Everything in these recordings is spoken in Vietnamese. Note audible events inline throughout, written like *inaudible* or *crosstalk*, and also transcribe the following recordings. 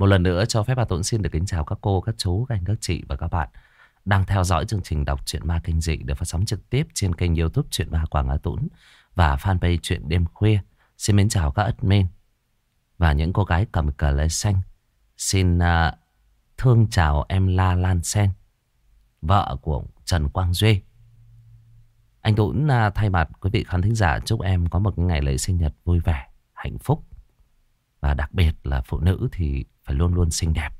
Một lần nữa cho phép bà Tuấn xin được kính chào các cô, các chú, các anh, các chị và các bạn đang theo dõi chương trình đọc truyện ma kinh dị được phát sóng trực tiếp trên kênh youtube truyện ma Quảng Á Tuấn và fanpage truyện đêm khuya. Xin mến chào các admin và những cô gái cầm cờ lê xanh. Xin uh, thương chào em La Lan Sen, vợ của Trần Quang Duy. Anh Tuấn uh, thay mặt quý vị khán thính giả chúc em có một ngày lễ sinh nhật vui vẻ, hạnh phúc. Và đặc biệt là phụ nữ thì phải luôn luôn xinh đẹp.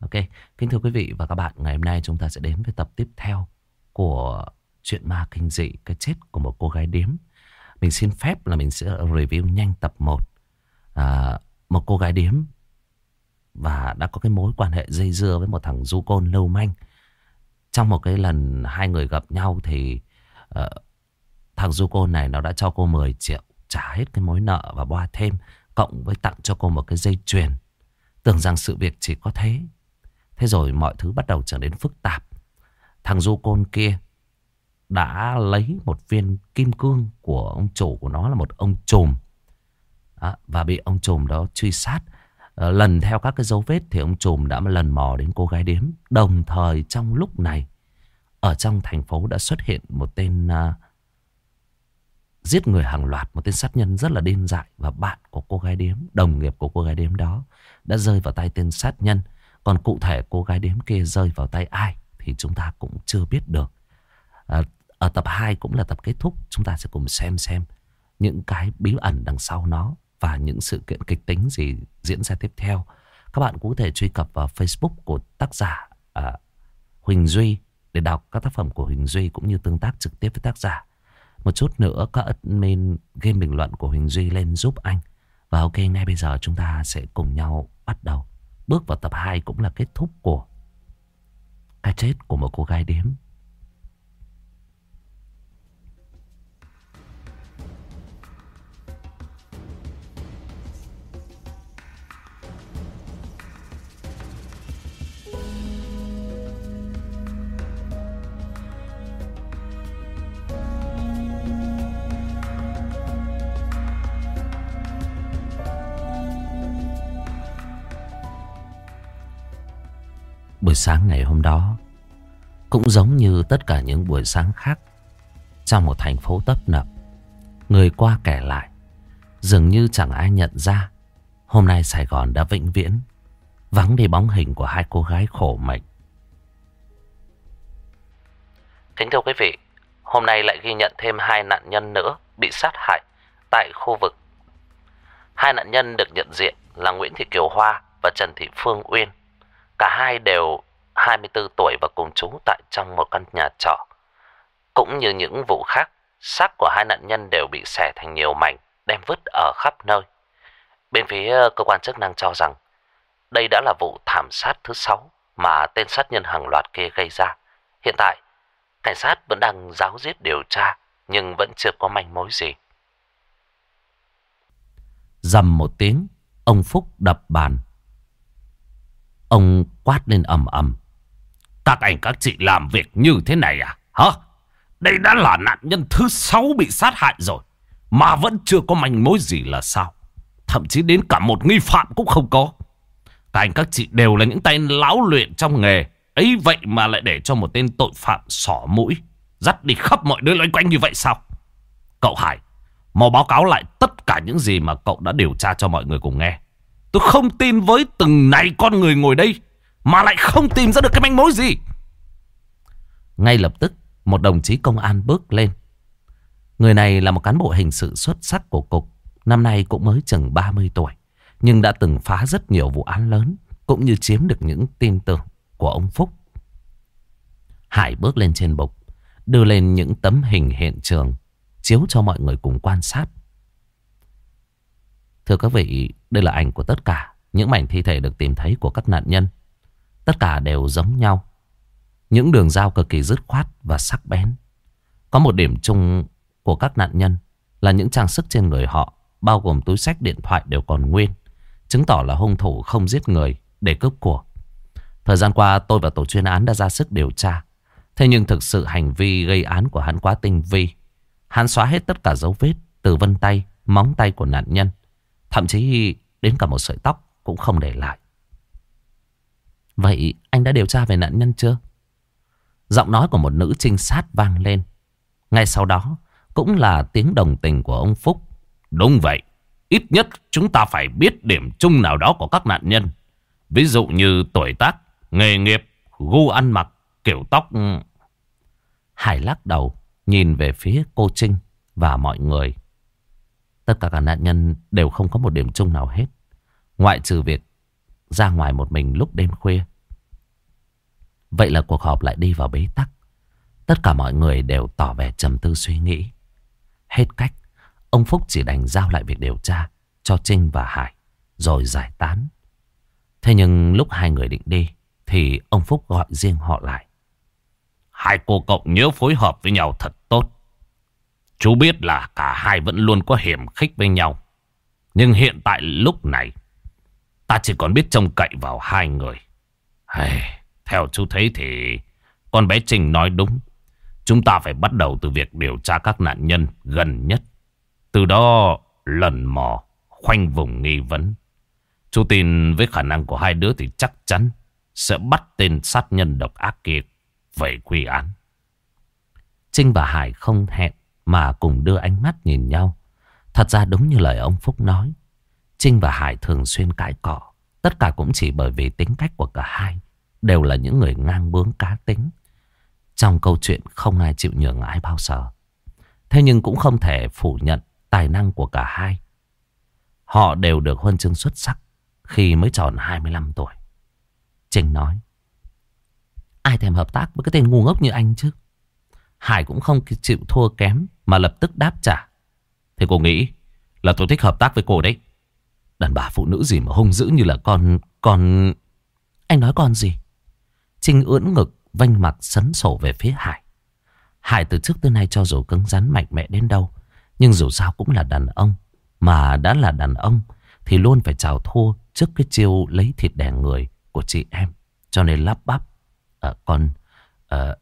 Ok, kính thưa quý vị và các bạn, ngày hôm nay chúng ta sẽ đến với tập tiếp theo của chuyện ma kinh dị, cái chết của một cô gái điếm. Mình xin phép là mình sẽ review nhanh tập 1. À, một cô gái điếm và đã có cái mối quan hệ dây dưa với một thằng du côn lâu manh. Trong một cái lần hai người gặp nhau thì uh, thằng du côn này nó đã cho cô 10 triệu trả hết cái mối nợ và boa thêm cộng với tặng cho cô một cái dây chuyền. Tưởng rằng sự việc chỉ có thế. Thế rồi mọi thứ bắt đầu trở nên phức tạp. Thằng du côn kia đã lấy một viên kim cương của ông chủ của nó là một ông trùm. À, và bị ông trùm đó truy sát. À, lần theo các cái dấu vết thì ông trùm đã một lần mò đến cô gái điếm. Đồng thời trong lúc này, ở trong thành phố đã xuất hiện một tên À, giết người hàng loạt, một tên sát nhân rất là điên dại. Và bạn của cô gái điếm, đồng nghiệp của cô gái điếm đó đã rơi vào tay tên sát nhân. Còn cụ thể cô gái đếm kia rơi vào tay ai thì chúng ta cũng chưa biết được. À, ở tập 2 cũng là tập kết thúc, chúng ta sẽ cùng xem xem những cái bí ẩn đằng sau nó và những sự kiện kịch tính gì diễn ra tiếp theo. Các bạn cũng có thể truy cập vào Facebook của tác giả à, Huỳnh Duy để đọc các tác phẩm của Huỳnh Duy cũng như tương tác trực tiếp với tác giả. Một chút nữa các admin game bình luận của Huỳnh Duy lên giúp anh. Và ok, ngay bây giờ chúng ta sẽ cùng nhau bắt đầu. Bước vào tập 2 cũng là kết thúc của cái chết của một cô gái điếm. Sáng ngày hôm đó, Cũng giống như tất cả những buổi sáng khác, Trong một thành phố tấp nập, Người qua kẻ lại, Dường như chẳng ai nhận ra, Hôm nay Sài Gòn đã vĩnh viễn, Vắng đi bóng hình của hai cô gái khổ mệnh. Kính thưa quý vị, Hôm nay lại ghi nhận thêm hai nạn nhân nữa Bị sát hại Tại khu vực. Hai nạn nhân được nhận diện là Nguyễn Thị Kiều Hoa và Trần Thị Phương Uyên. Cả hai đều 24 tuổi và cùng trú tại trong một căn nhà trọ. Cũng như những vụ khác, xác của hai nạn nhân đều bị xẻ thành nhiều mảnh, đem vứt ở khắp nơi. Bên phía ờ, cơ quan chức năng cho rằng, đây đã là vụ thảm sát thứ sáu mà tên sát nhân hàng loạt kia gây ra. Hiện tại, cảnh sát vẫn đang giáo giết điều tra, nhưng vẫn chưa có manh mối gì. Dầm một tiếng, ông Phúc đập bàn Ông quát lên ầm ầm. Các anh các chị làm việc như thế này à? Hả? Đây đã là nạn nhân thứ sáu bị sát hại rồi. Mà vẫn chưa có manh mối gì là sao? Thậm chí đến cả một nghi phạm cũng không có. Các anh các chị đều là những tay lão luyện trong nghề. Ấy vậy mà lại để cho một tên tội phạm sỏ mũi. Dắt đi khắp mọi nơi loanh quanh như vậy sao? Cậu Hải, mau báo cáo lại tất cả những gì mà cậu đã điều tra cho mọi người cùng nghe. Tôi không tin với từng này con người ngồi đây mà lại không tìm ra được cái manh mối gì. Ngay lập tức Một đồng chí công an bước lên. Người này là một cán bộ hình sự xuất sắc của cục Năm nay cũng mới chừng 30 tuổi Nhưng đã từng phá rất nhiều vụ án lớn Cũng như chiếm được những tin tưởng của ông Phúc. Hải bước lên trên bục Đưa lên những tấm hình hiện trường Chiếu cho mọi người cùng quan sát. Thưa các vị, đây là ảnh của tất cả những mảnh thi thể được tìm thấy của các nạn nhân. Tất cả đều giống nhau. Những đường dao cực kỳ dứt khoát và sắc bén. Có một điểm chung của các nạn nhân là những trang sức trên người họ, bao gồm túi sách điện thoại đều còn nguyên, chứng tỏ là hung thủ không giết người để cướp của. Thời gian qua tôi và tổ chuyên án đã ra sức điều tra. Thế nhưng thực sự hành vi gây án của hắn quá tinh vi. Hắn xóa hết tất cả dấu vết từ vân tay, móng tay của nạn nhân. Thậm chí đến cả một sợi tóc cũng không để lại. Vậy anh đã điều tra về nạn nhân chưa? Giọng nói của một nữ trinh sát vang lên. Ngay sau đó cũng là tiếng đồng tình của ông Phúc. Đúng vậy. Ít nhất chúng ta phải biết điểm chung nào đó của các nạn nhân. Ví dụ như tuổi tác, nghề nghiệp, gu ăn mặc, kiểu tóc. Hải lắc đầu, nhìn về phía cô Trinh và mọi người. Tất cả các nạn nhân đều không có một điểm chung nào hết. Ngoại trừ việc ra ngoài một mình lúc đêm khuya. Vậy là cuộc họp lại đi vào bế tắc. Tất cả mọi người đều tỏ vẻ trầm tư suy nghĩ. Hết cách, ông Phúc chỉ đành giao lại việc điều tra cho Trinh và Hải, rồi giải tán. Thế nhưng lúc hai người định đi, thì ông Phúc gọi riêng họ lại. Hai cô cậu nhớ phối hợp với nhau thật tốt. Chú biết là cả hai vẫn luôn có hiểm khích với nhau. Nhưng hiện tại lúc này, ta chỉ còn biết trông cậy vào hai người. Hey, theo chú thấy thì con bé Trình nói đúng. Chúng ta phải bắt đầu từ việc điều tra các nạn nhân gần nhất. Từ đó lần mò, khoanh vùng nghi vấn. Chú tin với khả năng của hai đứa thì chắc chắn sẽ bắt tên sát nhân độc ác kia về quy án. Trinh và Hải không hẹn mà cùng đưa ánh mắt nhìn nhau. Thật ra đúng như lời ông Phúc nói. Trinh và Hải thường xuyên cãi cọ. Tất cả cũng chỉ bởi vì tính cách của cả hai đều là những người ngang bướng cá tính. Trong câu chuyện không ai chịu nhường ai bao giờ. Thế nhưng cũng không thể phủ nhận tài năng của cả hai. Họ đều được huân chương xuất sắc khi mới tròn 25 tuổi. Trinh nói. Ai thèm hợp tác với cái tên ngu ngốc như anh chứ? Hải cũng không chịu thua kém mà lập tức đáp trả. Thế cô nghĩ là tôi thích hợp tác với cô đấy. Đàn bà phụ nữ gì mà hung dữ như là con... con... Anh nói con gì? Trinh ưỡn ngực, vanh mặt sấn sổ về phía Hải. Hải từ trước tới nay cho dù cứng rắn mạnh mẽ đến đâu. Nhưng dù sao cũng là đàn ông. Mà đã là đàn ông thì luôn phải chào thua trước cái chiêu lấy thịt đẻ người của chị em. Cho nên lắp bắp. À, con... À,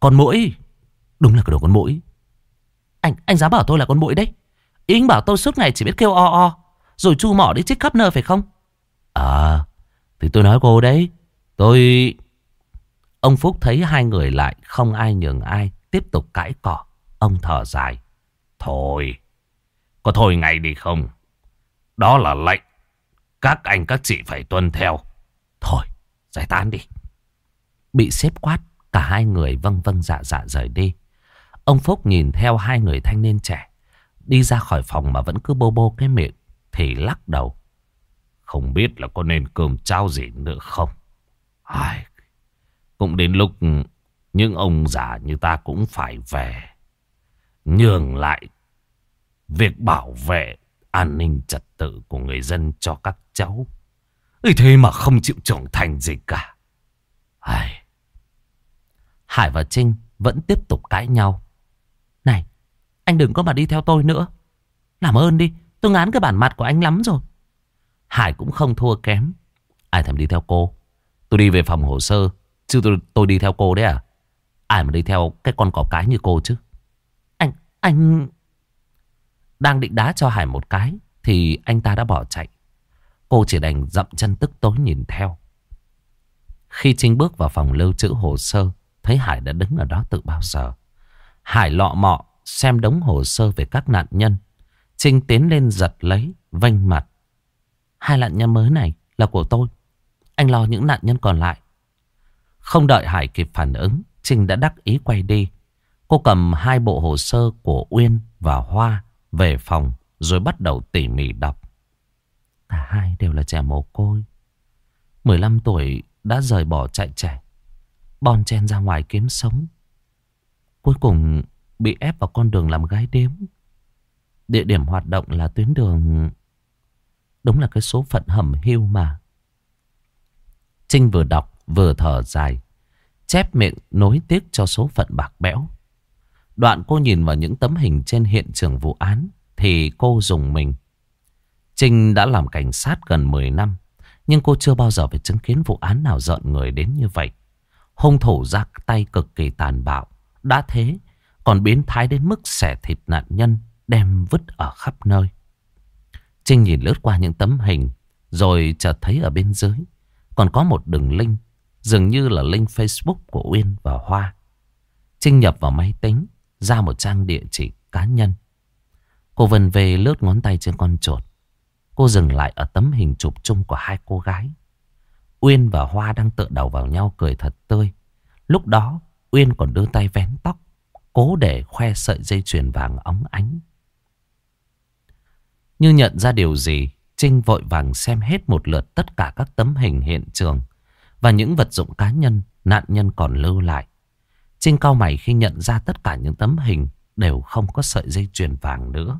con mũi. Đúng là cái đồ con mũi. Anh anh dám bảo tôi là con mũi đấy. Ý anh bảo tôi suốt ngày chỉ biết kêu o o. Rồi chu mỏ đi chích khắp nơi phải không? À, thì tôi nói cô đấy. Tôi... Ông Phúc thấy hai người lại không ai nhường ai. Tiếp tục cãi cỏ. Ông thở dài. Thôi, có thôi ngay đi không? Đó là lệnh. Các anh các chị phải tuân theo. Thôi, giải tán đi. Bị xếp quát, cả hai người vâng vâng dạ dạ rời đi. Ông Phúc nhìn theo hai người thanh niên trẻ. Đi ra khỏi phòng mà vẫn cứ bô bô cái miệng. Thì lắc đầu. Không biết là có nên cơm trao gì nữa không? Ai... Cũng đến lúc những ông già như ta cũng phải về. Nhường lại việc bảo vệ an ninh trật tự của người dân cho các cháu. ấy thế mà không chịu trưởng thành gì cả. Ai... Hải và Trinh vẫn tiếp tục cãi nhau. Này, anh đừng có mà đi theo tôi nữa. Làm ơn đi, tôi ngán cái bản mặt của anh lắm rồi. Hải cũng không thua kém. Ai thèm đi theo cô. Tôi đi về phòng hồ sơ, chứ tôi, tôi đi theo cô đấy à? Ai mà đi theo cái con cọp cái như cô chứ? Anh, anh... Đang định đá cho Hải một cái, thì anh ta đã bỏ chạy. Cô chỉ đành dậm chân tức tối nhìn theo. Khi Trinh bước vào phòng lưu trữ hồ sơ, thấy Hải đã đứng ở đó từ bao giờ. Hải lọ mọ, xem đống hồ sơ về các nạn nhân. Trinh tiến lên giật lấy, vanh mặt. Hai nạn nhân mới này là của tôi. Anh lo những nạn nhân còn lại. Không đợi Hải kịp phản ứng, Trinh đã đắc ý quay đi. Cô cầm hai bộ hồ sơ của Uyên và Hoa về phòng rồi bắt đầu tỉ mỉ đọc. Cả hai đều là trẻ mồ côi. 15 tuổi đã rời bỏ chạy trẻ. Bon chen ra ngoài kiếm sống. Cuối cùng bị ép vào con đường làm gái đếm. Địa điểm hoạt động là tuyến đường... Đúng là cái số phận hầm hưu mà. Trinh vừa đọc vừa thở dài. Chép miệng nối tiếc cho số phận bạc bẽo. Đoạn cô nhìn vào những tấm hình trên hiện trường vụ án thì cô dùng mình. Trinh đã làm cảnh sát gần 10 năm. Nhưng cô chưa bao giờ phải chứng kiến vụ án nào giận người đến như vậy. Hung thủ ra tay cực kỳ tàn bạo. Đã thế, còn biến thái đến mức xẻ thịt nạn nhân, đem vứt ở khắp nơi. Trinh nhìn lướt qua những tấm hình, rồi chợt thấy ở bên dưới, còn có một đường link, dường như là link Facebook của Uyên và Hoa. Trinh nhập vào máy tính, ra một trang địa chỉ cá nhân. Cô vần về lướt ngón tay trên con chuột. Cô dừng lại ở tấm hình chụp chung của hai cô gái. Uyên và Hoa đang tựa đầu vào nhau cười thật tươi. Lúc đó, Uyên còn đưa tay vén tóc, cố để khoe sợi dây chuyền vàng óng ánh. Như nhận ra điều gì, Trinh vội vàng xem hết một lượt tất cả các tấm hình hiện trường và những vật dụng cá nhân nạn nhân còn lưu lại. Trinh cao mày khi nhận ra tất cả những tấm hình đều không có sợi dây chuyền vàng nữa.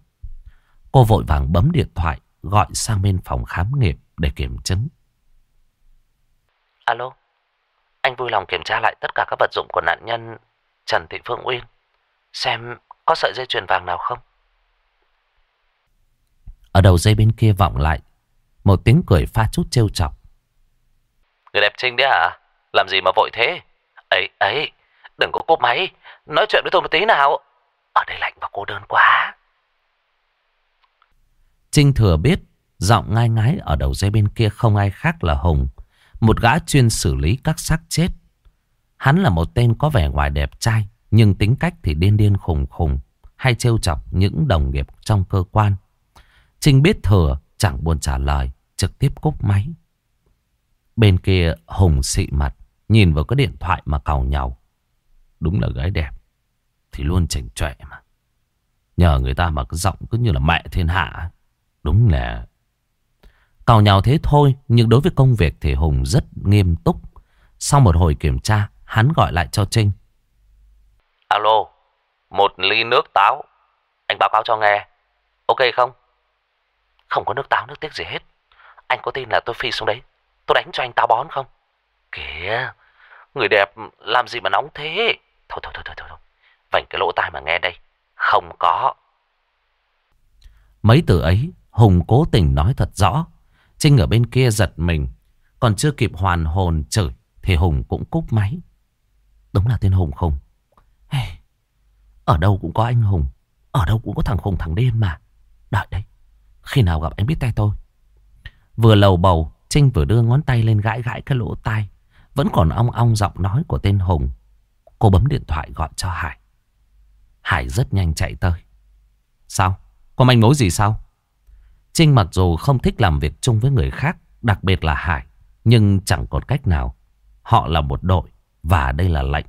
Cô vội vàng bấm điện thoại gọi sang bên phòng khám nghiệm để kiểm chứng. Alo, anh vui lòng kiểm tra lại tất cả các vật dụng của nạn nhân Trần Thị Phương Uyên. Xem có sợi dây chuyền vàng nào không? Ở đầu dây bên kia vọng lại Một tiếng cười pha chút trêu chọc. Người đẹp Trinh đấy hả? Làm gì mà vội thế? Ấy ấy Đừng có cúp máy. Nói chuyện với tôi một tí nào. Ở đây lạnh và cô đơn quá. Trinh thừa biết Giọng ngai ngái ở đầu dây bên kia không ai khác là Hùng Một gã chuyên xử lý các xác chết. Hắn là một tên có vẻ ngoài đẹp trai Nhưng tính cách thì điên điên khùng khùng Hay trêu chọc những đồng nghiệp trong cơ quan Trinh biết thừa, chẳng buồn trả lời, Trực tiếp cúp máy. Bên kia, Hùng xị mặt, Nhìn vào cái điện thoại mà cào nhau. Đúng là gái đẹp, Thì luôn chỉnh trệ mà. Nhờ người ta mà cái giọng cứ như là mẹ thiên hạ. Đúng là Cào nhau thế thôi, Nhưng đối với công việc thì Hùng rất nghiêm túc. Sau một hồi kiểm tra, Hắn gọi lại cho Trinh. Alo, Một ly nước táo. Anh báo cáo cho nghe. Ok không? Không có nước táo nước tiếc gì hết. Anh có tin là tôi phi xuống đấy. Tôi đánh cho anh táo bón không? Kìa, người đẹp làm gì mà nóng thế? Thôi thôi thôi thôi thôi. Vành cái lỗ tai mà nghe đây. Không có. Mấy từ ấy, Hùng cố tình nói thật rõ. Trinh ở bên kia giật mình. Còn chưa kịp hoàn hồn chửi thì Hùng cũng cúp máy. Đúng là tên Hùng không? Hey, ở đâu cũng có anh Hùng. Ở đâu cũng có thằng hùng thằng đêm mà. Đợi đấy. Khi nào gặp anh biết tay tôi? Vừa lầu bầu, Trinh vừa đưa ngón tay lên gãi gãi cái lỗ tai. Vẫn còn ong ong giọng nói của tên Hùng. Cô bấm điện thoại gọi cho Hải. Hải rất nhanh chạy tới. Sao? Có manh mối gì sao? Trinh mặc dù không thích làm việc chung với người khác, Đặc biệt là Hải, Nhưng chẳng còn cách nào. Họ là một đội Và đây là lệnh.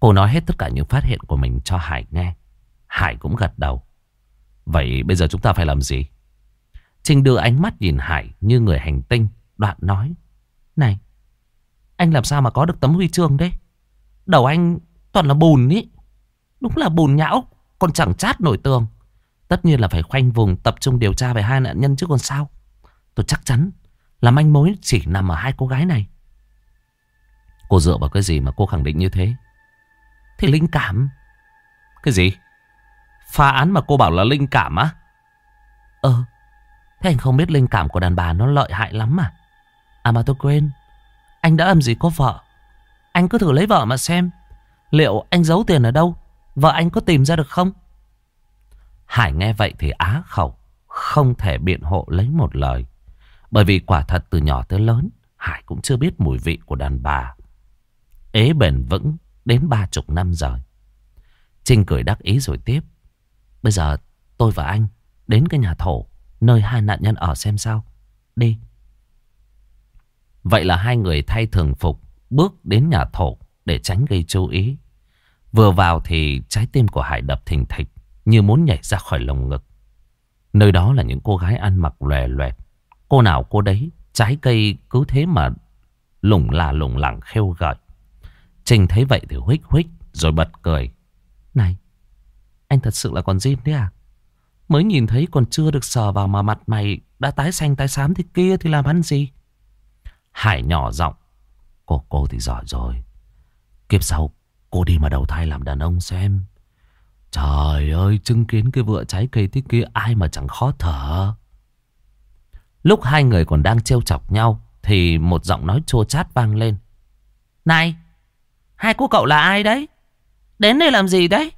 Cô nói hết tất cả những phát hiện của mình cho Hải nghe. Hải cũng gật đầu. Vậy bây giờ chúng ta phải làm gì? Trinh đưa ánh mắt nhìn Hải như người hành tinh. Đoạn nói. Này, anh làm sao mà có được tấm huy chương đấy? Đầu anh toàn là bùn ý. Đúng là bùn nhão, còn chẳng chát nổi tường. Tất nhiên là phải khoanh vùng tập trung điều tra về hai nạn nhân chứ còn sao. Tôi chắc chắn là manh mối chỉ nằm ở hai cô gái này. Cô dựa vào cái gì mà cô khẳng định như thế? Thì linh cảm. Cái gì? Phá án mà cô bảo là linh cảm á? Ờ, thế anh không biết linh cảm của đàn bà nó lợi hại lắm mà. À mà tôi quên, anh đã làm gì có vợ. Anh cứ thử lấy vợ mà xem. Liệu anh giấu tiền ở đâu? Vợ anh có tìm ra được không? Hải nghe vậy thì á khẩu. Không thể biện hộ lấy một lời. Bởi vì quả thật từ nhỏ tới lớn, Hải cũng chưa biết mùi vị của đàn bà. Ế bền vững đến ba chục năm rồi. Trinh cười đắc ý rồi tiếp. Bây giờ tôi và anh đến cái nhà thổ nơi hai nạn nhân ở xem sao. Đi. Vậy là hai người thay thường phục bước đến nhà thổ để tránh gây chú ý. Vừa vào thì trái tim của Hải đập thình thịch như muốn nhảy ra khỏi lồng ngực. Nơi đó là những cô gái ăn mặc lòe loẹt. Cô nào cô đấy, trái cây cứ thế mà lủng là lủng lẳng khêu gợi. Trình thấy vậy thì huých huých rồi bật cười. Này, anh thật sự là con Jin đấy à? Mới nhìn thấy còn chưa được sờ vào mà mặt mày đã tái xanh tái xám thì kia thì làm ăn gì? Hải nhỏ giọng Cô cô thì giỏi rồi. Kiếp sau cô đi mà đầu thai làm đàn ông xem. Trời ơi chứng kiến cái vựa trái cây thế kia ai mà chẳng khó thở. Lúc hai người còn đang trêu chọc nhau thì một giọng nói chua chát vang lên. Này, hai cô cậu là ai đấy? Đến đây làm gì đấy?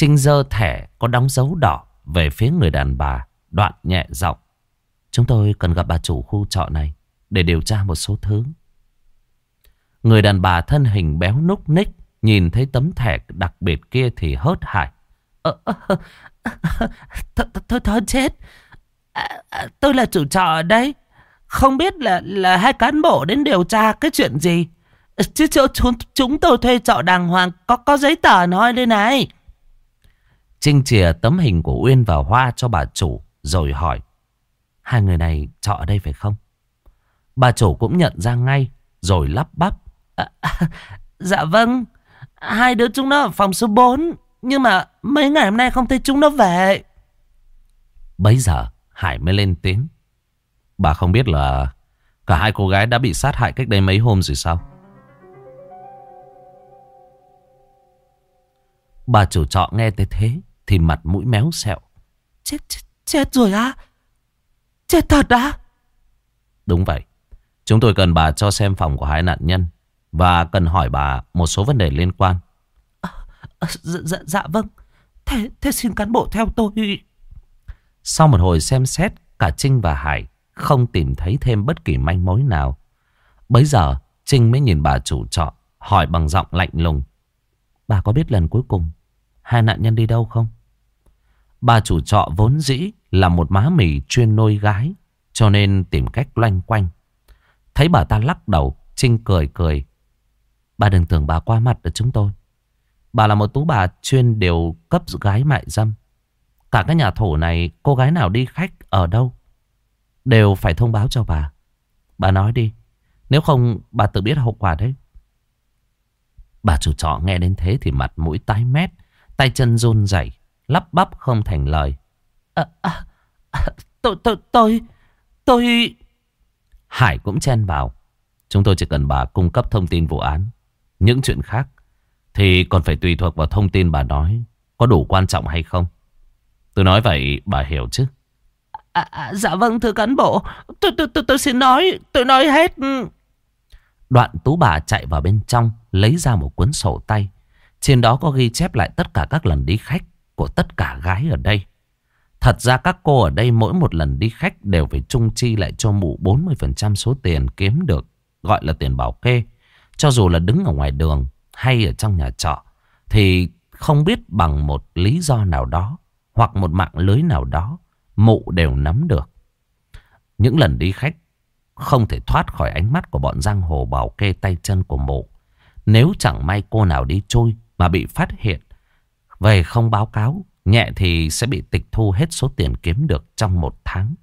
Trinh dơ thẻ có đóng dấu đỏ về phía người đàn bà, đoạn nhẹ giọng. Chúng tôi cần gặp bà chủ khu trọ này. để điều tra một số thứ. Người đàn bà thân hình béo núc ních nhìn thấy tấm thẻ đặc biệt kia thì hớt hải. Ờ, ờ, ờ thôi, thôi, chết. À, à, tôi là chủ trọ ở đây. Không biết là là hai cán bộ đến điều tra cái chuyện gì. Chứ chỗ chúng, chúng tôi thuê trọ đàng hoàng có có giấy tờ nói đây này. Trinh chìa tấm hình của Uyên và Hoa cho bà chủ rồi hỏi. Hai người này trọ ở đây phải không? Bà chủ cũng nhận ra ngay rồi lắp bắp. À, à, *laughs* dạ vâng. Hai đứa chúng nó ở phòng số 4. Nhưng mà mấy ngày hôm nay không thấy chúng nó về. Bấy giờ Hải mới lên tiếng. Bà không biết là cả hai cô gái đã bị sát hại cách đây mấy hôm rồi sao? Bà chủ trọ nghe tới thế thì mặt mũi méo xẹo. Chết, chết, chết rồi á? Chết thật á? Đúng vậy. Chúng tôi cần bà cho xem phòng của hai nạn nhân và cần hỏi bà một số vấn đề liên quan. À, à, dạ, dạ, dạ vâng. Thế, thế xin cán bộ theo tôi. Sau một hồi xem xét, cả Trinh và Hải không tìm thấy thêm bất kỳ manh mối nào. Bấy giờ, Trinh mới nhìn bà chủ trọ, hỏi bằng giọng lạnh lùng. Bà có biết lần cuối cùng hai nạn nhân đi đâu không? Bà chủ trọ vốn dĩ là một má mì chuyên nôi gái, cho nên tìm cách loanh quanh. Thấy bà ta lắc đầu, Trinh cười cười. Bà đừng tưởng bà qua mặt được chúng tôi. Bà là một tú bà chuyên điều cấp gái mại dâm. Cả cái nhà thổ này, cô gái nào đi khách ở đâu, đều phải thông báo cho bà. Bà nói đi, nếu không bà tự biết hậu quả đấy. Bà chủ trọ nghe đến thế thì mặt mũi tái mét, tay chân run rẩy, lắp bắp không thành lời. À, à, à, tôi, tôi, tôi, tôi... Hải cũng chen vào. Chúng tôi chỉ cần bà cung cấp thông tin vụ án. Những chuyện khác thì còn phải tùy thuộc vào thông tin bà nói có đủ quan trọng hay không. Tôi nói vậy bà hiểu chứ? À, à, dạ vâng thưa cán bộ. Tôi, tôi, tôi, tôi xin nói, tôi nói hết. Đoạn tú bà chạy vào bên trong lấy ra một cuốn sổ tay. Trên đó có ghi chép lại tất cả các lần đi khách của tất cả gái ở đây. Thật ra các cô ở đây mỗi một lần đi khách đều phải trung chi lại cho mụ 40% số tiền kiếm được, gọi là tiền bảo kê. Cho dù là đứng ở ngoài đường hay ở trong nhà trọ, thì không biết bằng một lý do nào đó hoặc một mạng lưới nào đó, mụ đều nắm được. Những lần đi khách không thể thoát khỏi ánh mắt của bọn giang hồ bảo kê tay chân của mụ. Nếu chẳng may cô nào đi trôi mà bị phát hiện, về không báo cáo, nhẹ thì sẽ bị tịch thu hết số tiền kiếm được trong một tháng.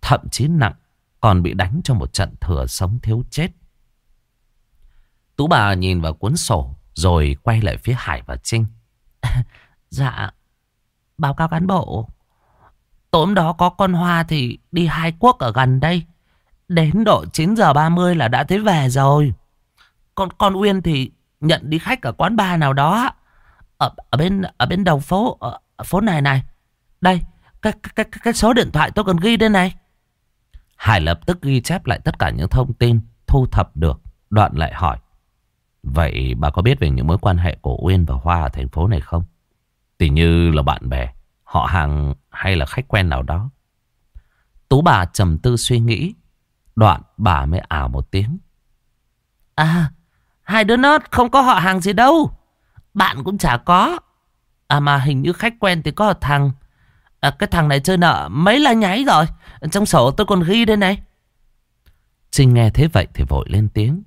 Thậm chí nặng, còn bị đánh cho một trận thừa sống thiếu chết. Tú bà nhìn vào cuốn sổ, rồi quay lại phía Hải và Trinh. *laughs* dạ, báo cáo cán bộ. Tối đó có con Hoa thì đi hai quốc ở gần đây. Đến độ 9 giờ 30 là đã thấy về rồi. Con con Uyên thì nhận đi khách ở quán bar nào đó ở ở bên ở bên đầu phố ở, ở phố này này. Đây, cái, cái cái cái số điện thoại tôi cần ghi đây này. Hải lập tức ghi chép lại tất cả những thông tin thu thập được, đoạn lại hỏi. Vậy bà có biết về những mối quan hệ của Uyên và Hoa ở thành phố này không? Tỷ như là bạn bè, họ hàng hay là khách quen nào đó. Tú bà trầm tư suy nghĩ, đoạn bà mới ảo một tiếng. À, hai đứa nó không có họ hàng gì đâu. Bạn cũng chả có. À mà hình như khách quen thì có thằng. À, cái thằng này chơi nợ mấy là nháy rồi. Trong sổ tôi còn ghi đây này. Trinh nghe thế vậy thì vội lên tiếng.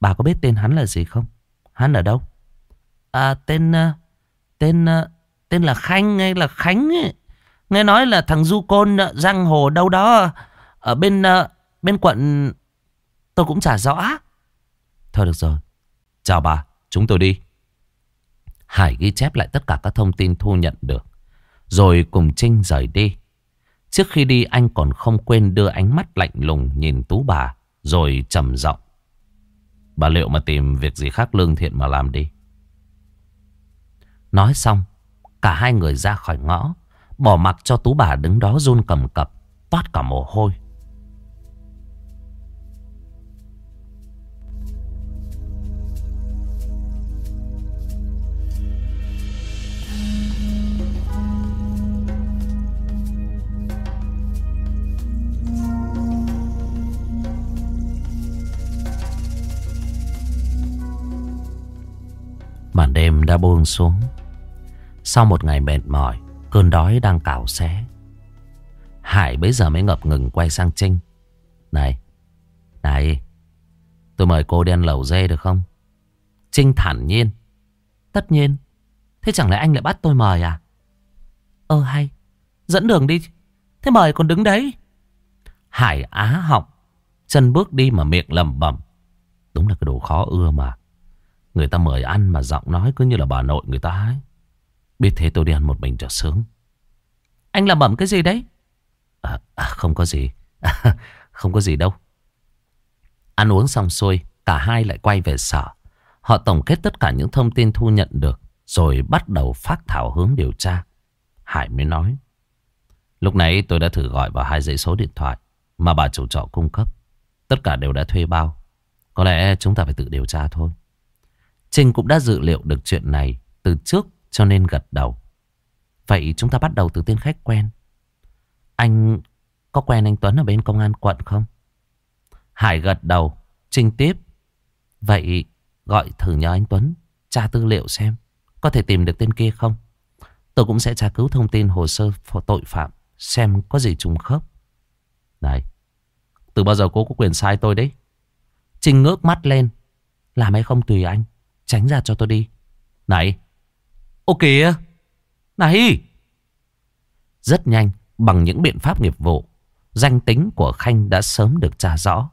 Bà có biết tên hắn là gì không? Hắn ở đâu? À tên... À, tên... À, tên là Khanh hay là Khánh ấy. Nghe nói là thằng Du Côn à, giang hồ đâu đó ở bên bên quận tôi cũng chả rõ. Thôi được rồi. Chào bà, chúng tôi đi. Hải ghi chép lại tất cả các thông tin thu nhận được. Rồi cùng Trinh rời đi. Trước khi đi anh còn không quên đưa ánh mắt lạnh lùng nhìn tú bà. Rồi trầm giọng Bà liệu mà tìm việc gì khác lương thiện mà làm đi. Nói xong, cả hai người ra khỏi ngõ, bỏ mặc cho tú bà đứng đó run cầm cập, toát cả mồ hôi. Màn Đêm đã buông xuống. Sau một ngày mệt mỏi, Cơn đói đang cào xé. Hải bây giờ mới ngập ngừng quay sang Trinh. Này Này, Tôi mời cô đi ăn lẩu dê được không? Trinh thản nhiên. Tất nhiên. Thế chẳng lẽ anh lại bắt tôi mời à? Ơ hay, Dẫn đường đi. Thế mời còn đứng đấy. Hải á họng, Chân bước đi mà miệng lầm bẩm. Đúng là cái đồ khó ưa mà. Người ta mời ăn mà giọng nói cứ như là bà nội người ta ấy. Biết thế tôi đi ăn một mình cho sướng. Anh làm bẩm cái gì đấy? À, à, Không có gì. *laughs* Không có gì đâu. Ăn uống xong xuôi Cả hai lại quay về sở. Họ tổng kết tất cả những thông tin thu nhận được Rồi bắt đầu phát thảo hướng điều tra. Hải mới nói Lúc nãy tôi đã thử gọi vào hai dãy số điện thoại Mà bà chủ trọ cung cấp. Tất cả đều đã thuê bao. Có lẽ chúng ta phải tự điều tra thôi. Trinh cũng đã dự liệu được chuyện này Từ trước cho nên gật đầu. Vậy chúng ta bắt đầu từ tên khách quen. Anh, có quen anh Tuấn ở bên công an quận không? Hải gật đầu. Trinh tiếp. Vậy gọi thử nhờ anh Tuấn Tra tư liệu xem, Có thể tìm được tên kia không? Tôi cũng sẽ tra cứu thông tin hồ sơ tội phạm, Xem có gì trùng khớp. Này, Từ bao giờ cô có quyền sai tôi đấy? Trinh ngước mắt lên. Làm hay không tùy anh? Tránh ra cho tôi đi. Này. Ô kìa. Này. Rất nhanh, Bằng những biện pháp nghiệp vụ, Danh tính của Khanh đã sớm được tra rõ.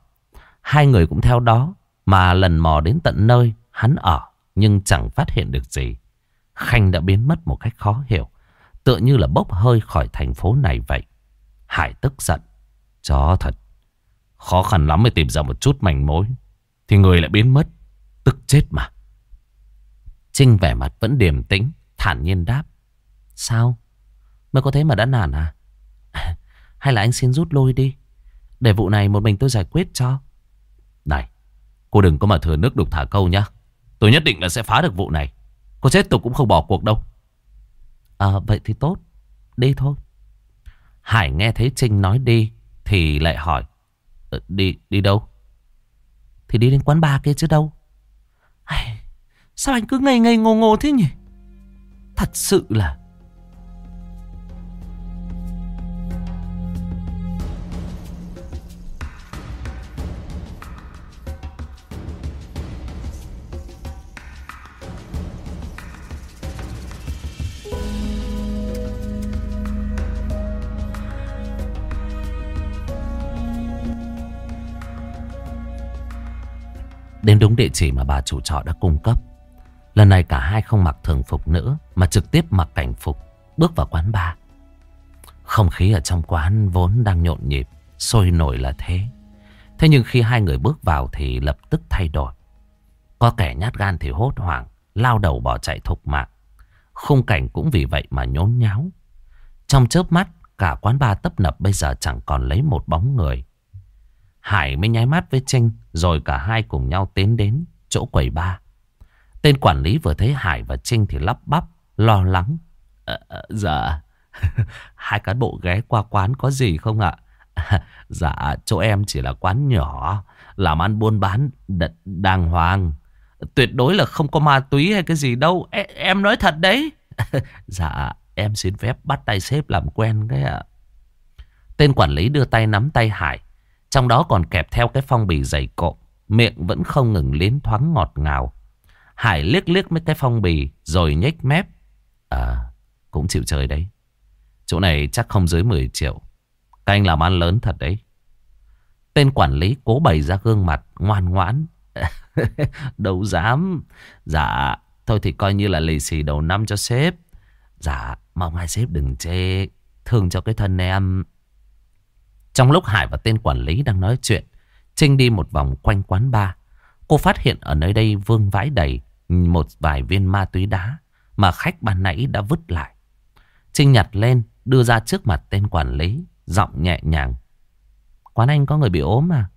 Hai người cũng theo đó, Mà lần mò đến tận nơi hắn ở, Nhưng chẳng phát hiện được gì. Khanh đã biến mất một cách khó hiểu, Tựa như là bốc hơi khỏi thành phố này vậy. Hải tức giận. Chó thật. Khó khăn lắm mới tìm ra một chút manh mối, Thì người lại biến mất. Tức chết mà. Trinh vẻ mặt vẫn điềm tĩnh Thản nhiên đáp. Sao? Mới có thế mà đã nản à? *laughs* Hay là anh xin rút lui đi? Để vụ này một mình tôi giải quyết cho. Này Cô đừng có mà thừa nước đục thả câu nhá. Tôi nhất định là sẽ phá được vụ này. Cô chết tôi cũng không bỏ cuộc đâu. À vậy thì tốt. Đi thôi. Hải nghe thấy Trinh nói đi Thì lại hỏi ờ, Đi đi đâu? Thì đi đến quán bar kia chứ đâu. Ai, Sao anh cứ ngây ngây ngô ngô thế nhỉ? Thật sự là Đến đúng địa chỉ mà bà chủ trọ đã cung cấp. Lần này cả hai không mặc thường phục nữa Mà trực tiếp mặc cảnh phục, Bước vào quán bar. Không khí ở trong quán vốn đang nhộn nhịp, Sôi nổi là thế. Thế nhưng khi hai người bước vào Thì lập tức thay đổi. Có kẻ nhát gan thì hốt hoảng, Lao đầu bỏ chạy thục mạng. Khung cảnh cũng vì vậy mà nhốn nháo. Trong chớp mắt, Cả quán bar tấp nập bây giờ chẳng còn lấy một bóng người. Hải mới nháy mắt với Trinh, Rồi cả hai cùng nhau tiến đến chỗ quầy ba Tên quản lý vừa thấy Hải và Trinh thì lắp bắp Lo lắng. À, Dạ. *laughs* Hai cán bộ ghé qua quán có gì không ạ? *laughs* Dạ chỗ em chỉ là quán nhỏ Làm ăn buôn bán đàng hoàng. Tuyệt đối là không có ma túy hay cái gì đâu. E Em nói thật đấy. *laughs* Dạ em xin phép bắt tay sếp làm quen cái ạ. Tên quản lý đưa tay nắm tay Hải trong đó còn kẹp theo cái phong bì dày cộm. Miệng vẫn không ngừng liến thoáng ngọt ngào. Hải liếc liếc mấy cái phong bì rồi nhếch mép. À, cũng chịu chơi đấy. Chỗ này chắc không dưới 10 triệu. Các anh làm ăn lớn thật đấy. Tên quản lý cố bày ra gương mặt ngoan ngoãn. *laughs* Đâu dám. Dạ, thôi thì coi như là lì xì đầu năm cho sếp. Dạ, mong hai sếp đừng chê. Thương cho cái thân em. Trong lúc Hải và tên quản lý đang nói chuyện, Trinh đi một vòng quanh quán bar. Cô phát hiện ở nơi đây vương vãi đầy một vài viên ma túy đá mà khách ban nãy đã vứt lại. Trinh nhặt lên, đưa ra trước mặt tên quản lý, giọng nhẹ nhàng. Quán anh có người bị ốm à?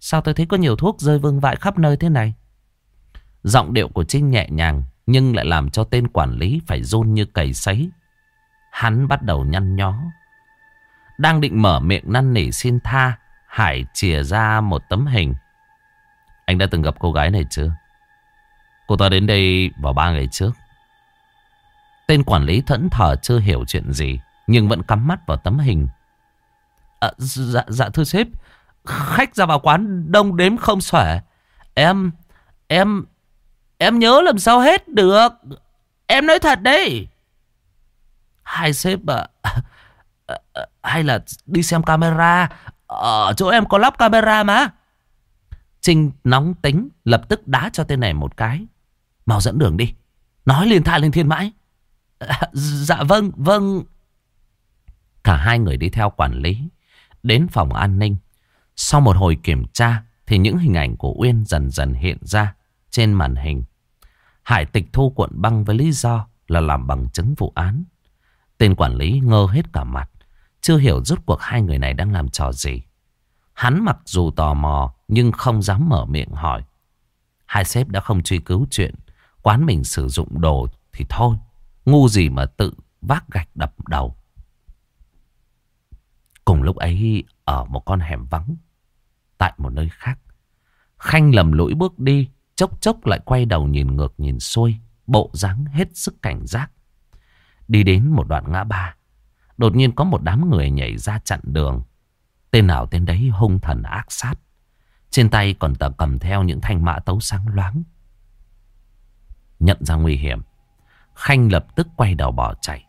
Sao tôi thấy có nhiều thuốc rơi vương vãi khắp nơi thế này? Giọng điệu của Trinh nhẹ nhàng, nhưng lại làm cho tên quản lý phải run như cầy sấy. Hắn bắt đầu nhăn nhó, đang định mở miệng năn nỉ xin tha Hải chìa ra một tấm hình Anh đã từng gặp cô gái này chưa? Cô ta đến đây vào ba ngày trước. Tên quản lý thẫn thờ chưa hiểu chuyện gì. Nhưng vẫn cắm mắt vào tấm hình. À, dạ, dạ, dạ thưa sếp. Khách ra vào quán đông đếm không xuể. Em, em, em nhớ làm sao hết được. Em nói thật đấy. Hai sếp ạ. À, *laughs* hay là đi xem camera. Ở chỗ em có lắp camera mà. Trinh nóng tính lập tức đá cho tên này một cái. Mau dẫn đường đi. Nói liền thai lên thiên mãi. À, *laughs* dạ vâng, vâng. Cả hai người đi theo quản lý. Đến phòng an ninh. Sau một hồi kiểm tra thì những hình ảnh của Uyên dần dần hiện ra trên màn hình. Hải tịch thu cuộn băng với lý do là làm bằng chứng vụ án. Tên quản lý ngơ hết cả mặt. Chưa hiểu rốt cuộc hai người này đang làm trò gì. Hắn mặc dù tò mò nhưng không dám mở miệng hỏi. Hai sếp đã không truy cứu chuyện. Quán mình sử dụng đồ thì thôi. Ngu gì mà tự vác gạch đập đầu. Cùng lúc ấy, ở một con hẻm vắng. Tại một nơi khác. Khanh lầm lũi bước đi. Chốc chốc lại quay đầu nhìn ngược nhìn xuôi. Bộ dáng hết sức cảnh giác. Đi đến một đoạn ngã ba. Đột nhiên có một đám người nhảy ra chặn đường. Tên nào tên đấy hung thần ác sát. Trên tay còn tờ cầm theo những thanh mã tấu sáng loáng. Nhận ra nguy hiểm. Khanh lập tức quay đầu bỏ chạy.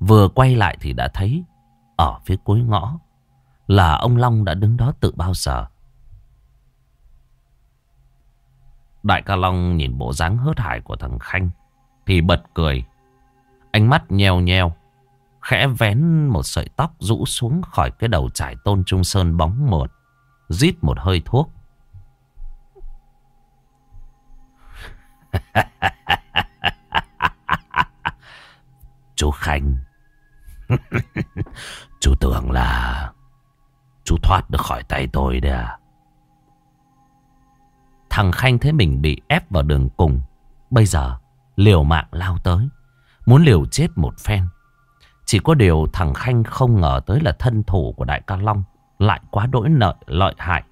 Vừa quay lại thì đã thấy, ở phía cuối ngõ, là ông Long đã đứng đó từ bao giờ. Đại ca Long nhìn bộ dáng hớt hải của thằng Khanh, thì bật cười. Ánh mắt nheo nheo. Khẽ vén một sợi tóc rũ xuống khỏi cái đầu trải tôn trung sơn bóng mượt. Rít một hơi thuốc. *laughs* chú Khanh. *laughs* chú tưởng là chú thoát được khỏi tay tôi đấy à? Thằng Khanh thấy mình bị ép vào đường cùng. Bây giờ liều mạng lao tới. Muốn liều chết một phen. Chỉ có điều thằng Khanh không ngờ tới là thân thủ của Đại ca Long lại quá đỗi nợ, lợi hại.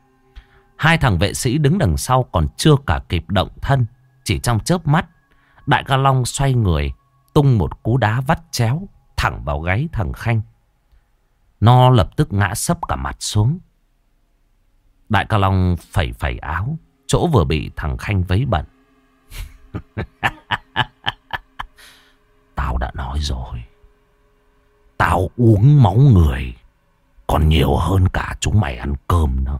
Hai thằng vệ sĩ đứng đằng sau còn chưa cả kịp động thân. Chỉ trong chớp mắt, Đại ca Long xoay người, tung một cú đá vắt chéo thẳng vào gáy thằng Khanh. Nó lập tức ngã sấp cả mặt xuống. Đại ca Long phẩy phẩy áo, chỗ vừa bị thằng Khanh vấy bẩn. *laughs* Tao đã nói rồi. Tao uống máu người còn nhiều hơn cả chúng mày ăn cơm nữa.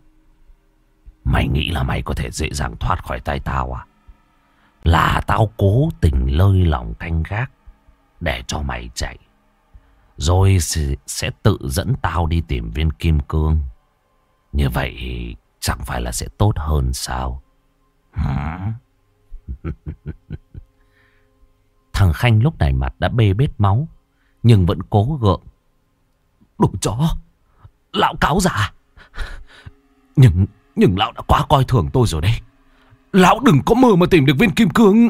Mày nghĩ là mày có thể dễ dàng thoát khỏi tay tao à? Là tao cố tình lơi lòng canh gác để cho mày chạy. Rồi sẽ tự dẫn tao đi tìm viên kim cương. Như vậy chẳng phải là sẽ tốt hơn sao? *laughs* Thằng Khanh lúc này mặt đã bê bết máu. Nhưng vẫn cố gượng. Đồ chó. Lão cáo giả. Nhưng, nhưng lão đã quá coi thường tôi rồi đấy. Lão đừng có mơ mà tìm được viên kim cương.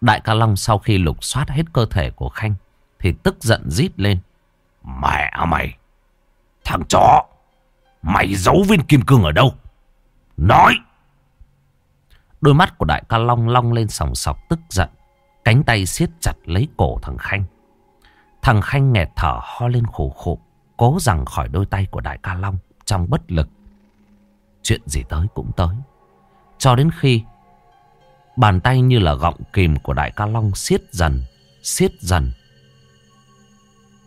Đại ca Long sau khi lục soát hết cơ thể của Khanh thì tức giận rít lên. Mẹ mày! Thằng chó! Mày giấu viên kim cương ở đâu? Nói! Đôi mắt của đại ca Long long lên sòng sọc tức giận. Cánh tay siết chặt lấy cổ thằng Khanh. Thằng Khanh nghẹt thở ho lên khổ khổ. Cố rằng khỏi đôi tay của đại ca Long trong bất lực. Chuyện gì tới cũng tới. Cho đến khi bàn tay như là gọng kìm của đại ca Long siết dần, siết dần.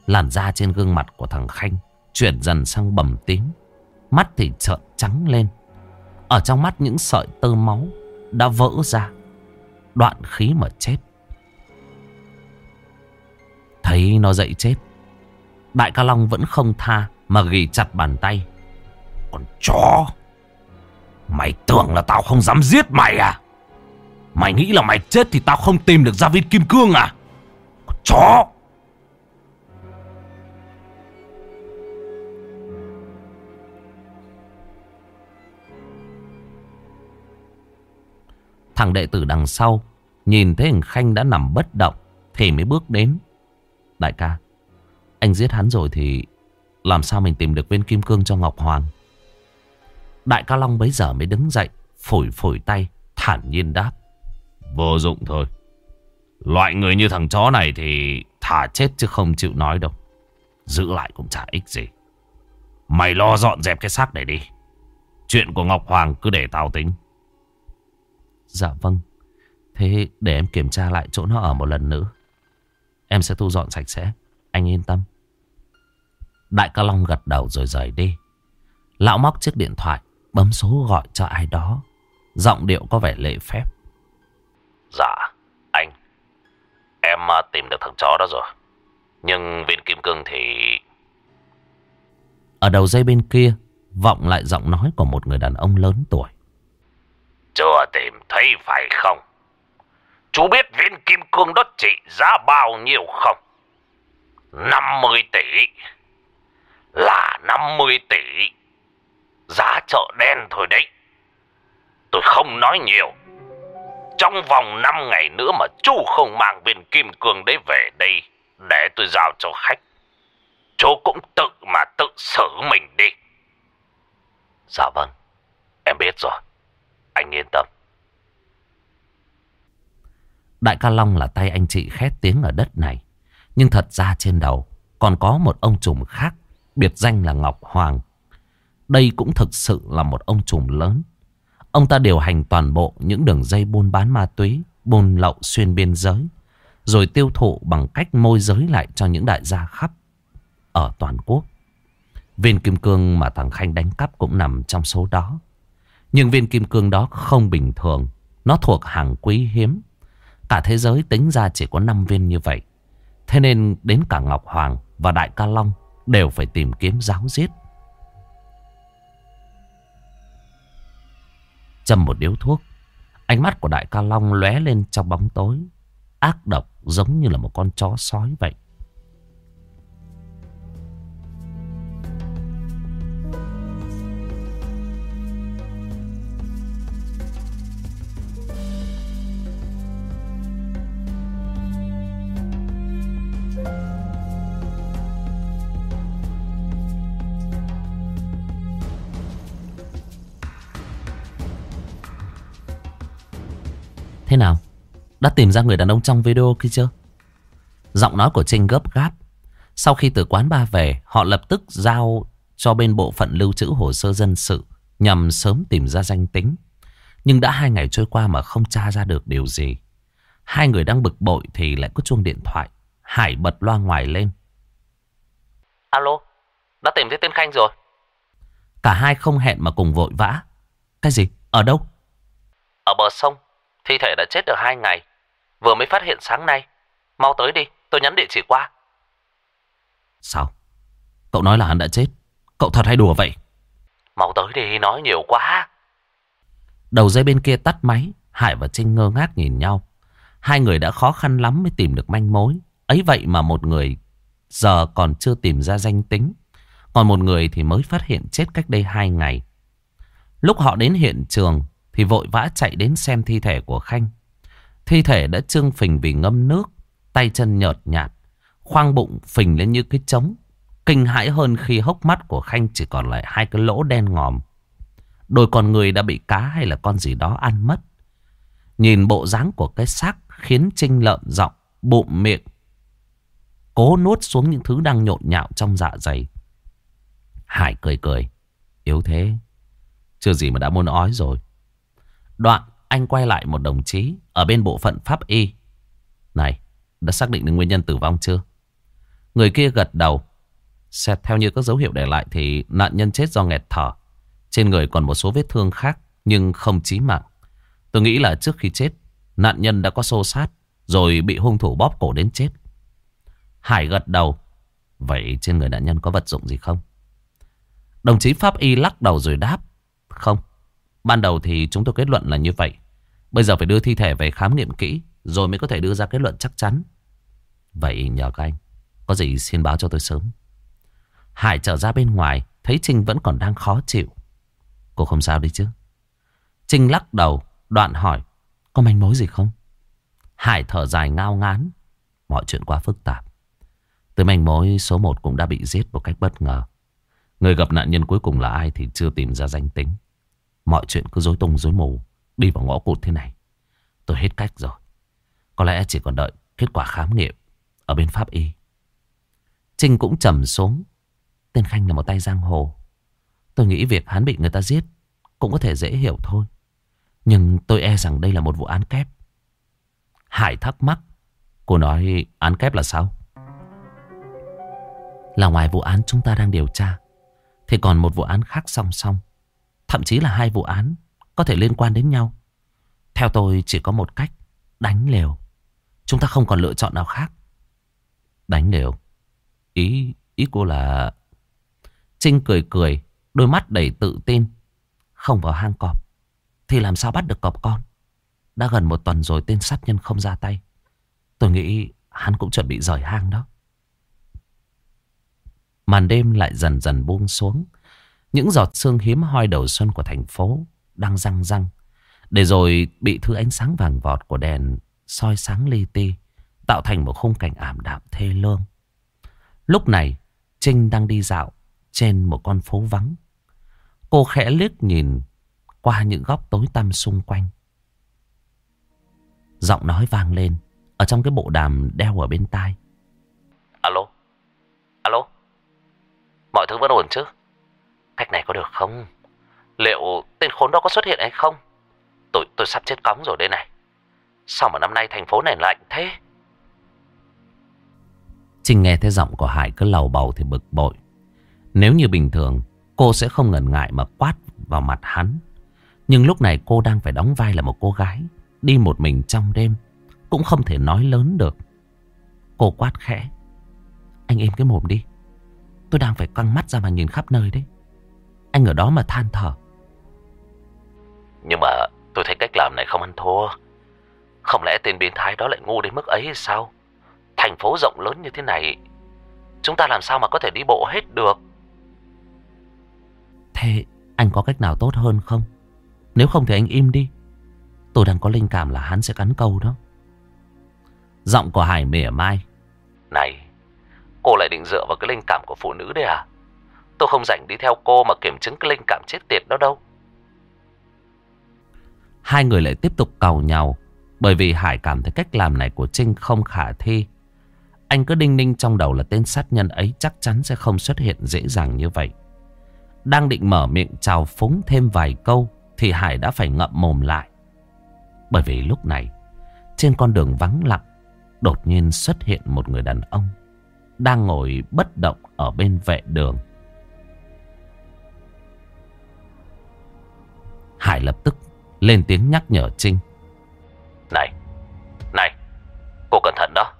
Làn da trên gương mặt của thằng Khanh chuyển dần sang bầm tím. Mắt thì trợn trắng lên. Ở trong mắt những sợi tơ máu đã vỡ ra. Đoạn khí mà chết. Thấy nó dậy chết. Đại ca Long vẫn không tha mà ghi chặt bàn tay. Còn chó. Mày tưởng là tao không dám giết mày à? Mày nghĩ là mày chết thì tao không tìm được gia viên kim cương à? Chó. Thằng đệ tử đằng sau Nhìn thấy hình Khanh đã nằm bất động Thì mới bước đến Đại ca, Anh giết hắn rồi thì Làm sao mình tìm được viên kim cương cho Ngọc Hoàng Đại ca Long bấy giờ mới đứng dậy Phủi phủi tay Thản nhiên đáp. Vô dụng thôi. Loại người như thằng chó này thì thả chết chứ không chịu nói đâu. Giữ lại cũng chả ích gì. Mày lo dọn dẹp cái xác này đi. Chuyện của Ngọc Hoàng cứ để tao tính. Dạ vâng. Thế để em kiểm tra lại chỗ nó ở một lần nữa. Em sẽ thu dọn sạch sẽ. Anh yên tâm. Đại ca Long gật đầu rồi rời đi. Lão móc chiếc điện thoại, bấm số gọi cho ai đó. Giọng điệu có vẻ lệ phép. Dạ, anh. Em à, tìm được thằng chó đó rồi. Nhưng viên kim cương thì... Ở đầu dây bên kia, vọng lại giọng nói của một người đàn ông lớn tuổi. Chưa tìm thấy phải không? Chú biết viên kim cương đó trị giá bao nhiêu không? 50 tỷ. Là 50 tỷ. Giá chợ đen thôi đấy. Tôi không nói nhiều. Trong vòng 5 ngày nữa mà chú không mang viên kim cương đấy về đây để tôi giao cho khách. Chú cũng tự mà tự xử mình đi. Dạ vâng, em biết rồi. Anh yên tâm. Đại ca Long là tay anh chị khét tiếng ở đất này. Nhưng thật ra trên đầu còn có một ông trùm khác, biệt danh là Ngọc Hoàng. Đây cũng thực sự là một ông trùm lớn. Ông ta điều hành toàn bộ những đường dây buôn bán ma túy, buôn lậu xuyên biên giới, rồi tiêu thụ bằng cách môi giới lại cho những đại gia khắp ở toàn quốc. Viên kim cương mà thằng Khanh đánh cắp cũng nằm trong số đó. Nhưng viên kim cương đó không bình thường. Nó thuộc hàng quý hiếm. Cả thế giới tính ra chỉ có 5 viên như vậy. Thế nên đến cả Ngọc Hoàng và Đại Ca Long đều phải tìm kiếm giáo giết. Châm một điếu thuốc. Ánh mắt của Đại Ca Long lóe lên trong bóng tối. Ác độc giống như là một con chó sói vậy. Nào? Đã tìm ra người đàn ông trong video kia chưa? Giọng nói của Trinh gấp gáp. Sau khi từ quán ba về, họ lập tức giao cho bên bộ phận lưu trữ hồ sơ dân sự nhằm sớm tìm ra danh tính. Nhưng đã hai ngày trôi qua mà không tra ra được điều gì. Hai người đang bực bội thì lại có chuông điện thoại. Hải bật loa ngoài lên. Alo, đã tìm thấy tên Khanh rồi. Cả hai không hẹn mà cùng vội vã. Cái gì? Ở đâu? Ở bờ sông, thi thể đã chết được hai ngày. Vừa mới phát hiện sáng nay. Mau tới đi, tôi nhắn địa chỉ qua. Sao? Cậu nói là hắn đã chết. Cậu thật hay đùa vậy? Mau tới đi, nói nhiều quá. Đầu dây bên kia tắt máy. Hải và Trinh ngơ ngác nhìn nhau. Hai người đã khó khăn lắm mới tìm được manh mối. Ấy vậy mà một người giờ còn chưa tìm ra danh tính. Còn một người thì mới phát hiện chết cách đây hai ngày. Lúc họ đến hiện trường thì vội vã chạy đến xem thi thể của Khanh. Thi thể đã trương phình vì ngâm nước, tay chân nhợt nhạt, khoang bụng phình lên như cái trống. Kinh hãi hơn khi hốc mắt của Khanh chỉ còn lại hai cái lỗ đen ngòm. Đôi con người đã bị cá hay là con gì đó ăn mất. Nhìn bộ dáng của cái xác khiến Trinh lợn giọng, bụng miệng. Cố nuốt xuống những thứ đang nhộn nhạo trong dạ dày. Hải cười cười. Yếu thế. Chưa gì mà đã muốn ói rồi. Đoạn anh quay lại một đồng chí ở bên bộ phận pháp y. Này, đã xác định được nguyên nhân tử vong chưa? Người kia gật đầu. Xét theo như các dấu hiệu để lại thì nạn nhân chết do nghẹt thở. Trên người còn một số vết thương khác nhưng không chí mạng. Tôi nghĩ là trước khi chết, nạn nhân đã có xô sát rồi bị hung thủ bóp cổ đến chết. Hải gật đầu. Vậy trên người nạn nhân có vật dụng gì không? Đồng chí pháp y lắc đầu rồi đáp. Không. Ban đầu thì chúng tôi kết luận là như vậy. Bây giờ phải đưa thi thể về khám nghiệm kỹ rồi mới có thể đưa ra kết luận chắc chắn. Vậy nhờ các anh, có gì xin báo cho tôi sớm. Hải trở ra bên ngoài, thấy Trinh vẫn còn đang khó chịu. Cô không sao đi chứ? Trinh lắc đầu, đoạn hỏi, có manh mối gì không? Hải thở dài ngao ngán, mọi chuyện quá phức tạp. Từ manh mối số 1 cũng đã bị giết một cách bất ngờ. Người gặp nạn nhân cuối cùng là ai thì chưa tìm ra danh tính. Mọi chuyện cứ dối tung dối mù. đi vào ngõ cụt thế này. Tôi hết cách rồi. Có lẽ chỉ còn đợi kết quả khám nghiệm ở bên pháp y. Trinh cũng trầm xuống. Tên Khanh là một tay giang hồ. Tôi nghĩ việc hắn bị người ta giết cũng có thể dễ hiểu thôi. Nhưng tôi e rằng đây là một vụ án kép. Hải thắc mắc. Cô nói án kép là sao? Là ngoài vụ án chúng ta đang điều tra. Thì còn một vụ án khác song song. Thậm chí là hai vụ án có thể liên quan đến nhau. Theo tôi chỉ có một cách. Đánh liều. Chúng ta không còn lựa chọn nào khác. Đánh liều. Ý, ý cô là... Trinh cười cười. Đôi mắt đầy tự tin. Không vào hang cọp. Thì làm sao bắt được cọp con. Đã gần một tuần rồi tên sát nhân không ra tay. Tôi nghĩ hắn cũng chuẩn bị rời hang đó. Màn đêm lại dần dần buông xuống. Những giọt sương hiếm hoi đầu xuân của thành phố đang răng răng. Để rồi bị thứ ánh sáng vàng vọt của đèn soi sáng li ti. Tạo thành một khung cảnh ảm đạm thê lương. Lúc này, Trinh đang đi dạo trên một con phố vắng. Cô khẽ liếc nhìn qua những góc tối tăm xung quanh. Giọng nói vang lên ở trong cái bộ đàm đeo ở bên tai. Alo? Alo? Mọi thứ vẫn ổn chứ? Cách này có được không? Liệu tên khốn đó có xuất hiện hay không? Tôi, tôi sắp chết cóng rồi đây này. Sao mà năm nay thành phố này lạnh thế? Trinh nghe thấy giọng của Hải cứ lầu bầu thì bực bội. Nếu như bình thường, cô sẽ không ngần ngại mà quát vào mặt hắn. Nhưng lúc này cô đang phải đóng vai là một cô gái, đi một mình trong đêm, cũng không thể nói lớn được. Cô quát khẽ. Anh im cái mồm đi. Tôi đang phải căng mắt ra mà nhìn khắp nơi đấy. Anh ở đó mà than thở. Nhưng mà tôi thấy cách làm này không ăn thua. Không lẽ tên biến thái đó lại ngu đến mức ấy hay sao? Thành phố rộng lớn như thế này, chúng ta làm sao mà có thể đi bộ hết được? Thế anh có cách nào tốt hơn không? Nếu không thì anh im đi. Tôi đang có linh cảm là hắn sẽ cắn câu đó. Giọng của Hải mỉa mai. Này, cô lại định dựa vào cái linh cảm của phụ nữ đấy à? Tôi không rảnh đi theo cô mà kiểm chứng cái linh cảm chết tiệt đó đâu. Hai người lại tiếp tục cầu nhau. Bởi vì Hải cảm thấy cách làm này của Trinh không khả thi. Anh cứ đinh ninh trong đầu là tên sát nhân ấy chắc chắn sẽ không xuất hiện dễ dàng như vậy. Đang định mở miệng chào phúng thêm vài câu thì Hải đã phải ngậm mồm lại. Bởi vì lúc này, trên con đường vắng lặng, đột nhiên xuất hiện một người đàn ông đang ngồi bất động ở bên vệ đường. Hải lập tức lên tiếng nhắc nhở Trinh. Này, này, cô cẩn thận đó.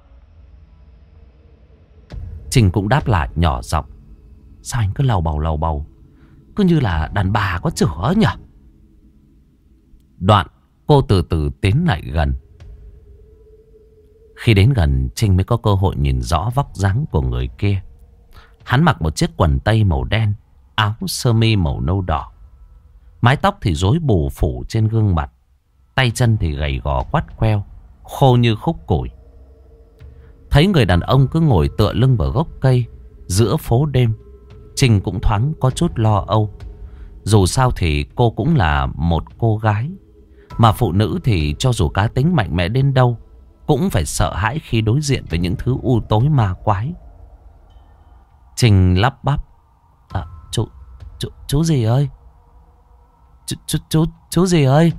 Trinh cũng đáp lại nhỏ giọng. Sao anh cứ lầu bầu lầu bầu, cứ như là đàn bà có chửa nhỉ? Đoạn cô từ từ tiến lại gần. Khi đến gần Trinh mới có cơ hội nhìn rõ vóc dáng của người kia. Hắn mặc một chiếc quần tây màu đen, áo sơ mi màu nâu đỏ. Mái tóc thì rối bù phủ trên gương mặt. Tay chân thì gầy gò quắt queo, khô như khúc củi. Thấy người đàn ông cứ ngồi tựa lưng vào gốc cây giữa phố đêm. Trình cũng thoáng có chút lo âu. Dù sao thì cô cũng là một cô gái. Mà phụ nữ thì cho dù cá tính mạnh mẽ đến đâu cũng phải sợ hãi khi đối diện với những thứ u tối ma quái. Trình lắp bắp. À, chú, chú, chú gì ơi? Chú, chú, chú, chú gì ơi?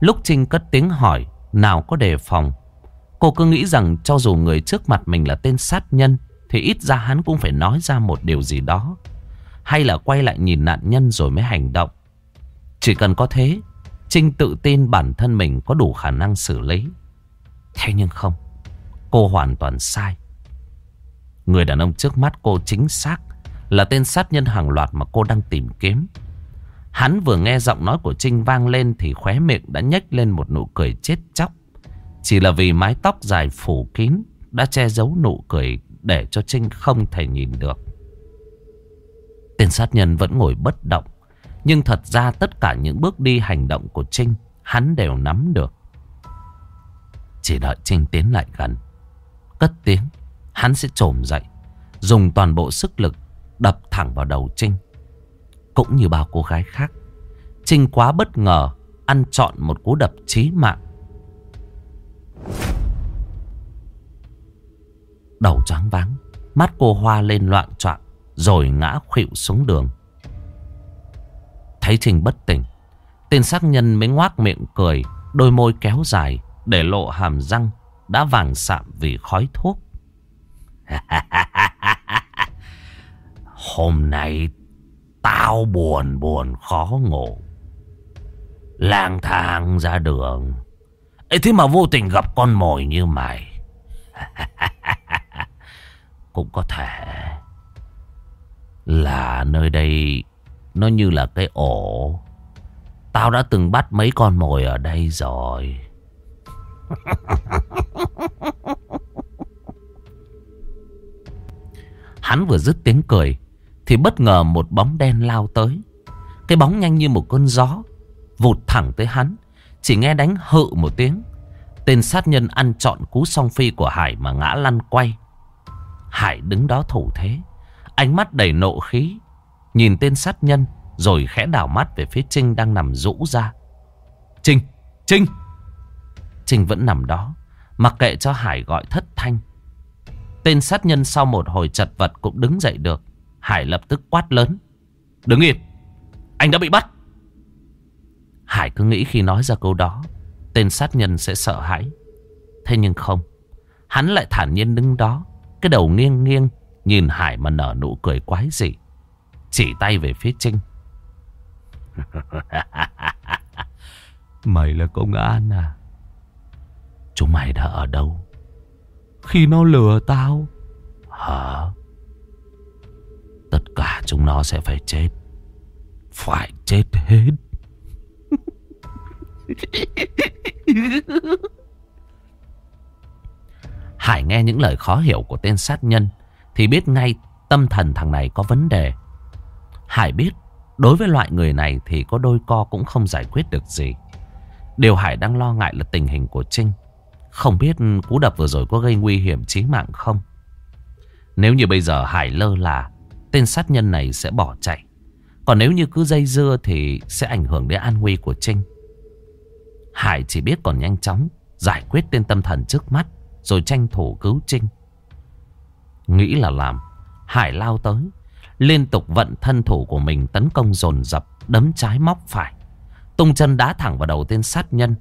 Lúc Trinh cất tiếng hỏi, nào có đề phòng. Cô cứ nghĩ rằng cho dù người trước mặt mình là tên sát nhân, thì ít ra hắn cũng phải nói ra một điều gì đó. Hay là quay lại nhìn nạn nhân rồi mới hành động. Chỉ cần có thế, Trinh tự tin bản thân mình có đủ khả năng xử lý. Thế nhưng không Cô hoàn toàn sai Người đàn ông trước mắt cô chính xác Là tên sát nhân hàng loạt mà cô đang tìm kiếm Hắn vừa nghe giọng nói của Trinh vang lên Thì khóe miệng đã nhếch lên một nụ cười chết chóc. Chỉ là vì mái tóc dài phủ kín Đã che giấu nụ cười Để cho Trinh không thể nhìn được. Tên sát nhân vẫn ngồi bất động, Nhưng thật ra tất cả những bước đi hành động của Trinh Hắn đều nắm được. Chỉ đợi Trinh tiến lại gần, Cất tiếng, Hắn sẽ trồm dậy, Dùng toàn bộ sức lực Đập thẳng vào đầu Trinh. Cũng như bao cô gái khác Trinh quá bất ngờ ăn trọn một cú đập chí mạng. Đầu choáng váng, mắt cô hoa lên loạn trọng rồi ngã khuỵu xuống đường. Thấy Trình bất tỉnh, tên sát nhân mới ngoác miệng cười, đôi môi kéo dài để lộ hàm răng đã vàng sạm vì khói thuốc. *laughs* Hôm nay tao buồn buồn, khó ngủ. Lang thang ra đường. ấy thế mà vô tình gặp con mồi như mày. *laughs* Cũng có thể là nơi đây nó như là cái ổ. Tao đã từng bắt mấy con mồi ở đây rồi. *laughs* Hắn vừa dứt tiếng cười thì bất ngờ một bóng đen lao tới. Cái bóng nhanh như một cơn gió Vụt thẳng tới hắn Chỉ nghe đánh hự một tiếng. Tên sát nhân ăn trọn cú song phi của Hải mà ngã lăn quay. Hải đứng đó thủ thế Ánh mắt đầy nộ khí Nhìn tên sát nhân Rồi khẽ đảo mắt về phía Trinh đang nằm rũ ra. Trinh! Trinh! Trinh vẫn nằm đó Mặc kệ cho Hải gọi thất thanh. Tên sát nhân sau một hồi chật vật cũng đứng dậy được Hải lập tức quát lớn. Đứng yên Anh đã bị bắt. Hải cứ nghĩ khi nói ra câu đó Tên sát nhân sẽ sợ hãi. Thế nhưng không Hắn lại thản nhiên đứng đó Cái đầu nghiêng nghiêng Nhìn Hải mà nở nụ cười quái dị Chỉ tay về phía Trinh. *laughs* Mày là công an à? Chúng mày đã ở đâu? Khi nó lừa tao. Hả Tất cả chúng nó sẽ phải chết. Phải chết hết. Hải nghe những lời khó hiểu của tên sát nhân Thì biết ngay tâm thần thằng này có vấn đề. Hải biết Đối với loại người này thì có đôi co cũng không giải quyết được gì. Điều Hải đang lo ngại là tình hình của Trinh. Không biết cú đập vừa rồi có gây nguy hiểm chí mạng không? Nếu như bây giờ Hải lơ là Tên sát nhân này sẽ bỏ chạy. Còn nếu như cứ dây dưa thì sẽ ảnh hưởng đến an nguy của Trinh. Hải chỉ biết còn nhanh chóng Giải quyết tên tâm thần trước mắt, Rồi tranh thủ cứu Trinh. Nghĩ là làm, Hải lao tới, Liên tục vận thân thủ của mình tấn công dồn dập, Đấm trái móc phải. Tung chân đá thẳng vào đầu tên sát nhân.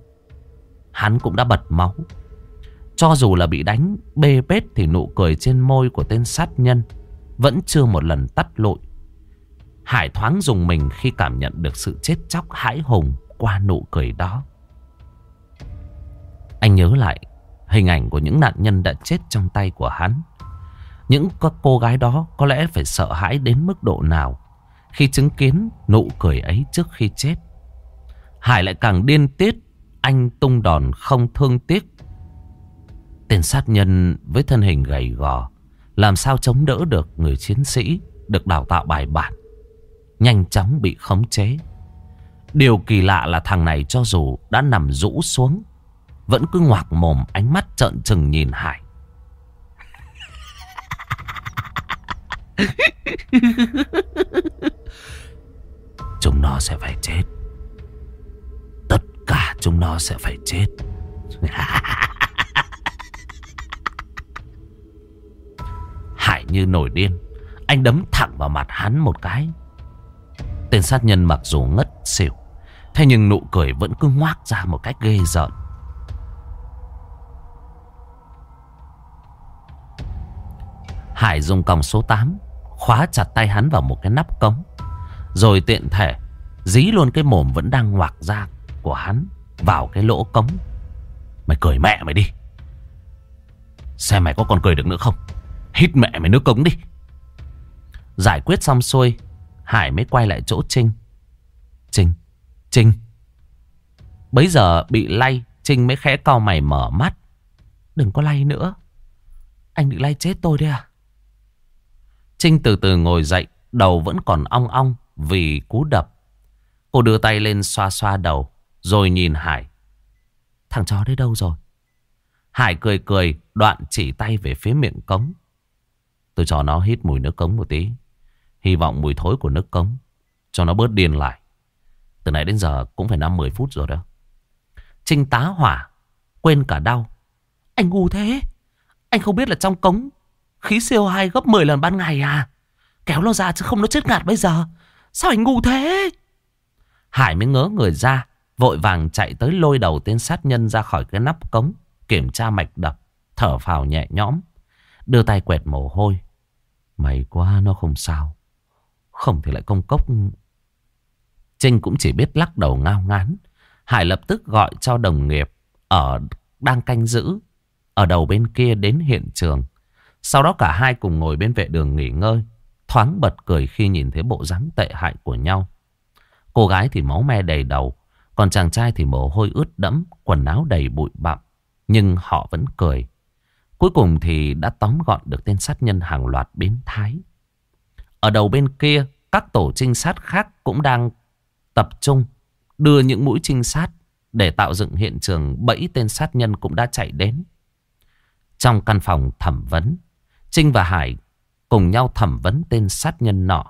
Hắn cũng đã bật máu. Cho dù là bị đánh, bê bết Thì nụ cười trên môi của tên sát nhân vẫn chưa một lần tắt lội Hải thoáng dùng mình khi cảm nhận được sự chết chóc hãi hùng qua nụ cười đó. Anh nhớ lại hình ảnh của những nạn nhân đã chết trong tay của hắn. Những cô gái đó có lẽ phải sợ hãi đến mức độ nào khi chứng kiến nụ cười ấy trước khi chết. Hải lại càng điên tiết, anh tung đòn không thương tiếc. Tên sát nhân với thân hình gầy gò, làm sao chống đỡ được người chiến sĩ được đào tạo bài bản, nhanh chóng bị khống chế. Điều kỳ lạ là thằng này cho dù đã nằm rũ xuống, vẫn cứ ngoạc mồm ánh mắt trợn trừng nhìn Hải. *laughs* Chúng nó sẽ phải chết. Tất cả chúng nó sẽ phải chết. *laughs* Như nổi điên. Anh đấm thẳng vào mặt hắn một cái. Tên sát nhân mặc dù ngất xỉu. Thế nhưng nụ cười vẫn cứ ngoác ra một cách ghê rợn. Hải dùng còng số 8 Khóa chặt tay hắn vào một cái nắp cống, Rồi tiện thể Dí luôn cái mồm vẫn đang ngoạc ra Của hắn Vào cái lỗ cống Mày cười mẹ mày đi Xem mày có còn cười được nữa không Hít mẹ mày nước cống đi Giải quyết xong xuôi Hải mới quay lại chỗ Trinh Trinh Trinh Bấy giờ bị lay Trinh mới khẽ cau mày mở mắt Đừng có lay nữa Anh định lay chết tôi đấy à Trinh từ từ ngồi dậy, đầu vẫn còn ong ong vì cú đập. Cô đưa tay lên xoa xoa đầu, rồi nhìn Hải. Thằng chó đấy đâu rồi? Hải cười cười, đoạn chỉ tay về phía miệng cống. Tôi cho nó hít mùi nước cống một tí. Hy vọng mùi thối của nước cống, cho nó bớt điên lại. Từ nãy đến giờ cũng phải 5-10 phút rồi đó. Trinh tá hỏa. Quên cả đau. Anh ngu thế. Anh không biết là trong cống khí CO2 gấp 10 lần ban ngày à. Kéo nó ra chứ không nó chết ngạt bây giờ. Sao anh ngu thế? Hải mới ngớ người ra. Vội vàng chạy tới lôi đầu tên sát nhân ra khỏi cái nắp cống. Kiểm tra mạch đập. Thở phào nhẹ nhõm. Đưa tay quẹt mồ hôi. May quá nó không sao. Không thì lại công cốc. Trinh cũng chỉ biết lắc đầu ngao ngán. Hải lập tức gọi cho đồng nghiệp ở đang canh giữ ở đầu bên kia đến hiện trường. Sau đó cả hai cùng ngồi bên vệ đường nghỉ ngơi, thoáng bật cười khi nhìn thấy bộ dáng tệ hại của nhau. Cô gái thì máu me đầy đầu, còn chàng trai thì mồ hôi ướt đẫm, quần áo đầy bụi bặm, nhưng họ vẫn cười. Cuối cùng thì đã tóm gọn được tên sát nhân hàng loạt biến thái. Ở đầu bên kia, các tổ trinh sát khác cũng đang tập trung đưa những mũi trinh sát để tạo dựng hiện trường bẫy tên sát nhân cũng đã chạy đến. Trong căn phòng thẩm vấn, Trinh và Hải cùng nhau thẩm vấn tên sát nhân nọ.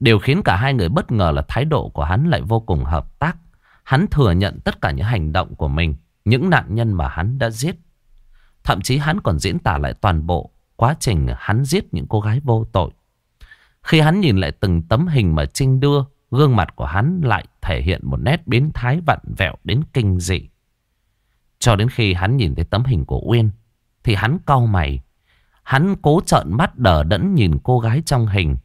Điều khiến cả hai người bất ngờ là thái độ của hắn lại vô cùng hợp tác. Hắn thừa nhận tất cả những hành động của mình, những nạn nhân mà hắn đã giết. Thậm chí hắn còn diễn tả lại toàn bộ quá trình hắn giết những cô gái vô tội. Khi hắn nhìn lại từng tấm hình mà Trinh đưa, gương mặt của hắn lại thể hiện một nét biến thái vặn vẹo đến kinh dị. Cho đến khi hắn nhìn thấy tấm hình của Uyên, thì hắn cau mày. Hắn cố trợn mắt đờ đẫn nhìn cô gái trong hình.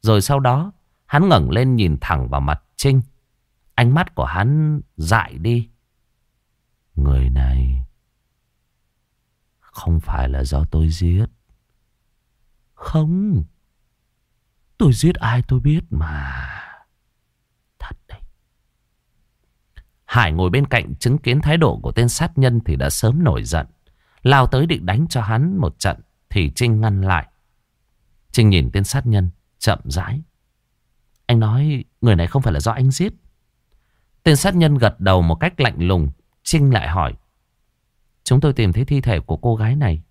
Rồi sau đó, hắn ngẩng lên nhìn thẳng vào mặt Trinh. Ánh mắt của hắn dại đi. Người này không phải là do tôi giết. Không. Tôi giết ai tôi biết mà. Thật đấy. Hải ngồi bên cạnh chứng kiến thái độ của tên sát nhân thì đã sớm nổi giận. Lao tới định đánh cho hắn một trận thì Trinh ngăn lại. Trinh nhìn tên sát nhân, chậm rãi. Anh nói, người này không phải là do anh giết. Tên sát nhân gật đầu một cách lạnh lùng. Trinh lại hỏi. Chúng tôi tìm thấy thi thể của cô gái này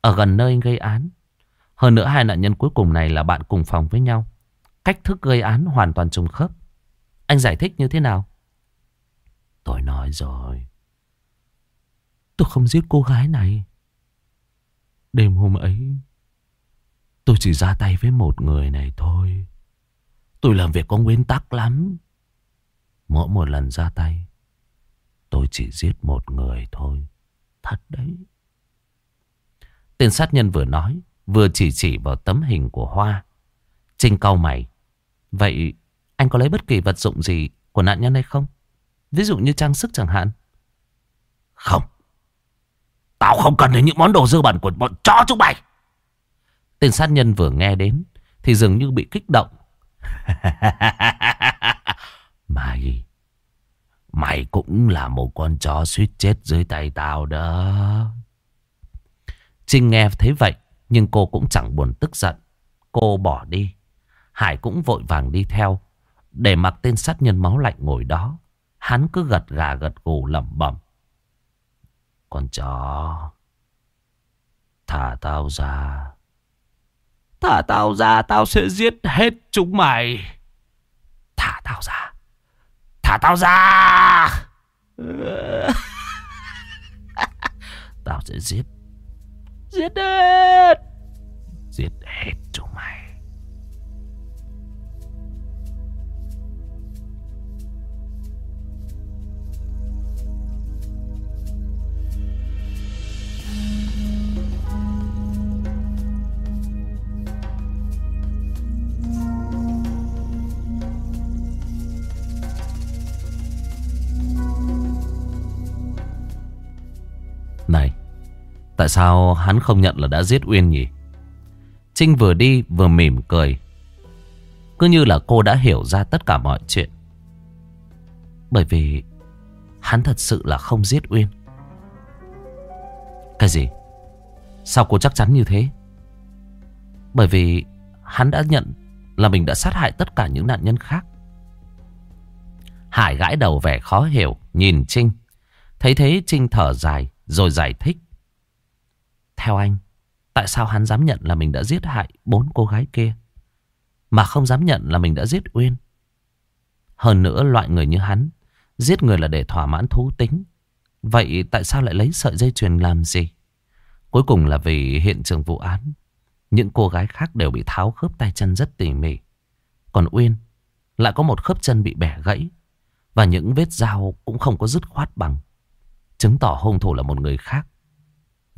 ở gần nơi gây án. Hơn nữa hai nạn nhân cuối cùng này là bạn cùng phòng với nhau. Cách thức gây án hoàn toàn trùng khớp. Anh giải thích như thế nào? Tôi nói rồi. Tôi không giết cô gái này. Đêm hôm ấy, tôi chỉ ra tay với một người này thôi. Tôi làm việc có nguyên tắc lắm. Mỗi một lần ra tay, tôi chỉ giết một người thôi. Thật đấy. Tên sát nhân vừa nói, vừa chỉ chỉ vào tấm hình của Hoa. Trinh cau mày. Vậy anh có lấy bất kỳ vật dụng gì của nạn nhân hay không? Ví dụ như trang sức chẳng hạn. Không. Tao không cần đến những món đồ dơ bẩn của bọn chó chúng mày. Tên sát nhân vừa nghe đến thì dường như bị kích động. *laughs* mày, mày cũng là một con chó suýt chết dưới tay tao đó. Trinh nghe thấy vậy nhưng cô cũng chẳng buồn tức giận. Cô bỏ đi. Hải cũng vội vàng đi theo. Để mặc tên sát nhân máu lạnh ngồi đó. Hắn cứ gật gà gật gù lẩm bẩm. Con chó. Thả tao ra. Thả tao ra tao sẽ giết hết chúng mày. Thả tao ra. Thả tao ra. *laughs* tao sẽ giết. Giết hết. Giết hết chúng mày. Tại sao hắn không nhận là đã giết Uyên nhỉ? Trinh vừa đi vừa mỉm cười. Cứ như là cô đã hiểu ra tất cả mọi chuyện. Bởi vì Hắn thật sự là không giết Uyên. Cái gì? Sao cô chắc chắn như thế? Bởi vì Hắn đã nhận là mình đã sát hại tất cả những nạn nhân khác. Hải gãi đầu vẻ khó hiểu, Nhìn Trinh. Thấy thế Trinh thở dài, rồi giải thích. Theo anh, tại sao hắn dám nhận là mình đã giết hại bốn cô gái kia, mà không dám nhận là mình đã giết Uyên? Hơn nữa loại người như hắn Giết người là để thỏa mãn thú tính. Vậy tại sao lại lấy sợi dây chuyền làm gì? Cuối cùng là vì hiện trường vụ án. Những cô gái khác đều bị tháo khớp tay chân rất tỉ mỉ. Còn Uyên Lại có một khớp chân bị bẻ gãy Và những vết dao cũng không có dứt khoát bằng. Chứng tỏ hung thủ là một người khác.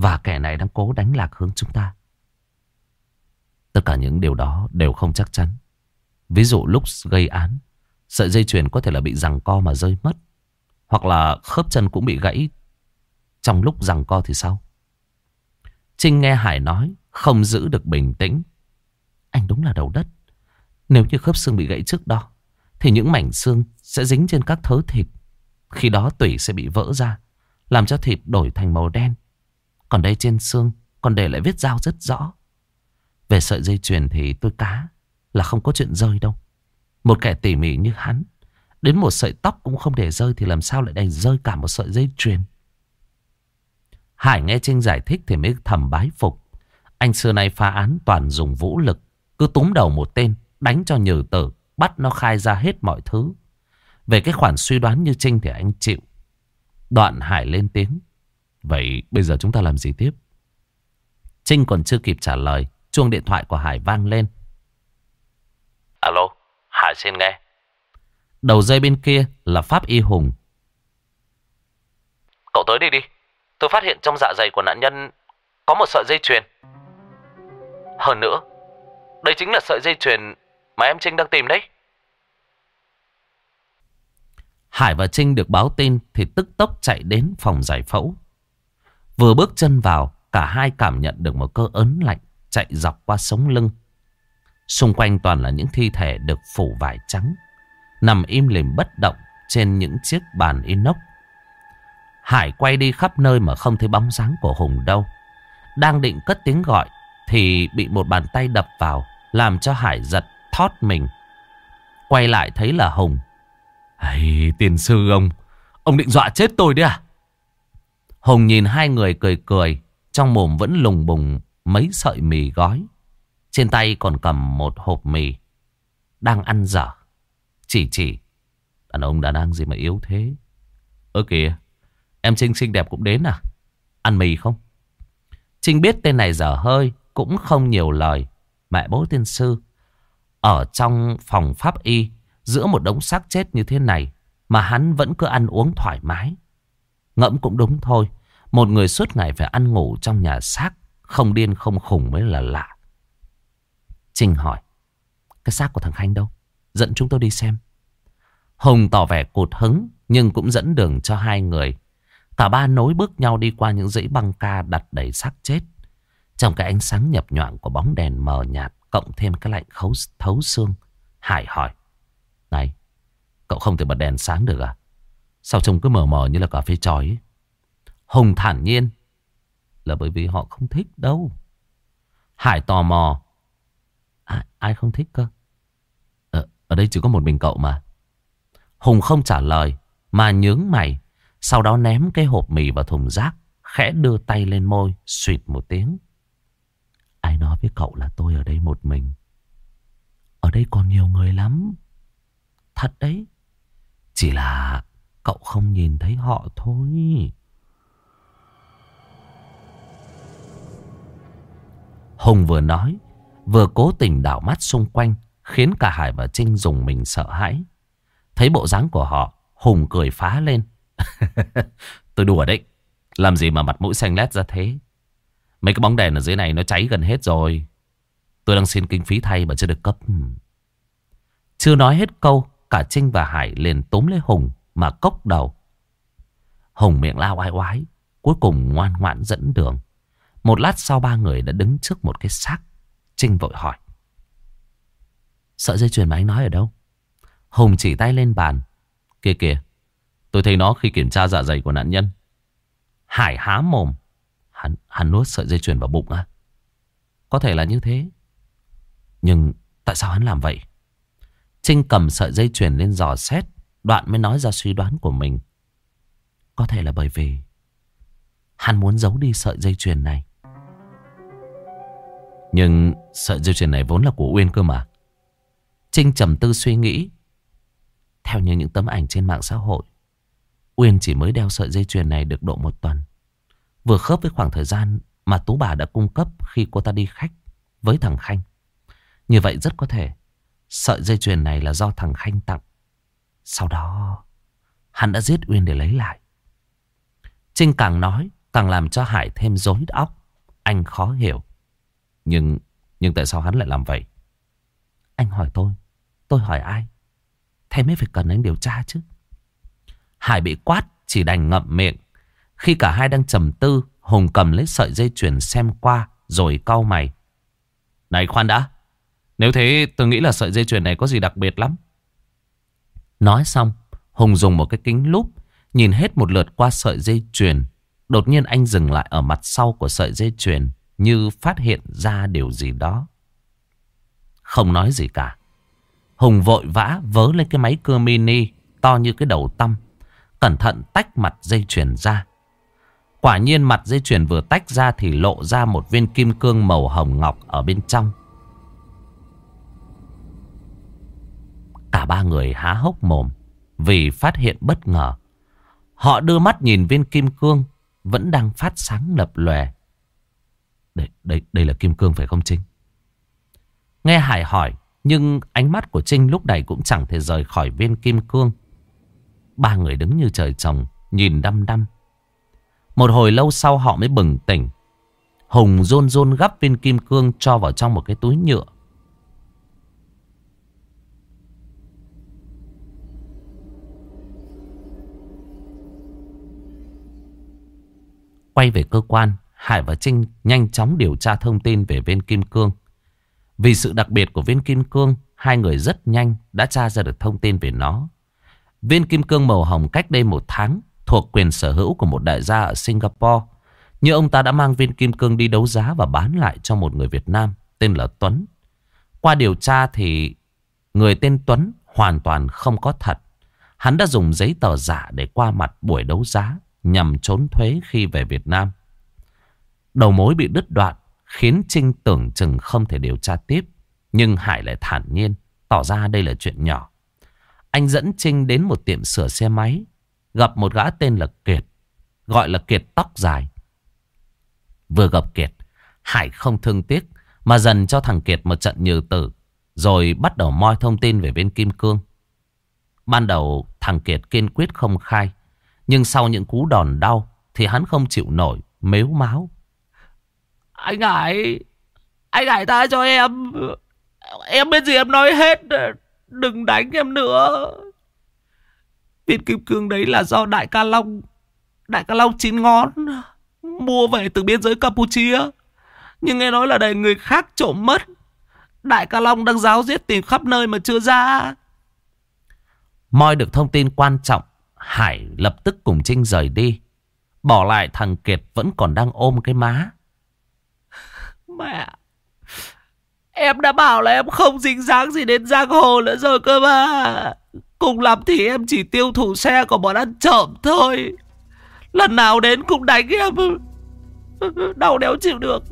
Và kẻ này đang cố đánh lạc hướng chúng ta. Tất cả những điều đó đều không chắc chắn. Ví dụ lúc gây án, Sợi dây chuyền có thể là bị giằng co mà rơi mất, Hoặc là khớp chân cũng bị gãy. Trong lúc giằng co thì sao? Trinh nghe Hải nói, Không giữ được bình tĩnh. Anh đúng là đầu đất. Nếu như khớp xương bị gãy trước đó, Thì những mảnh xương sẽ dính trên các thớ thịt. Khi đó tủy sẽ bị vỡ ra, Làm cho thịt đổi thành màu đen. Còn đây trên xương Còn để lại vết dao rất rõ Về sợi dây chuyền thì tôi cá Là không có chuyện rơi đâu Một kẻ tỉ mỉ như hắn Đến một sợi tóc cũng không để rơi Thì làm sao lại đành rơi cả một sợi dây chuyền Hải nghe Trinh giải thích thì mới thầm bái phục. Anh xưa nay phá án toàn dùng vũ lực. Cứ túm đầu một tên, đánh cho nhử tử, bắt nó khai ra hết mọi thứ. Về cái khoản suy đoán như Trinh thì anh chịu. Đoạn Hải lên tiếng. Vậy bây giờ chúng ta làm gì tiếp? Trinh còn chưa kịp trả lời. Chuông điện thoại của Hải vang lên. Alo, Hải xin nghe. Đầu dây bên kia là Pháp Y Hùng. Cậu tới đi đi. Tôi phát hiện trong dạ dày của nạn nhân có một sợi dây chuyền. Hơn nữa, đây chính là sợi dây chuyền mà em Trinh đang tìm đấy. Hải và Trinh được báo tin thì tức tốc chạy đến phòng giải phẫu. Vừa bước chân vào, cả hai cảm nhận được một cơ ớn lạnh chạy dọc qua sống lưng. Xung quanh toàn là những thi thể được phủ vải trắng, nằm im lìm bất động trên những chiếc bàn inox Hải quay đi khắp nơi mà không thấy bóng dáng của Hùng đâu. Đang định cất tiếng gọi thì bị một bàn tay đập vào làm cho Hải giật thót mình. Quay lại thấy là Hùng. Hay, tiền sư ông, ông định dọa chết tôi đấy à? Hùng nhìn hai người cười cười, trong mồm vẫn lùng bùng mấy sợi mì gói. Trên tay còn cầm một hộp mì, đang ăn dở. Chỉ chỉ, đàn ông đàn ông gì mà yếu thế. Ơ kìa, Em Trinh xinh đẹp cũng đến à? Ăn mì không? Trinh biết tên này dở hơi, cũng không nhiều lời. Mẹ bố tiên sư. Ở trong phòng pháp y, giữa một đống xác chết như thế này, mà hắn vẫn cứ ăn uống thoải mái. Ngẫm cũng đúng thôi. Một người suốt ngày phải ăn ngủ trong nhà xác, không điên không khùng mới là lạ. Trinh hỏi, cái xác của thằng Khanh đâu? Dẫn chúng tôi đi xem. Hùng tỏ vẻ cột hứng, nhưng cũng dẫn đường cho hai người. Cả ba nối bước nhau đi qua những dãy băng ca đặt đầy xác chết. Trong cái ánh sáng nhập nhoạng của bóng đèn mờ nhạt cộng thêm cái lạnh khấu thấu xương. Hải hỏi. Này, cậu không thể bật đèn sáng được à? Sao trông cứ mờ mờ như là cà phê tròi ấy? Hùng thản nhiên. Là bởi vì họ không thích đâu. Hải tò mò. À, ai không thích cơ? Ở, ở đây chỉ có một mình cậu mà. Hùng không trả lời mà nhướng mày sau đó ném cái hộp mì vào thùng rác. Khẽ đưa tay lên môi. Xuyệt một tiếng. Ai nói với cậu là tôi ở đây một mình. Ở đây còn nhiều người lắm. Thật đấy. Chỉ là cậu không nhìn thấy họ thôi. Hùng vừa nói, vừa cố tình đảo mắt xung quanh, khiến cả Hải và Trinh dùng mình sợ hãi. Thấy bộ dáng của họ, Hùng cười phá lên. *laughs* Tôi đùa đấy. Làm gì mà mặt mũi xanh lét ra thế. Mấy cái bóng đèn ở dưới này nó cháy gần hết rồi. Tôi đang xin kinh phí thay mà chưa được cấp. Chưa nói hết câu, cả Trinh và Hải liền tốm lấy Hùng mà cốc đầu. Hùng miệng lao oai oái, cuối cùng ngoan ngoãn dẫn đường. Một lát sau ba người đã đứng trước một cái xác. Trinh vội hỏi. Sợi dây chuyền mà anh nói ở đâu? Hùng chỉ tay lên bàn. Kìa kìa, Tôi thấy nó khi kiểm tra dạ dày của nạn nhân. Hải há mồm. Hắn, hắn nuốt sợi dây chuyền vào bụng á. Có thể là như thế. Nhưng tại sao hắn làm vậy? Trinh cầm sợi dây chuyền lên dò xét. Đoạn mới nói ra suy đoán của mình. Có thể là bởi vì hắn muốn giấu đi sợi dây chuyền này. Nhưng sợi dây chuyền này vốn là của Uyên cơ mà. Trinh trầm tư suy nghĩ. Theo như những tấm ảnh trên mạng xã hội, Uyên chỉ mới đeo sợi dây chuyền này được độ một tuần Vừa khớp với khoảng thời gian mà Tú bà đã cung cấp khi cô ta đi khách với thằng Khanh. Như vậy rất có thể sợi dây chuyền này là do thằng Khanh tặng. Sau đó hắn đã giết Uyên để lấy lại. Trinh càng nói càng làm cho Hải thêm rối óc. Anh khó hiểu. Nhưng nhưng tại sao hắn lại làm vậy? Anh hỏi tôi. Tôi hỏi ai? Thế mới phải cần anh điều tra chứ. Hải bị quát chỉ đành ngậm miệng. Khi cả hai đang trầm tư, Hùng cầm lấy sợi dây chuyền xem qua rồi cau mày. Này khoan đã. Nếu thế tôi nghĩ là sợi dây chuyền này có gì đặc biệt lắm. Nói xong, Hùng dùng một cái kính lúp nhìn hết một lượt qua sợi dây chuyền. Đột nhiên anh dừng lại ở mặt sau của sợi dây chuyền như phát hiện ra điều gì đó. Không nói gì cả. Hùng vội vã vớ lên cái máy cưa mini to như cái đầu tăm. Cẩn thận tách mặt dây chuyền ra. Quả nhiên mặt dây chuyền vừa tách ra thì lộ ra một viên kim cương màu hồng ngọc ở bên trong. Cả ba người há hốc mồm vì phát hiện bất ngờ. Họ đưa mắt nhìn viên kim cương vẫn đang phát sáng lập lòe. Đây, đây, đây là kim cương phải không Trinh? Nghe Hải hỏi, nhưng ánh mắt của Trinh lúc này cũng chẳng thể rời khỏi viên kim cương. Ba người đứng như trời trồng, nhìn đăm đăm. Một hồi lâu sau họ mới bừng tỉnh. Hùng rôn rôn gắp viên kim cương cho vào trong một cái túi nhựa. Quay về cơ quan, Hải và Trinh nhanh chóng điều tra thông tin về viên kim cương. Vì sự đặc biệt của viên kim cương, hai người rất nhanh đã tra ra được thông tin về nó. Viên kim cương màu hồng cách đây một tháng thuộc quyền sở hữu của một đại gia ở Singapore. Nhưng ông ta đã mang viên kim cương đi đấu giá và bán lại cho một người Việt Nam tên là Tuấn. Qua điều tra thì người tên Tuấn hoàn toàn không có thật. Hắn đã dùng giấy tờ giả để qua mặt buổi đấu giá nhằm trốn thuế khi về Việt Nam. Đầu mối bị đứt đoạn khiến Trinh tưởng chừng không thể điều tra tiếp. Nhưng Hải lại thản nhiên tỏ ra đây là chuyện nhỏ. Anh dẫn Trinh đến một tiệm sửa xe máy, Gặp một gã tên là Kiệt, Gọi là Kiệt tóc dài Vừa gặp Kiệt, Hải không thương tiếc Mà dần cho thằng Kiệt một trận nhừ tử, Rồi bắt đầu moi thông tin về bên kim cương Ban đầu thằng Kiệt kiên quyết không khai nhưng sau những cú đòn đau Thì hắn không chịu nổi Mếu máu. Anh Hải Anh Hải tha cho em. Em biết gì em nói hết Đừng đánh em nữa. Viên kim cương đấy là do Đại ca Long Đại ca Long chín ngón Mua về từ biên giới Campuchia. Nhưng nghe nói là để người khác trộm mất. Đại ca Long đang giáo giết tìm khắp nơi mà chưa ra. Moi được thông tin quan trọng Hải lập tức cùng Trinh rời đi. Bỏ lại thằng Kiệt vẫn còn đang ôm cái má. Mẹ, Em đã bảo là em không dính dáng gì đến giang hồ nữa rồi cơ mà. Cùng lắm thì em chỉ tiêu thụ xe của bọn ăn trộm thôi. Lần nào đến cũng đánh em. Đau đéo chịu được.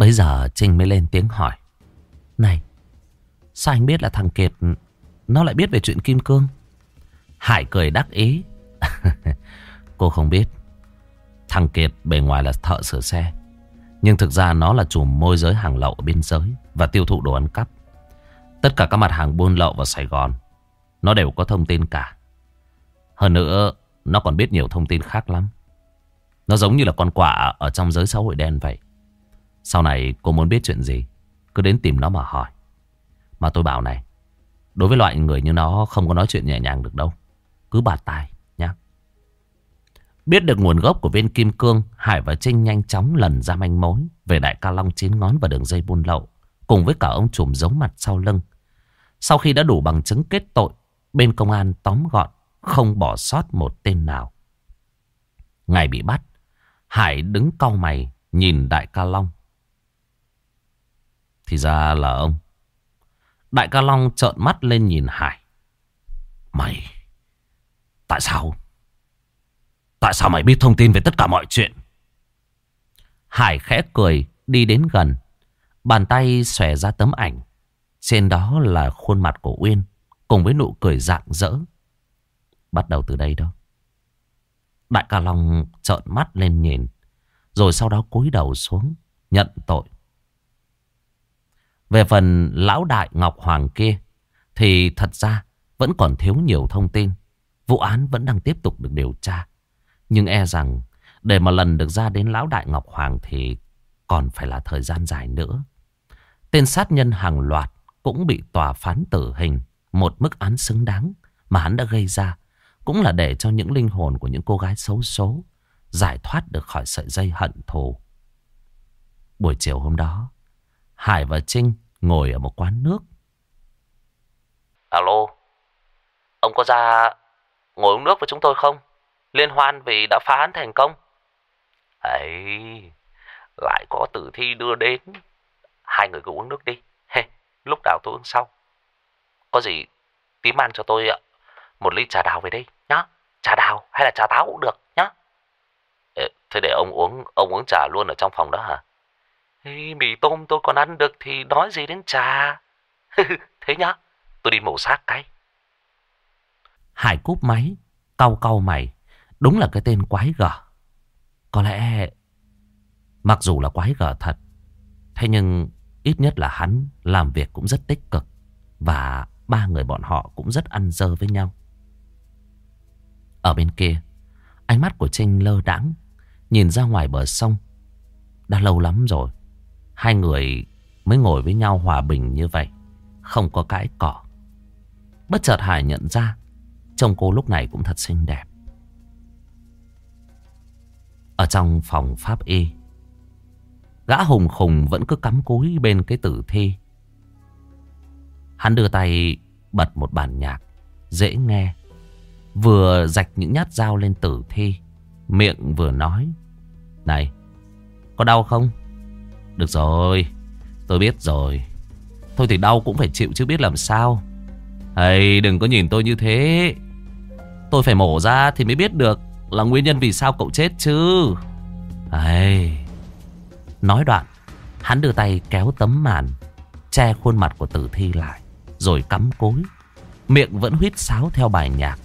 Bây giờ Trinh mới lên tiếng hỏi. Này, sao anh biết là thằng Kiệt nó lại biết về chuyện Kim Cương? Hải cười đắc ý. *laughs* Cô không biết. Thằng Kiệt bề ngoài là thợ sửa xe. Nhưng thực ra nó là chủ môi giới hàng lậu ở biên giới và tiêu thụ đồ ăn cắp. Tất cả các mặt hàng buôn lậu vào Sài Gòn, nó đều có thông tin cả. Hơn nữa, nó còn biết nhiều thông tin khác lắm. Nó giống như là con quạ ở trong giới xã hội đen vậy. Sau này cô muốn biết chuyện gì Cứ đến tìm nó mà hỏi Mà tôi bảo này Đối với loại người như nó không có nói chuyện nhẹ nhàng được đâu Cứ bạt tai nhá Biết được nguồn gốc của viên kim cương Hải và Trinh nhanh chóng lần ra manh mối Về đại ca Long chín ngón và đường dây buôn lậu Cùng với cả ông trùm giấu mặt sau lưng Sau khi đã đủ bằng chứng kết tội Bên công an tóm gọn, không bỏ sót một tên nào. Ngày bị bắt, Hải đứng cau mày nhìn Đại ca Long. Thì ra là ông. Đại ca Long trợn mắt lên nhìn Hải. Mày, tại sao? Tại sao mày biết thông tin về tất cả mọi chuyện? Hải khẽ cười, đi đến gần. Bàn tay xòe ra tấm ảnh. Trên đó là khuôn mặt của Uyên, cùng với nụ cười rạng rỡ. Bắt đầu từ đây đó. Đại ca Long trợn mắt lên nhìn. Rồi sau đó cúi đầu xuống, nhận tội. Về phần lão đại Ngọc Hoàng kia, thì thật ra vẫn còn thiếu nhiều thông tin. Vụ án vẫn đang tiếp tục được điều tra. Nhưng e rằng để mà lần được ra đến lão đại Ngọc Hoàng thì còn phải là thời gian dài nữa. Tên sát nhân hàng loạt cũng bị tòa phán tử hình. Một mức án xứng đáng mà hắn đã gây ra. Cũng là để cho những linh hồn của những cô gái xấu số giải thoát được khỏi sợi dây hận thù. Buổi chiều hôm đó, Hải và Trinh ngồi ở một quán nước. Alo, ông có ra ngồi uống nước với chúng tôi không? Liên hoan vì đã phá án thành công. Ấy, lại có tử thi đưa đến. Hai người cứ uống nước đi. Hey, lúc nào tôi uống sau. Có gì, tí mang cho tôi một ly trà đào về đây nhá. Trà đào hay là trà táo cũng được nhá. Thế để ông uống ông uống trà luôn ở trong phòng đó hả? Ê, mì tôm tôi còn ăn được thì nói gì đến trà. *laughs* Thế nhá, tôi đi mổ xác cái. Hải cúp máy, cau cau mày. Đúng là cái tên quái gở. Có lẽ mặc dù là quái gở thật, thế nhưng ít nhất là hắn làm việc cũng rất tích cực. Và ba người bọn họ cũng rất ăn dơ với nhau. Ở bên kia, ánh mắt của Trinh lơ đãng nhìn ra ngoài bờ sông. Đã lâu lắm rồi, hai người mới ngồi với nhau hòa bình như vậy, không có cãi cỏ. Bất chợt Hải nhận ra, trông cô lúc này cũng thật xinh đẹp. Ở trong phòng pháp y, gã hùng khùng vẫn cứ cắm cúi bên cái tử thi. Hắn đưa tay bật một bản nhạc dễ nghe, vừa rạch những nhát dao lên tử thi, miệng vừa nói. Này, có đau không? Được rồi, tôi biết rồi. Thôi thì đau cũng phải chịu chứ biết làm sao. Hay đừng có nhìn tôi như thế. Tôi phải mổ ra thì mới biết được là nguyên nhân vì sao cậu chết chứ. Hay. Nói đoạn, hắn đưa tay kéo tấm màn, che khuôn mặt của tử thi lại, rồi cắm cối. Miệng vẫn huyết sáo theo bài nhạc.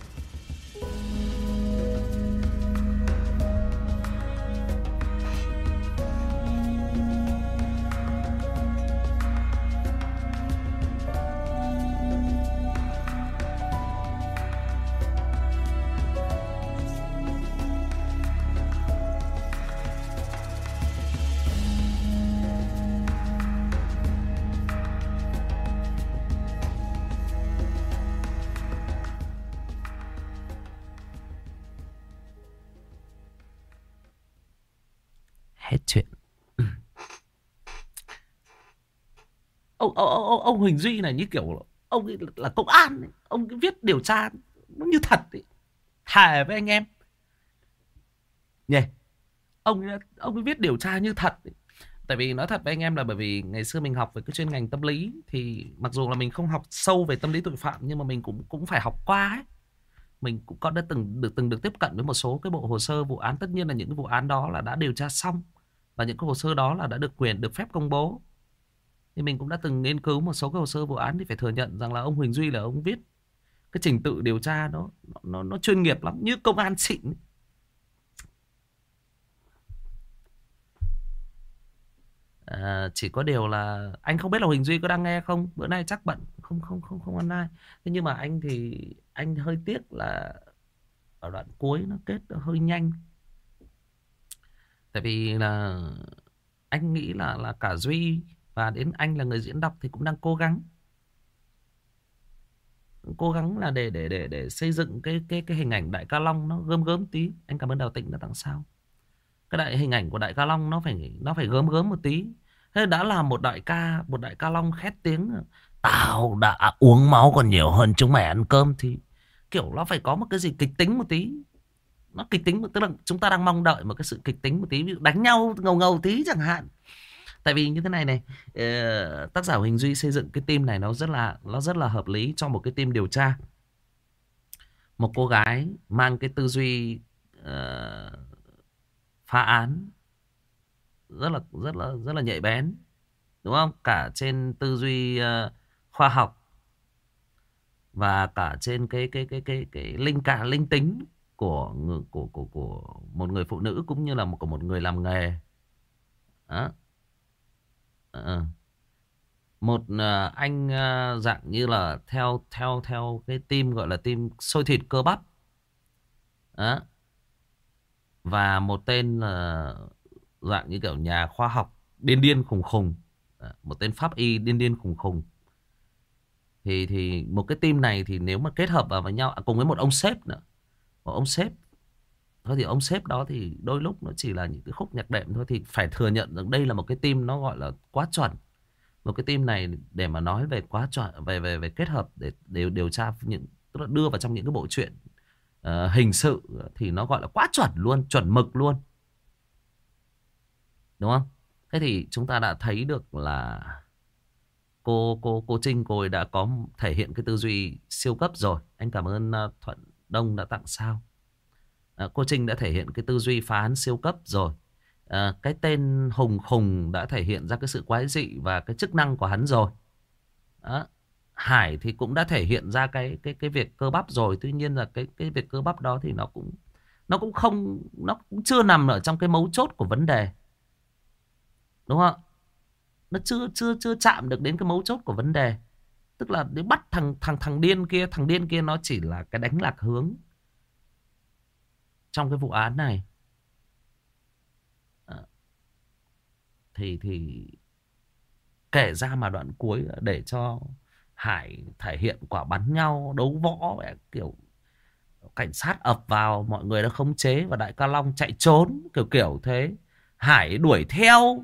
Ông, ông, ông, ông Huỳnh Duy này như kiểu ông ấy là công an ấy. ông ấy viết điều tra nó như thật ấy. thề với anh em nhỉ ông ấy, ông ấy viết điều tra như thật ấy. tại vì nói thật với anh em là bởi vì ngày xưa mình học về cái chuyên ngành tâm lý thì mặc dù là mình không học sâu về tâm lý tội phạm nhưng mà mình cũng cũng phải học qua ấy mình cũng có đã từng được từng được tiếp cận với một số cái bộ hồ sơ vụ án tất nhiên là những cái vụ án đó là đã điều tra xong và những cái hồ sơ đó là đã được quyền được phép công bố thì mình cũng đã từng nghiên cứu một số cái hồ sơ vụ án thì phải thừa nhận rằng là ông Huỳnh Duy là ông viết cái trình tự điều tra nó nó nó chuyên nghiệp lắm như công an xịn à, chỉ có điều là anh không biết là Huỳnh Duy có đang nghe không? Bữa nay chắc bận không không không không online thế nhưng mà anh thì anh hơi tiếc là ở đoạn cuối nó kết nó hơi nhanh. Tại vì là anh nghĩ là là cả Duy và đến anh là người diễn đọc thì cũng đang cố gắng cố gắng là để để để để xây dựng cái cái cái hình ảnh đại ca long nó gớm gớm tí anh cảm ơn đào tịnh đã tặng sao cái đại hình ảnh của đại ca long nó phải nó phải gớm gớm một tí thế đã là một đại ca một đại ca long khét tiếng Tao đã uống máu còn nhiều hơn chúng mày ăn cơm thì kiểu nó phải có một cái gì kịch tính một tí. Nó kịch tính, tức là chúng ta đang mong đợi một cái sự kịch tính một tí. Ví dụ đánh nhau ngầu ngầu tí chẳng hạn. Tại vì như thế này này, ờ, tác giả Huỳnh Duy xây dựng cái team này nó rất là nó rất là hợp lý cho một cái team điều tra. Một cô gái mang cái tư duy uh, phá án rất là rất là rất là nhạy bén đúng không cả trên tư duy uh, khoa học và cả trên cái cái cái cái cái linh cả linh tính của người của của của một người phụ nữ cũng như là một của một người làm nghề đó. À. một ờ, anh ờ, dạng như là theo theo theo cái team gọi là team sôi thịt cơ bắp đó. và một tên là dạng như kiểu nhà khoa học điên điên khùng khùng một tên pháp y điên điên khùng khùng thì thì một cái team này thì nếu mà kết hợp vào với nhau à, cùng với một ông sếp nữa một ông sếp thôi thì ông sếp đó thì đôi lúc nó chỉ là những cái khúc nhạc đệm thôi thì phải thừa nhận rằng đây là một cái team nó gọi là quá chuẩn. Một cái team này để mà nói về quá chuẩn về về về kết hợp để đều điều tra những tức là đưa vào trong những cái bộ truyện uh, hình sự thì nó gọi là quá chuẩn luôn chuẩn mực luôn. Đúng không? Thế thì chúng ta đã thấy được là cô cô cô Trinh cô ấy đã có thể hiện cái tư duy siêu cấp rồi. Anh cảm ơn uh, Thuận Đông đã tặng sao à, cô Trinh đã thể hiện cái tư duy phá án siêu cấp rồi. À, cái tên Hùng Hùng đã thể hiện ra cái sự quái dị và cái chức năng của hắn rồi. Đó. Hải thì cũng đã thể hiện ra cái cái cái việc cơ bắp rồi tuy nhiên là cái cái việc cơ bắp đó thì nó cũng nó cũng không nó cũng chưa nằm ở trong cái mấu chốt của vấn đề. Đúng không? Nó chưa chưa chưa chạm được đến cái mấu chốt của vấn đề. Tức là để bắt thằng thằng thằng điên kia thằng điên kia nó chỉ là cái đánh lạc hướng trong cái vụ án này. Ờ, thì thì kể ra mà đoạn cuối để cho Hải thể hiện quả bắn nhau đấu võ kiểu cảnh sát ập vào mọi người đã khống chế và đại ca Long chạy trốn kiểu kiểu thế. Hải đuổi theo.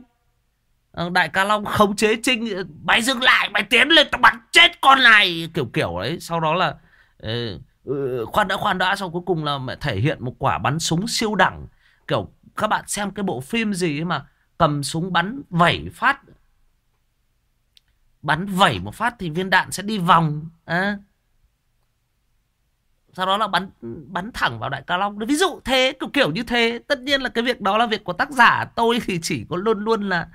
Ờ, đại ca Long khống chế Trinh Mày dừng lại mày tiến lên tao bắn chết con này. Kiểu kiểu đấy. Sau đó là uh, Ừ, khoan đã khoan đã, Sau cuối cùng là thể hiện một quả bắn súng siêu đẳng. Kiểu, các bạn xem cái bộ phim gì mà Cầm súng bắn vẩy phát. Bắn vẩy một phát thì viên đạn sẽ đi vòng à. Sau đó là bắn bắn thẳng vào đại ca Long. Ví dụ thế, kiểu kiểu như thế. Tất nhiên là cái việc đó là việc của tác giả. Tôi thì chỉ có luôn luôn là,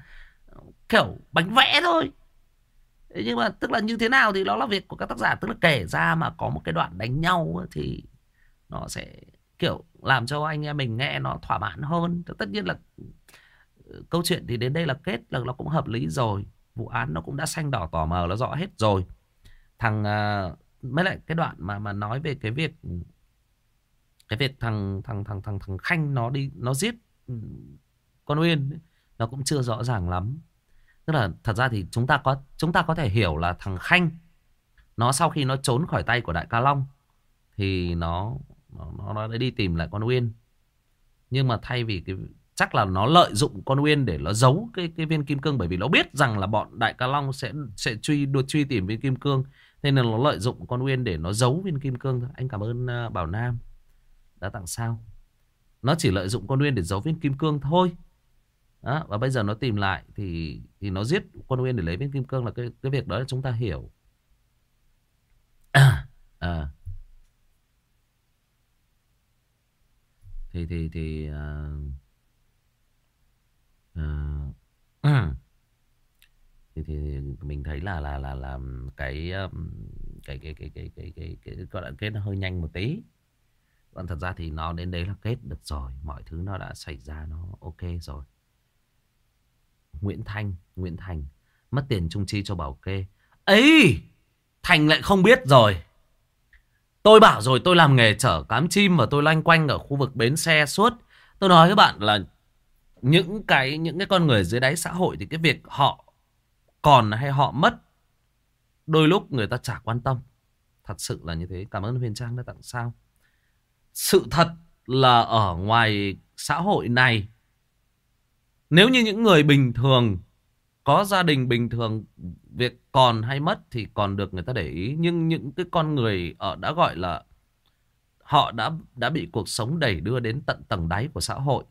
kiểu, bánh vẽ thôi nhưng mà tức là như thế nào thì đó là việc của các tác giả. Tức là kể ra mà có một cái đoạn đánh nhau thì nó sẽ, kiểu, làm cho anh em mình nghe nó thỏa mãn hơn. Tất nhiên là ừ, câu chuyện thì đến đây là kết, là nó cũng hợp lý rồi. Vụ án nó cũng đã xanh đỏ tỏ mờ nó rõ hết rồi. Thằng à, mới lại cái đoạn mà mà nói về cái việc ừ, cái việc thằng thằng thằng thằng thằng khanh nó đi, nó giết ừ, con uyên nó cũng chưa rõ ràng lắm. Tức là thật ra thì chúng ta có, chúng ta có thể hiểu là thằng Khanh, nó sau khi nó trốn khỏi tay của Đại Ca Long, thì nó nó nó đã đi tìm lại con Uyên. Nhưng mà thay vì cái, chắc là nó lợi dụng con Uyên để nó giấu cái cái viên kim cương, bởi vì nó biết rằng là bọn Đại Ca Long sẽ sẽ truy, đua, truy tìm viên kim cương nên là nó lợi dụng con Uyên để nó giấu viên kim cương thôi. Anh cảm ơn à, Bảo Nam đã tặng sao. Nó chỉ lợi dụng con Uyên để giấu viên kim cương thôi đó, và bây giờ nó tìm lại thì thì nó giết quân nguyên để lấy viên kim cương là cái cái việc đó chúng ta hiểu. À. *clears throat* thì thì thì *clears throat* à, à, thì, thì mình thấy là là là là cái cái cái cái cái cái cái, cái gọi là kết nó hơi nhanh một tí. Còn thật ra thì nó đến đấy là kết được rồi mọi thứ nó đã xảy ra nó ok rồi. Nguyễn Thanh, Nguyễn Thành mất tiền trung chi cho bảo kê. ấy Thành lại không biết rồi. Tôi bảo rồi tôi làm nghề chở cám chim và tôi loanh quanh ở khu vực bến xe suốt. Tôi nói các bạn là những cái những cái con người dưới đáy xã hội thì cái việc họ còn hay họ mất đôi lúc người ta chả quan tâm. Thật sự là như thế. Cảm ơn Huyền Trang đã tặng sao. Sự thật là ở ngoài xã hội này nếu như những người bình thường, Có gia đình bình thường, việc còn hay mất thì còn được người ta để ý. Nhưng những cái con người ở, đã gọi là, họ đã đã bị cuộc sống đẩy đưa đến tận tầng đáy của xã hội,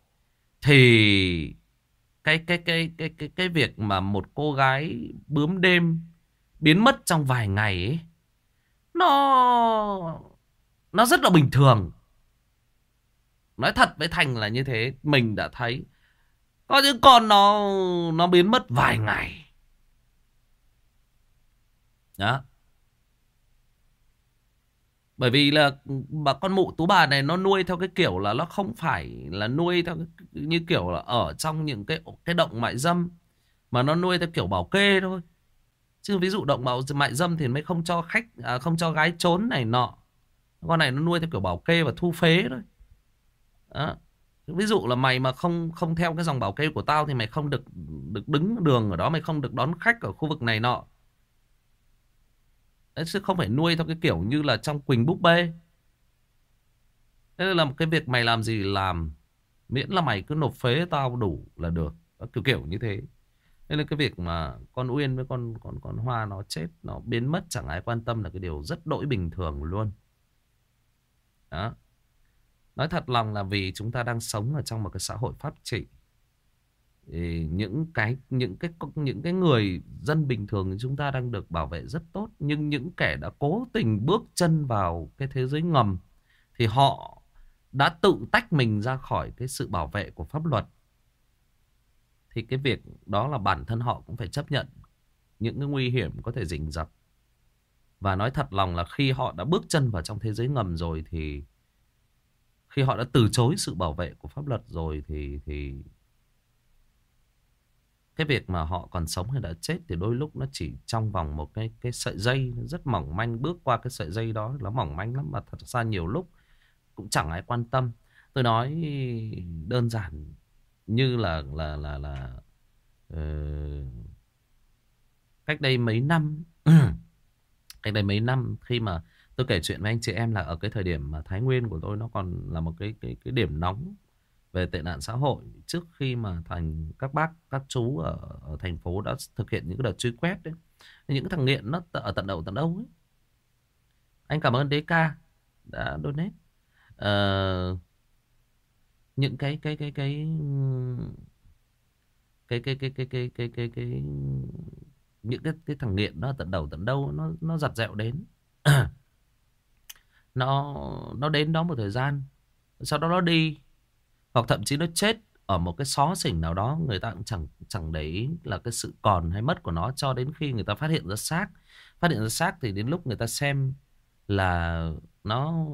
thì cái cái cái cái cái cái việc mà một cô gái bướm đêm, biến mất trong vài ngày ấy, nó nó rất là bình thường. Nói thật với thành là như thế, mình đã thấy có những con nó nó biến mất vài ngày đó bởi vì là bà con mụ tú bà này nó nuôi theo cái kiểu là nó không phải là nuôi theo cái, như kiểu là ở trong những cái cái động mại dâm mà nó nuôi theo kiểu bảo kê thôi. Chứ ví dụ động bảo mại dâm thì mới không cho khách à, không cho gái trốn này nọ. Con này nó nuôi theo kiểu bảo kê và thu phế thôi. Đó. Ví dụ là mày mà không không theo cái dòng bảo kê của tao thì mày không được được đứng đường ở đó, mày không được đón khách ở khu vực này nọ. Đấy, chứ không phải nuôi theo cái kiểu như là trong Quỳnh búp bê. Thế là một cái việc mày làm gì làm miễn là mày cứ nộp phế tao đủ là được. Đó, kiểu kiểu như thế. Nên là cái việc mà con Uyên với con con con Hoa nó chết, nó biến mất chẳng ai quan tâm là cái điều rất đỗi bình thường luôn. Đó. Nói thật lòng là vì chúng ta đang sống ở trong một cái xã hội pháp trị. Thì những cái những cái những cái người dân bình thường chúng ta đang được bảo vệ rất tốt. Nhưng những kẻ đã cố tình bước chân vào cái thế giới ngầm thì họ đã tự tách mình ra khỏi cái sự bảo vệ của pháp luật. Thì cái việc đó là bản thân họ cũng phải chấp nhận những cái nguy hiểm có thể rình rập. Và nói thật lòng là khi họ đã bước chân vào trong thế giới ngầm rồi thì khi họ đã từ chối sự bảo vệ của pháp luật rồi thì thì cái việc mà họ còn sống hay đã chết thì đôi lúc nó chỉ trong vòng một cái cái sợi dây rất mỏng manh bước qua cái sợi dây đó nó mỏng manh lắm mà thật ra nhiều lúc cũng chẳng ai quan tâm. Tôi nói đơn giản như là là là là uh, cách đây mấy năm *clears throat* cách đây mấy năm khi mà tôi kể chuyện với anh chị em là ở cái thời điểm mà Thái Nguyên của tôi nó còn là một cái cái cái điểm nóng về tệ nạn xã hội trước khi mà thành các bác các chú ở, ở thành phố đã thực hiện những cái đợt truy quét đấy những cái thằng nghiện nó ở tận đầu tận đâu ấy anh cảm ơn đế ca đã donate uh, những cái cái cái cái cái cái cái cái cái cái cái cái những cái cái thằng nghiện nó tận đầu tận đâu nó nó giặt dẹo đến nó nó đến đó một thời gian, sau đó nó đi. Hoặc thậm chí nó chết ở một cái xó xỉnh nào đó, người ta cũng chẳng chẳng để ý là cái sự còn hay mất của nó cho đến khi người ta phát hiện ra xác. Phát hiện ra xác thì đến lúc người ta xem là nó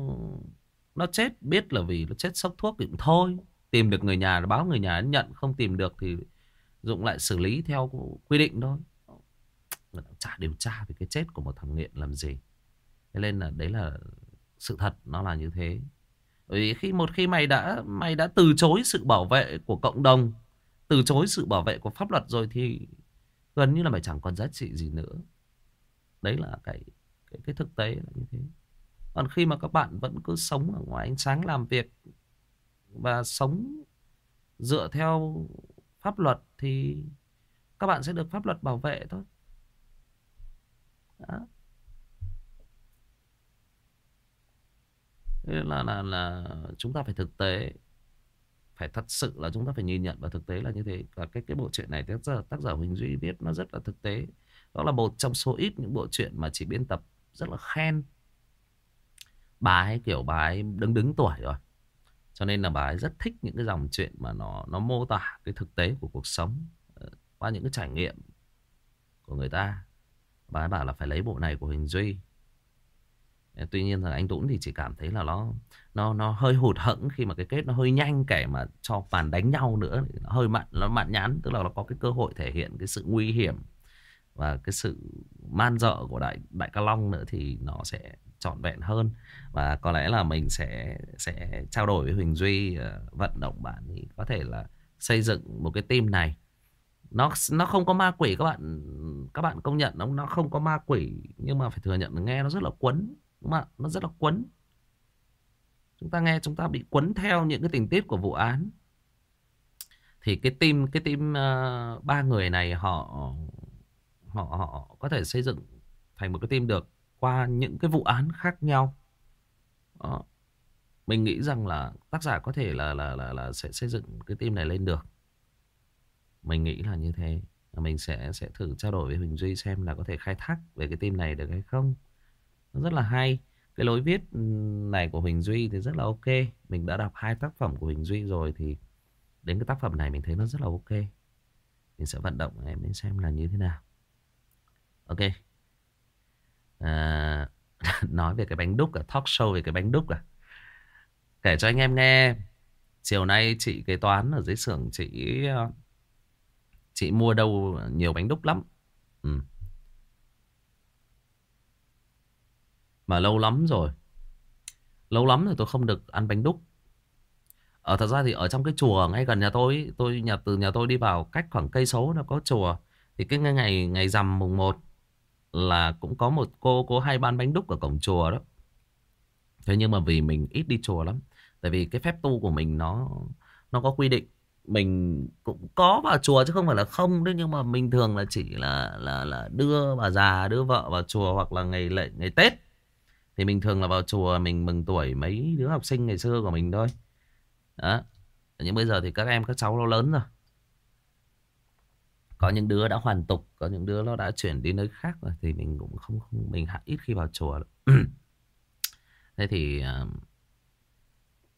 nó chết, biết là vì nó chết sốc thuốc thì cũng thôi. Tìm được người nhà, báo người nhà nhận, không tìm được thì dụng lại xử lý theo quy định thôi. Người ta chả điều tra về cái chết của một thằng nghiện làm gì. Thế nên là đấy là sự thật nó là như thế bởi khi một khi mày đã mày đã từ chối sự bảo vệ của cộng đồng, từ chối sự bảo vệ của pháp luật rồi thì gần như là mày chẳng còn giá trị gì nữa. Đấy là cái cái, cái thực tế là như thế. Còn khi mà các bạn vẫn cứ sống ở ngoài ánh sáng làm việc và sống dựa theo pháp luật thì các bạn sẽ được pháp luật bảo vệ thôi. Đó. Là, là là chúng ta phải thực tế phải thật sự là chúng ta phải nhìn nhận và thực tế là như thế. Và cái cái bộ truyện này tác giả tác giả Huỳnh Duy viết nó rất là thực tế. Đó là một trong số ít những bộ truyện mà chỉ biên tập rất là khen. Bà ấy kiểu bà ấy đứng đứng tuổi rồi. Cho nên là bà ấy rất thích những cái dòng chuyện mà nó nó mô tả cái thực tế của cuộc sống ờ, qua những cái trải nghiệm của người ta. Bà ấy bảo là phải lấy bộ này của Huỳnh Duy. Ờ, tuy nhiên là anh Tuấn thì chỉ cảm thấy là nó nó nó hơi hụt hẫng khi mà cái kết nó hơi nhanh kể mà cho bàn đánh nhau nữa nó hơi mặn nó mặn nhán tức là nó có cái cơ hội thể hiện cái sự nguy hiểm và cái sự man dợ của đại đại ca long nữa thì nó sẽ trọn vẹn hơn. Và có lẽ là mình sẽ sẽ trao đổi với Huỳnh Duy uh, vận động bạn thì có thể là xây dựng một cái team này. Nó nó không có ma quỷ các bạn các bạn công nhận nó nó không có ma quỷ nhưng mà phải thừa nhận nghe nó rất là quấn. Đúng không ạ? Nó rất là quấn. Chúng ta nghe chúng ta bị quấn theo những cái tình tiết của vụ án. Thì cái team cái team uh, ba người này họ họ họ có thể xây dựng thành một cái team được qua những cái vụ án khác nhau đó. mình nghĩ rằng là tác giả có thể là là là là sẽ xây dựng cái team này lên được mình nghĩ là như thế mình sẽ sẽ thử trao đổi với Huỳnh Duy xem là có thể khai thác về cái team này được hay không rất là hay. Cái lối viết ừ, này của Huỳnh Duy thì rất là ok. Mình đã đọc hai tác phẩm của Huỳnh Duy rồi thì đến cái tác phẩm này mình thấy nó rất là ok. Mình sẽ vận động em đến xem là như thế nào. Ok. À, *laughs* nói về cái bánh đúc à talk show về cái bánh đúc à. Kể cho anh em nghe chiều nay chị kế toán ở dưới xưởng chị ờ, chị mua đâu nhiều bánh đúc lắm. Ừ. mà lâu lắm rồi. Lâu lắm rồi tôi không được ăn bánh đúc. Ở thật ra thì ở trong cái chùa ngay gần nhà tôi tôi nhà, từ nhà tôi đi vào cách khoảng cây số nó có chùa, thì cái ngày ngày rằm mùng 1 là cũng có một cô cô hay bán bánh đúc ở cổng chùa đó. Thế nhưng mà vì mình ít đi chùa lắm, tại vì cái phép tu của mình nó nó có quy định. Mình cũng có vào chùa chứ không phải là không đấy nhưng mà mình thường là chỉ là là là đưa bà già, đưa vợ vào chùa hoặc là ngày lễ, ngày Tết thì mình thường là vào chùa mình mừng tuổi mấy đứa học sinh ngày xưa của mình thôi. Đó. Nhưng bây giờ thì các em các cháu nó lớn rồi. Có những đứa đã hoàn tục có những đứa nó đã chuyển đi nơi khác rồi thì mình cũng không, không mình ít khi vào chùa *clears throat* thế thì à,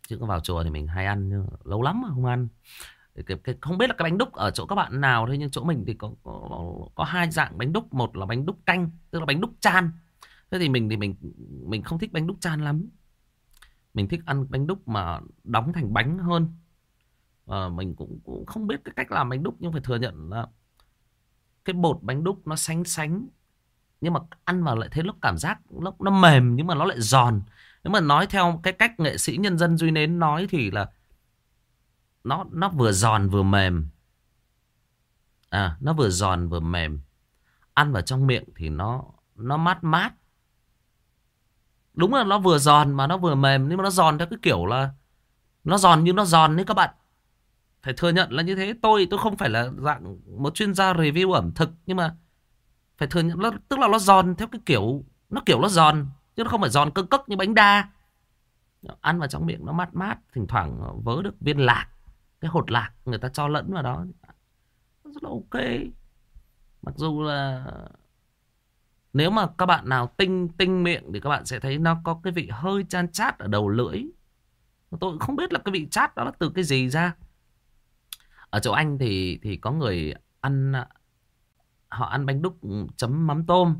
chứ có vào chùa thì mình hay ăn nhưng lâu lắm mà không ăn. Cái, cái, không biết là cái bánh đúc ở chỗ các bạn nào thôi nhưng chỗ mình thì có, có có hai dạng bánh đúc. Một là bánh đúc canh tức là bánh đúc chan thế thì mình thì mình mình không thích bánh đúc chan lắm. Mình thích ăn bánh đúc mà đóng thành bánh hơn. À, mình cũng, cũng không biết cái cách làm bánh đúc nhưng phải thừa nhận là cái bột bánh đúc nó sánh sánh nhưng mà ăn vào lại thấy lúc cảm giác nó, nó mềm nhưng mà nó lại giòn. Nếu mà nói theo cái cách nghệ sĩ nhân dân duy nến nói thì là nó nó vừa giòn vừa mềm. À nó vừa giòn vừa mềm. Ăn vào trong miệng thì nó nó mát mát đúng là nó vừa giòn mà nó vừa mềm, nhưng mà nó giòn theo cái kiểu là nó giòn như nó giòn đấy các bạn. Phải thừa nhận là như thế. Tôi tôi không phải là dạng một chuyên gia review ẩm thực, nhưng mà phải thừa nhận nó tức là nó giòn theo cái kiểu, nó kiểu nó giòn, chứ nó không phải giòn cơ cất như bánh đa. Ăn vào trong miệng nó mát mát, thỉnh thoảng vớ được viên lạc, cái hột lạc người ta cho lẫn vào đó. Rất là ok. Mặc dù là nếu mà các bạn nào tinh tinh miệng thì các bạn sẽ thấy nó có cái vị hơi chan chát ở đầu lưỡi. Tôi không biết là cái vị chát đó là từ cái gì ra. Ở chỗ anh thì thì có người ăn họ ăn bánh đúc chấm mắm tôm.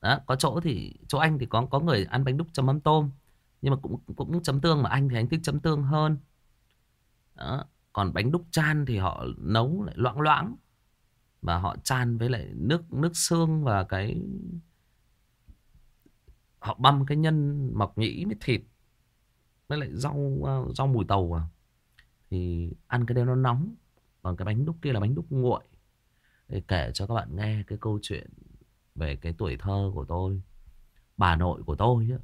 Đó, có chỗ thì chỗ anh thì có có người ăn bánh đúc chấm mắm tôm. Nhưng mà cũng cũng chấm tương mà anh thì anh thích chấm tương hơn. Đó. còn bánh đúc chan thì họ nấu lại loãng loãng và họ chan với lại nước nước xương và cái họ băm cái nhân mọc nhĩ với thịt với lại rau ờ, rau mùi tàu à thì ăn cái đấy nó nóng còn cái bánh đúc kia là bánh đúc nguội. Để kể cho các bạn nghe cái câu chuyện về cái tuổi thơ của tôi bà nội của tôi ấy,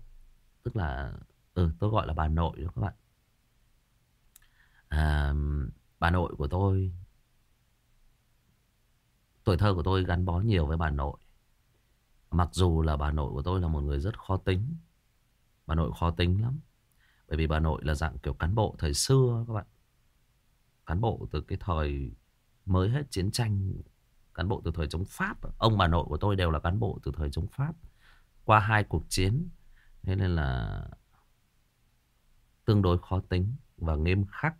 tức là ừ tôi gọi là bà nội đó các bạn. À, bà nội của tôi tuổi thơ của tôi gắn bó nhiều với bà nội. Mặc dù là bà nội của tôi là một người rất khó tính. Bà nội khó tính lắm. Bởi vì bà nội là dạng kiểu cán bộ thời xưa các bạn. Cán bộ từ cái thời mới hết chiến tranh, cán bộ từ thời chống Pháp. Ông, bà nội của tôi đều là cán bộ từ thời chống Pháp, qua hai cuộc chiến. Thế nên là tương đối khó tính và nghiêm khắc.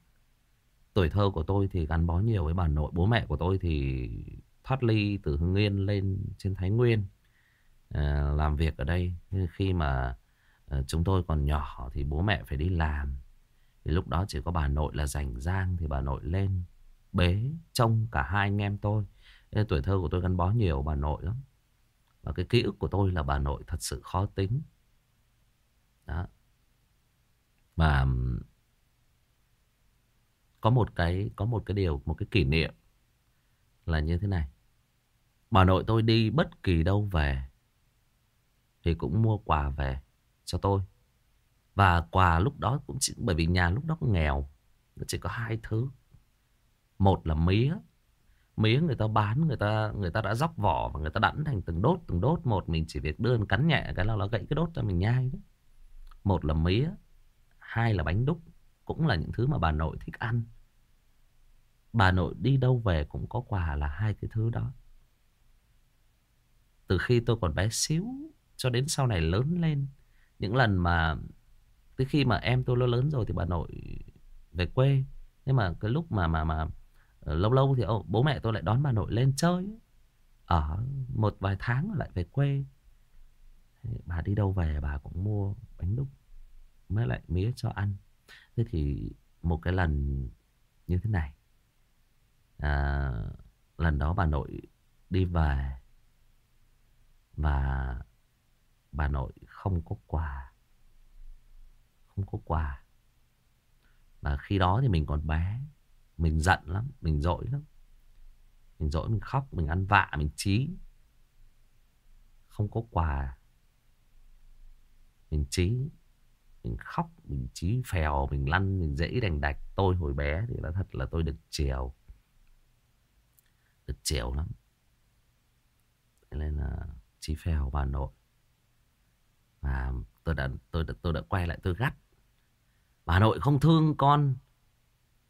Tuổi thơ của tôi thì gắn bó nhiều với bà nội. Bố mẹ của tôi thì thoát ly từ Hưng Yên lên trên Thái Nguyên à, làm việc ở đây. Khi mà à, chúng tôi còn nhỏ thì bố mẹ phải đi làm. Thì lúc đó chỉ có bà nội là rảnh rang thì bà nội lên bế trông cả hai anh em tôi. Nên tuổi thơ của tôi gắn bó nhiều bà nội lắm. Và cái ký ức của tôi là bà nội thật sự khó tính. Đó. Mà có một cái có một cái điều một cái kỷ niệm là như thế này bà nội tôi đi bất kỳ đâu về thì cũng mua quà về cho tôi. Và quà lúc đó cũng chỉ, bởi vì nhà lúc đó nghèo, nó chỉ có hai thứ. Một là mía. Mía người ta bán, Người ta người ta đã dóc vỏ Và người ta đẵn thành từng đốt từng đốt. Một Mình chỉ việc đưa cắn nhẹ cái là nó gãy cái đốt cho mình nhai đấy. Một là mía. Hai là bánh đúc. Cũng là những thứ mà bà nội thích ăn. Bà nội đi đâu về cũng có quà là hai cái thứ đó. Từ khi tôi còn bé xíu Cho đến sau này lớn lên. Những lần mà Từ khi mà em tôi lớn rồi Thì bà nội về quê. Nhưng mà cái lúc mà mà mà ờ, Lâu lâu thì bố mẹ tôi lại đón bà nội lên chơi. Ở một vài tháng lại về quê. Bà đi đâu về bà cũng mua bánh đúc Mới lại mía cho ăn. Thế thì một cái lần như thế này à, Lần đó bà nội đi về và bà nội không có quà. Không có quà. Và khi đó thì mình còn bé. Mình giận lắm, Mình dỗi lắm. Mình dỗi, mình khóc, Mình ăn vạ, mình trí Không có quà. Mình trí Mình khóc, Mình trí phèo, Mình lăn, Mình dễ đành đạch. Tôi hồi bé thì là thật là tôi được chiều. Được chiều lắm. Thế nên là Chí phèo bà nội. Và tôi đã, tôi, đã, tôi đã quay lại tôi gắt. Bà nội không thương con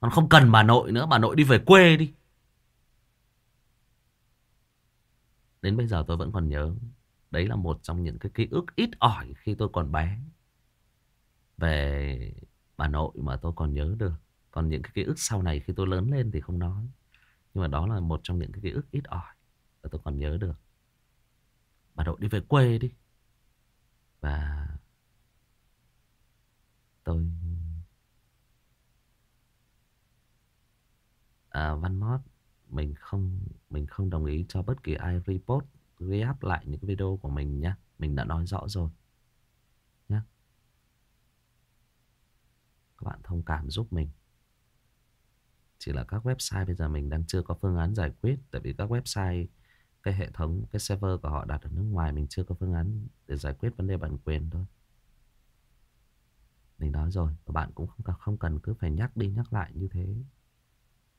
Con không cần bà nội nữa Bà nội đi về quê đi. Đến bây giờ tôi vẫn còn nhớ Đấy là một trong những cái ký ức ít ỏi Khi tôi còn bé. Về bà nội mà tôi còn nhớ được Còn những cái ký ức sau này khi tôi lớn lên thì không nói. Nhưng mà đó là một trong những cái ký ức ít ỏi mà tôi còn nhớ được. Bà nội đi về quê đi. Và tôi à, Văn Mót mình không mình không đồng ý cho bất kỳ ai report ghi lại những video của mình nhé mình đã nói rõ rồi nhé các bạn thông cảm giúp mình. Chỉ là các website bây giờ mình đang chưa có phương án giải quyết tại vì các website cái hệ thống, cái server của họ đặt ở nước ngoài, mình chưa có phương án để giải quyết vấn đề bản quyền thôi. Mình nói rồi, và bạn cũng không không cần cứ phải nhắc đi nhắc lại như thế.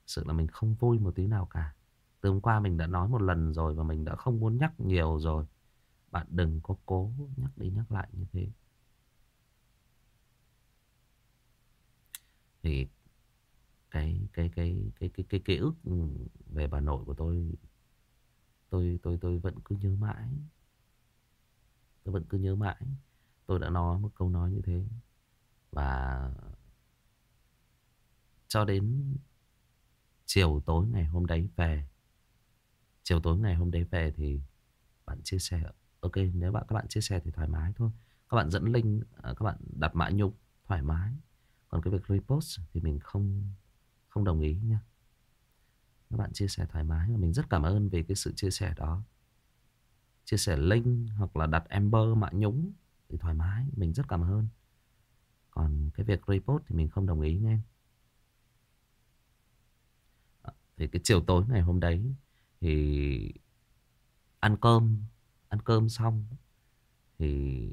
Sự là mình không vui một tí nào cả. Từ hôm qua mình đã nói một lần rồi và mình đã không muốn nhắc nhiều rồi. Bạn đừng có cố nhắc đi nhắc lại như thế. Thì cái cái cái cái cái cái ký ức về bà nội của tôi tôi tôi tôi vẫn cứ nhớ mãi. Tôi vẫn cứ nhớ mãi. Tôi đã nói một câu nói như thế. Và cho đến chiều tối ngày hôm đấy về, chiều tối ngày hôm đấy về thì bạn chia sẻ. Ok, nếu bạn, các bạn chia sẻ thì thoải mái thôi. Các bạn dẫn link à, các bạn đặt mã nhục thoải mái. Còn cái việc repost thì mình không không đồng ý nha các bạn chia sẻ thoải mái mình rất cảm ơn vì cái sự chia sẻ đó. Chia sẻ link hoặc là đặt ember mạ nhúng thì thoải mái, mình rất cảm ơn. Còn cái việc repost thì mình không đồng ý nghe à, thì cái chiều tối ngày hôm đấy thì ăn cơm ăn cơm xong thì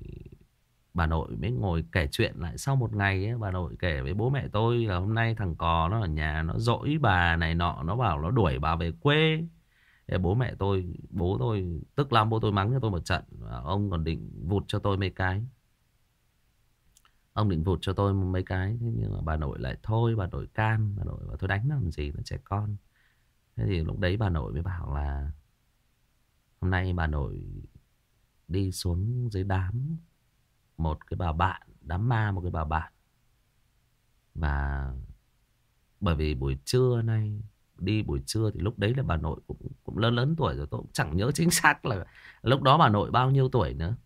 bà nội mới ngồi kể chuyện lại sau một ngày ấy, bà nội kể với bố mẹ tôi là hôm nay thằng cò nó ở nhà nó dỗi bà này nọ nó bảo nó đuổi bà về quê. Thế bố mẹ tôi bố tôi tức lắm bố tôi mắng cho tôi một trận ông còn định vụt cho tôi mấy cái. Ông định vụt cho tôi mấy cái thế nhưng mà bà nội lại thôi bà nội can bà nội bảo tôi đánh làm gì nó trẻ con. Thế thì lúc đấy bà nội mới bảo là hôm nay bà nội đi xuống dưới đám một cái bà bạn, đám ma một cái bà bạn. Và bởi vì buổi trưa nay, đi buổi trưa thì lúc đấy là bà nội cũng cũng lớn lớn tuổi rồi, tôi cũng chẳng nhớ chính xác là lúc đó bà nội bao nhiêu tuổi nữa.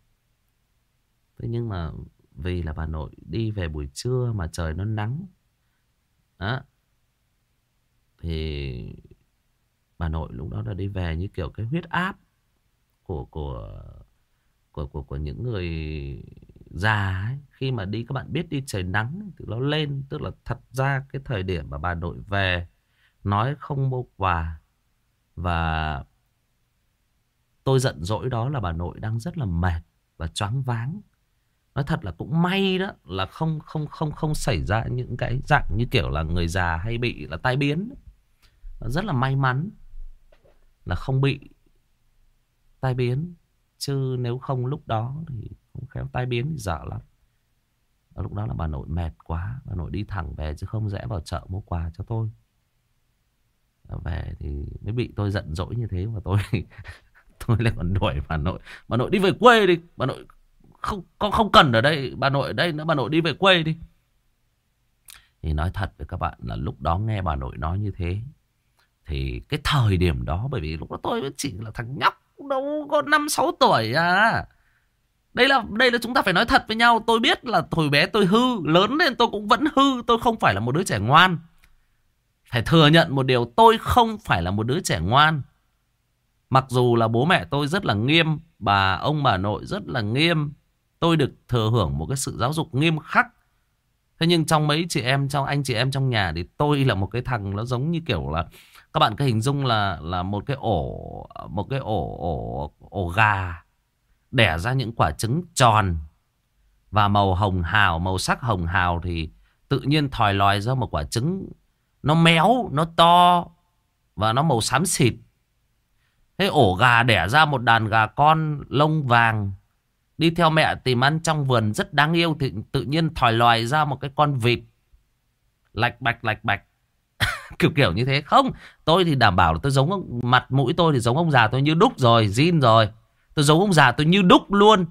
Thế nhưng mà vì là bà nội đi về buổi trưa mà trời nó nắng đó thì bà nội lúc đó là đi về như kiểu cái huyết áp của của của của của những người già ấy, khi mà đi các bạn biết đi trời nắng thì nó lên tức là thật ra cái thời điểm mà bà nội về nói không mua quà và tôi giận dỗi đó là bà nội đang rất là mệt và choáng váng nói thật là cũng may đó là không không không không xảy ra những cái dạng như kiểu là người già hay bị là tai biến rất là may mắn là không bị tai biến. Chứ nếu không lúc đó thì không khéo tai biến thì dở lắm. Và lúc đó là bà nội mệt quá. Bà nội đi thẳng về chứ không rẽ vào chợ mua quà cho tôi. Về thì mới bị tôi giận dỗi như thế mà tôi *laughs* tôi lại còn đuổi bà nội. Bà nội đi về quê đi. Bà nội không con không cần ở đây. Bà nội ở đây nữa. Bà nội đi về quê đi. Thì nói thật với các bạn là lúc đó nghe bà nội nói như thế. Thì cái thời điểm đó, bởi vì lúc đó tôi chỉ là thằng nhóc đâu có 5-6 tuổi à. Đây là đây là chúng ta phải nói thật với nhau. Tôi biết là hồi bé tôi hư, lớn lên tôi cũng vẫn hư, tôi không phải là một đứa trẻ ngoan. Phải thừa nhận một điều, tôi không phải là một đứa trẻ ngoan. Mặc dù là bố mẹ tôi rất là nghiêm, bà ông bà nội rất là nghiêm, tôi được thừa hưởng một cái sự giáo dục nghiêm khắc. Thế nhưng trong mấy chị em, trong anh chị em trong nhà thì tôi là một cái thằng nó giống như kiểu là các bạn cứ hình dung là là một cái ổ một cái ổ ổ ổ gà đẻ ra những quả trứng tròn. Và màu hồng hào, màu sắc hồng hào thì tự nhiên thòi lòi ra một quả trứng. Nó méo, nó to và nó màu xám xịt. Thế ổ gà đẻ ra một đàn gà con lông vàng. Đi theo mẹ tìm ăn trong vườn rất đáng yêu thì tự nhiên thòi lòi ra một cái con vịt. Lạch bạch lạch bạch. *laughs* Kiểu kiểu như thế. Không tôi thì đảm bảo là tôi giống ông, mặt mũi tôi thì giống ông già tôi như đúc rồi zin rồi tôi giấu ông già tôi như đúc luôn.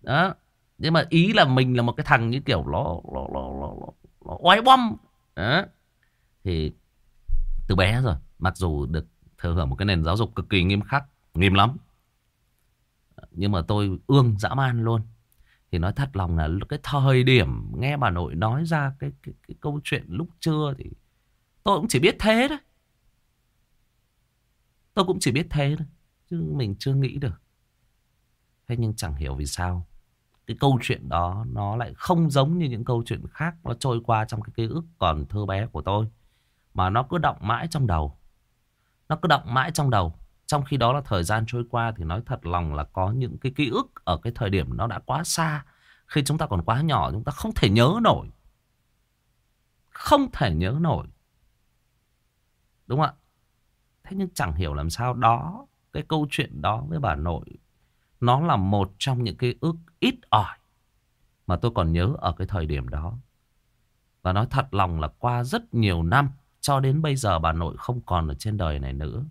Đó. Nhưng mà ý là mình là một cái thằng như kiểu nó nó nó nó, nó, nó oái bom. Đó. Thì từ bé rồi mặc dù được thừa hưởng một cái nền giáo dục cực kỳ nghiêm khắc nghiêm lắm. Nhưng mà tôi ương dã man luôn. Thì nói thật lòng là cái thời điểm nghe bà nội nói ra cái, cái, cái câu chuyện lúc trưa thì tôi cũng chỉ biết thế thôi. Tôi cũng chỉ biết thế thôi chứ mình chưa nghĩ được thế nhưng chẳng hiểu vì sao, cái câu chuyện đó nó lại không giống như những câu chuyện khác nó trôi qua trong cái ký ức còn thơ bé của tôi, mà nó cứ động mãi trong đầu. Nó cứ động mãi trong đầu. Trong khi đó là thời gian trôi qua thì nói thật lòng là có những cái ký ức ở cái thời điểm nó đã quá xa. Khi chúng ta còn quá nhỏ, chúng ta không thể nhớ nổi. Không thể nhớ nổi. Đúng không ạ? Thế nhưng chẳng hiểu làm sao đó, cái câu chuyện đó với bà nội nó là một trong những cái ước ít ỏi mà tôi còn nhớ ở cái thời điểm đó. Và nói thật lòng là qua rất nhiều năm cho đến bây giờ bà nội không còn ở trên đời này nữa.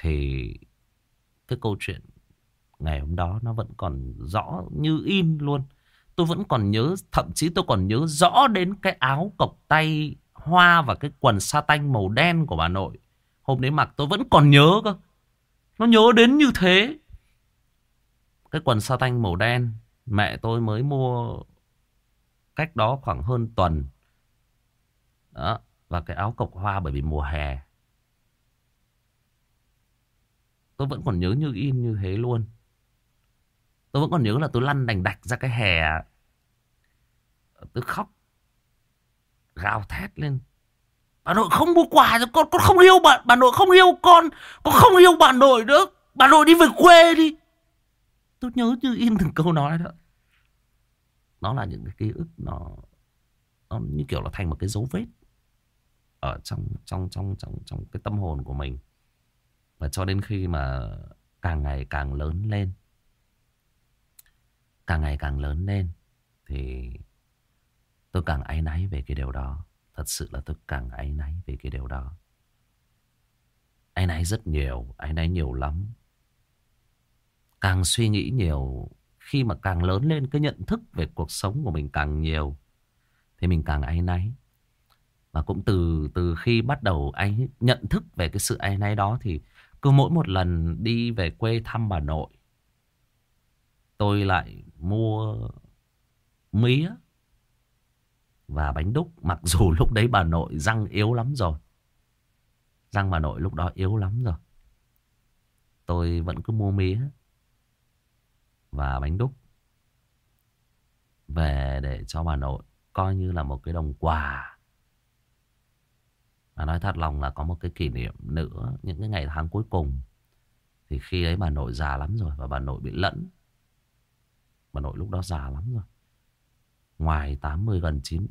Thì cái câu chuyện ngày hôm đó nó vẫn còn rõ như in luôn. Tôi vẫn còn nhớ, thậm chí tôi còn nhớ rõ đến cái áo cộc tay hoa và cái quần sa tanh màu đen của bà nội. Hôm đấy mặc tôi vẫn còn nhớ cơ. Nó nhớ đến như thế. Cái quần sa tanh màu đen, Mẹ tôi mới mua Cách đó khoảng hơn tuần. Đó, Và cái áo cộc hoa bởi vì mùa hè. Tôi vẫn còn nhớ như in như thế luôn. Tôi vẫn còn nhớ là tôi lăn đành đạch ra cái hè. Tôi khóc, Gào thét lên. Bà nội không mua quà cho con Con không yêu bà Bà nội không yêu con Con không yêu bà nội nữa. Bà nội đi về quê đi. Tôi nhớ như in từng câu nói đó. Nó là những cái ký ức nó nó như kiểu là thành một cái dấu vết ở trong trong trong trong trong cái tâm hồn của mình. Và cho đến khi mà càng ngày càng lớn lên càng ngày càng lớn lên thì tôi càng áy náy về cái điều đó. Thật sự là tôi càng áy náy về cái điều đó. Áy náy rất nhiều, áy náy nhiều lắm. Càng suy nghĩ nhiều, Khi mà càng lớn lên Cái nhận thức về cuộc sống của mình càng nhiều, Thì mình càng áy náy. Và cũng từ từ khi bắt đầu anh nhận thức về cái sự áy náy đó Thì cứ mỗi một lần đi về quê thăm bà nội, Tôi lại mua mía và bánh đúc. Mặc dù *laughs* lúc đấy bà nội răng yếu lắm rồi, Răng bà nội lúc đó yếu lắm rồi. Tôi vẫn cứ mua mía và bánh đúc về để cho bà nội coi như là một cái đồng quà. Và nói thật lòng là có một cái kỷ niệm nữa, những cái ngày tháng cuối cùng thì khi ấy bà nội già lắm rồi và bà nội bị lẫn. Bà nội lúc đó già lắm rồi. Ngoài 80 gần 9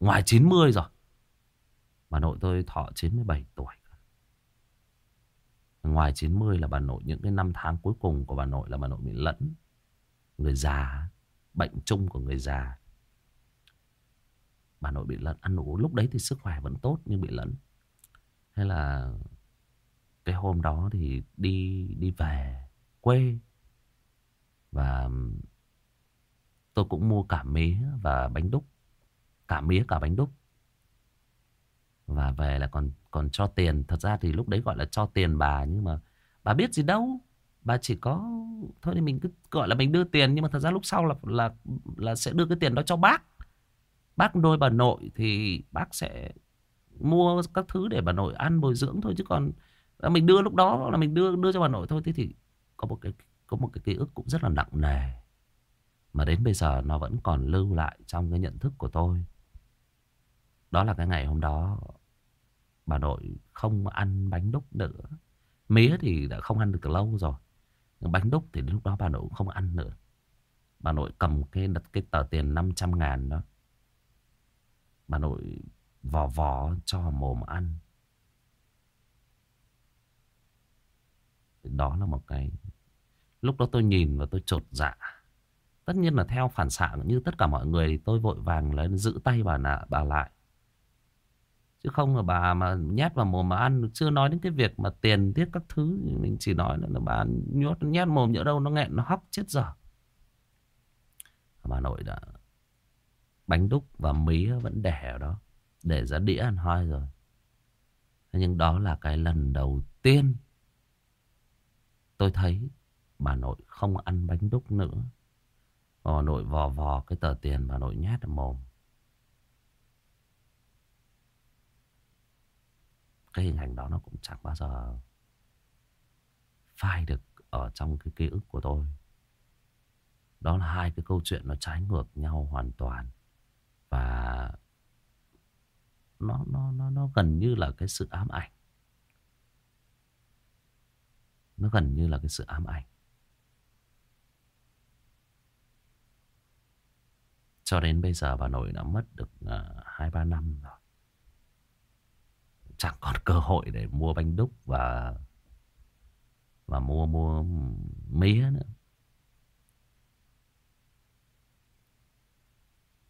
ngoài 90 rồi. Bà nội tôi thọ 97 tuổi. Ngoài 90 là bà nội, những cái năm tháng cuối cùng của bà nội là bà nội bị lẫn. Người già, bệnh chung của người già. Bà nội bị lẫn, ăn uống lúc đấy thì sức khỏe vẫn tốt nhưng bị lẫn. hay là cái hôm đó thì đi đi về quê và tôi cũng mua cả mía và bánh đúc cả mía cả bánh đúc và về là còn còn cho tiền thật ra thì lúc đấy gọi là cho tiền bà nhưng mà bà biết gì đâu bà chỉ có, thôi thì mình cứ gọi là mình đưa tiền, nhưng mà thật ra lúc sau là là là sẽ đưa cái tiền đó cho bác. Bác nuôi bà nội thì bác sẽ mua các thứ để bà nội ăn, bồi dưỡng thôi, chứ còn mình đưa lúc đó là mình đưa đưa cho bà nội thôi. Thế thì có một cái, có một cái ký ức cũng rất là nặng nề. Mà đến bây giờ nó vẫn còn lưu lại trong cái nhận thức của tôi. Đó là cái ngày hôm đó bà nội không ăn bánh đúc nữa. Mía thì đã không ăn được từ lâu rồi bánh đúc thì đến lúc đó bà nội cũng không ăn nữa. Bà nội cầm cái đặt cái tờ tiền 500 ngàn đó. Bà nội vò vò cho mồm ăn. Đó là một cái lúc đó tôi nhìn và tôi trột dạ. Tất nhiên là theo phản xạ như tất cả mọi người thì tôi vội vàng lên giữ tay bà nạ bà lại chứ không là bà mà nhét vào mồm mà ăn, chưa nói đến cái việc mà tiền tiết các thứ mình chỉ nói là bà nhốt, nhét mồm nhỡ đâu, nó nghẹn, nó hóc chết dở. Bà nội đã, bánh đúc và mí vẫn để ở đó, để ra đĩa ăn hoi rồi. Nhưng đó là cái lần đầu tiên tôi thấy bà nội không ăn bánh đúc nữa. Bà nội vò vò cái tờ tiền bà nội nhét vào mồm. Cái hình ảnh đó nó cũng chẳng bao giờ phai được ở trong cái ký ức của tôi. Đó là hai cái câu chuyện nó trái ngược nhau hoàn toàn. Và nó nó nó nó gần như là cái sự ám ảnh. Nó gần như là cái sự ám ảnh. Cho đến bây giờ bà nội đã mất được uh, hai ba năm rồi chẳng còn cơ hội để mua bánh đúc và và mua mua mía nữa.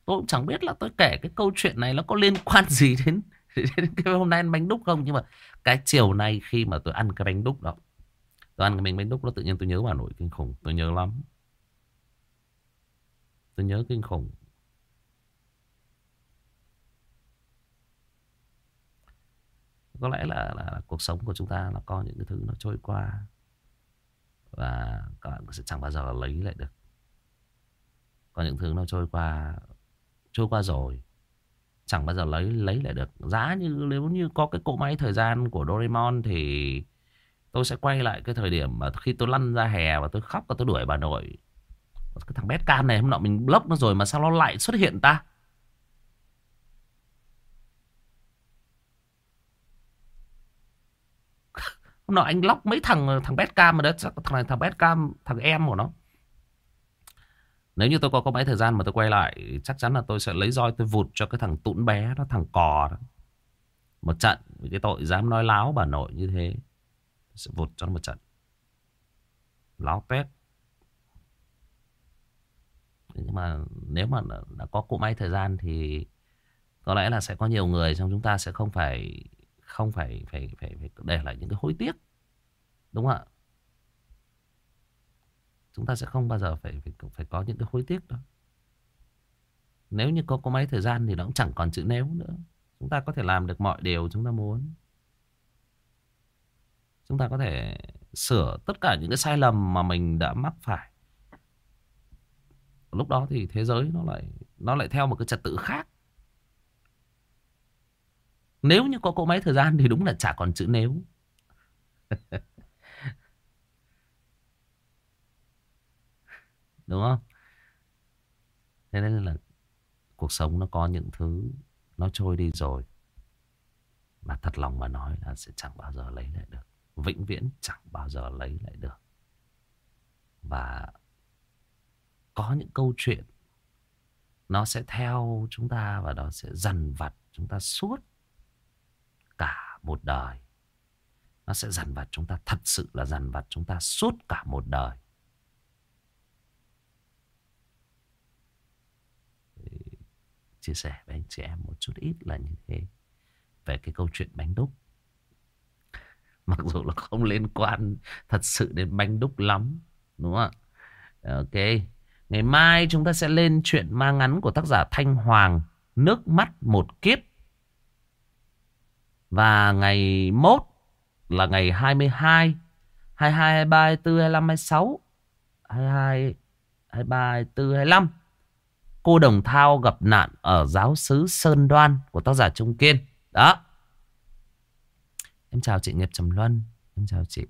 Tôi cũng chẳng biết là tôi kể cái câu chuyện này nó có liên *laughs* quan gì đến, đến cái hôm nay ăn bánh đúc không. Nhưng mà cái chiều nay khi mà tôi ăn cái bánh đúc đó tôi ăn cái bánh bánh đúc đó tự nhiên tôi nhớ bà nội kinh khủng. Tôi nhớ lắm. Tôi nhớ kinh khủng. Có lẽ là, là, là cuộc sống của chúng ta là có những cái thứ nó trôi qua và các bạn sẽ chẳng bao giờ lấy lại được. Có những thứ nó trôi qua trôi qua rồi chẳng bao giờ lấy lấy lại được. Giá như nếu như có cái cỗ máy thời gian của Doraemon thì tôi sẽ quay lại cái thời điểm mà khi tôi lăn ra hè và tôi khóc và tôi đuổi bà nội. Cái thằng bé can này hôm nọ mình block nó rồi mà sao nó lại xuất hiện ta? Hôm nọ, anh lóc mấy thằng thằng betcam mà đó, thằng này, thằng betcam, thằng em của nó. Nếu như tôi có có mấy thời gian mà tôi quay lại, chắc chắn là tôi sẽ lấy roi tôi vụt cho cái thằng tụn bé đó, thằng cò đó. Một trận, vì cái tội dám nói láo bà nội như thế. Tôi sẽ vụt cho nó một trận. Láo tét. Nhưng mà nếu mà đã có cụ may thời gian thì có lẽ là sẽ có nhiều người trong chúng ta sẽ không phải không phải phải phải, phải để lại những cái hối tiếc đúng không ạ? Chúng ta sẽ không bao giờ phải phải phải có những cái hối tiếc đó. Nếu như có có mấy thời gian thì nó cũng chẳng còn chữ nếu nữa. Chúng ta có thể làm được mọi điều chúng ta muốn. Chúng ta có thể sửa tất cả những cái sai lầm mà mình đã mắc phải. Lúc đó thì thế giới nó lại nó lại theo một cái trật tự khác nếu như có cỗ máy thời gian thì đúng là chả còn chữ nếu. *laughs* đúng không? Thế nên là cuộc sống nó có những thứ nó trôi đi rồi. Mà thật lòng mà nói là sẽ chẳng bao giờ lấy lại được. Vĩnh viễn chẳng bao giờ lấy lại được. Và có những câu chuyện nó sẽ theo chúng ta và nó sẽ dần vặt chúng ta suốt cả một đời. Nó sẽ dằn vặt chúng ta, Thật sự là dằn vặt chúng ta suốt cả một đời. Chia sẻ với anh chị em một chút ít là như thế. Về cái câu chuyện bánh đúc. Mặc dù là không liên quan Thật sự đến bánh đúc lắm, Đúng không ạ? Ok. Ngày mai chúng ta sẽ lên chuyện ma ngắn của tác giả Thanh Hoàng, Nước mắt một kiếp. Và ngày mốt là ngày 22 22, 23, 24, 25, 26 22, 23, 24, 25 Cô Đồng Thao gặp nạn ở giáo sứ Sơn Đoan của tác giả Trung Kiên Đó Em chào chị Nghiệp Trầm Luân Em chào chị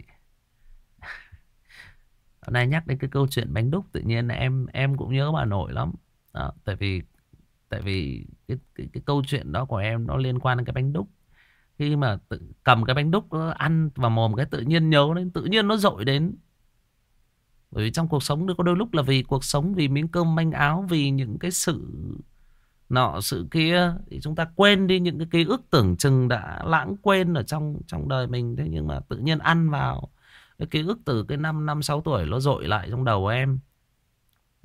Hôm nay nhắc đến cái câu chuyện bánh đúc Tự nhiên em em cũng nhớ bà nội lắm đó, Tại vì Tại vì cái, cái, cái câu chuyện đó của em Nó liên quan đến cái bánh đúc khi mà tự, cầm cái bánh đúc Ăn vào mồm cái tự nhiên nhớ đến Tự nhiên nó dội đến. Bởi vì trong cuộc sống có đôi lúc là vì cuộc sống Vì miếng cơm manh áo Vì những cái sự nọ sự kia thì chúng ta quên đi những cái ký ức tưởng chừng đã lãng quên ở trong trong đời mình. Thế nhưng mà tự nhiên ăn vào cái ký ức từ cái năm năm sáu tuổi nó dội lại trong đầu em.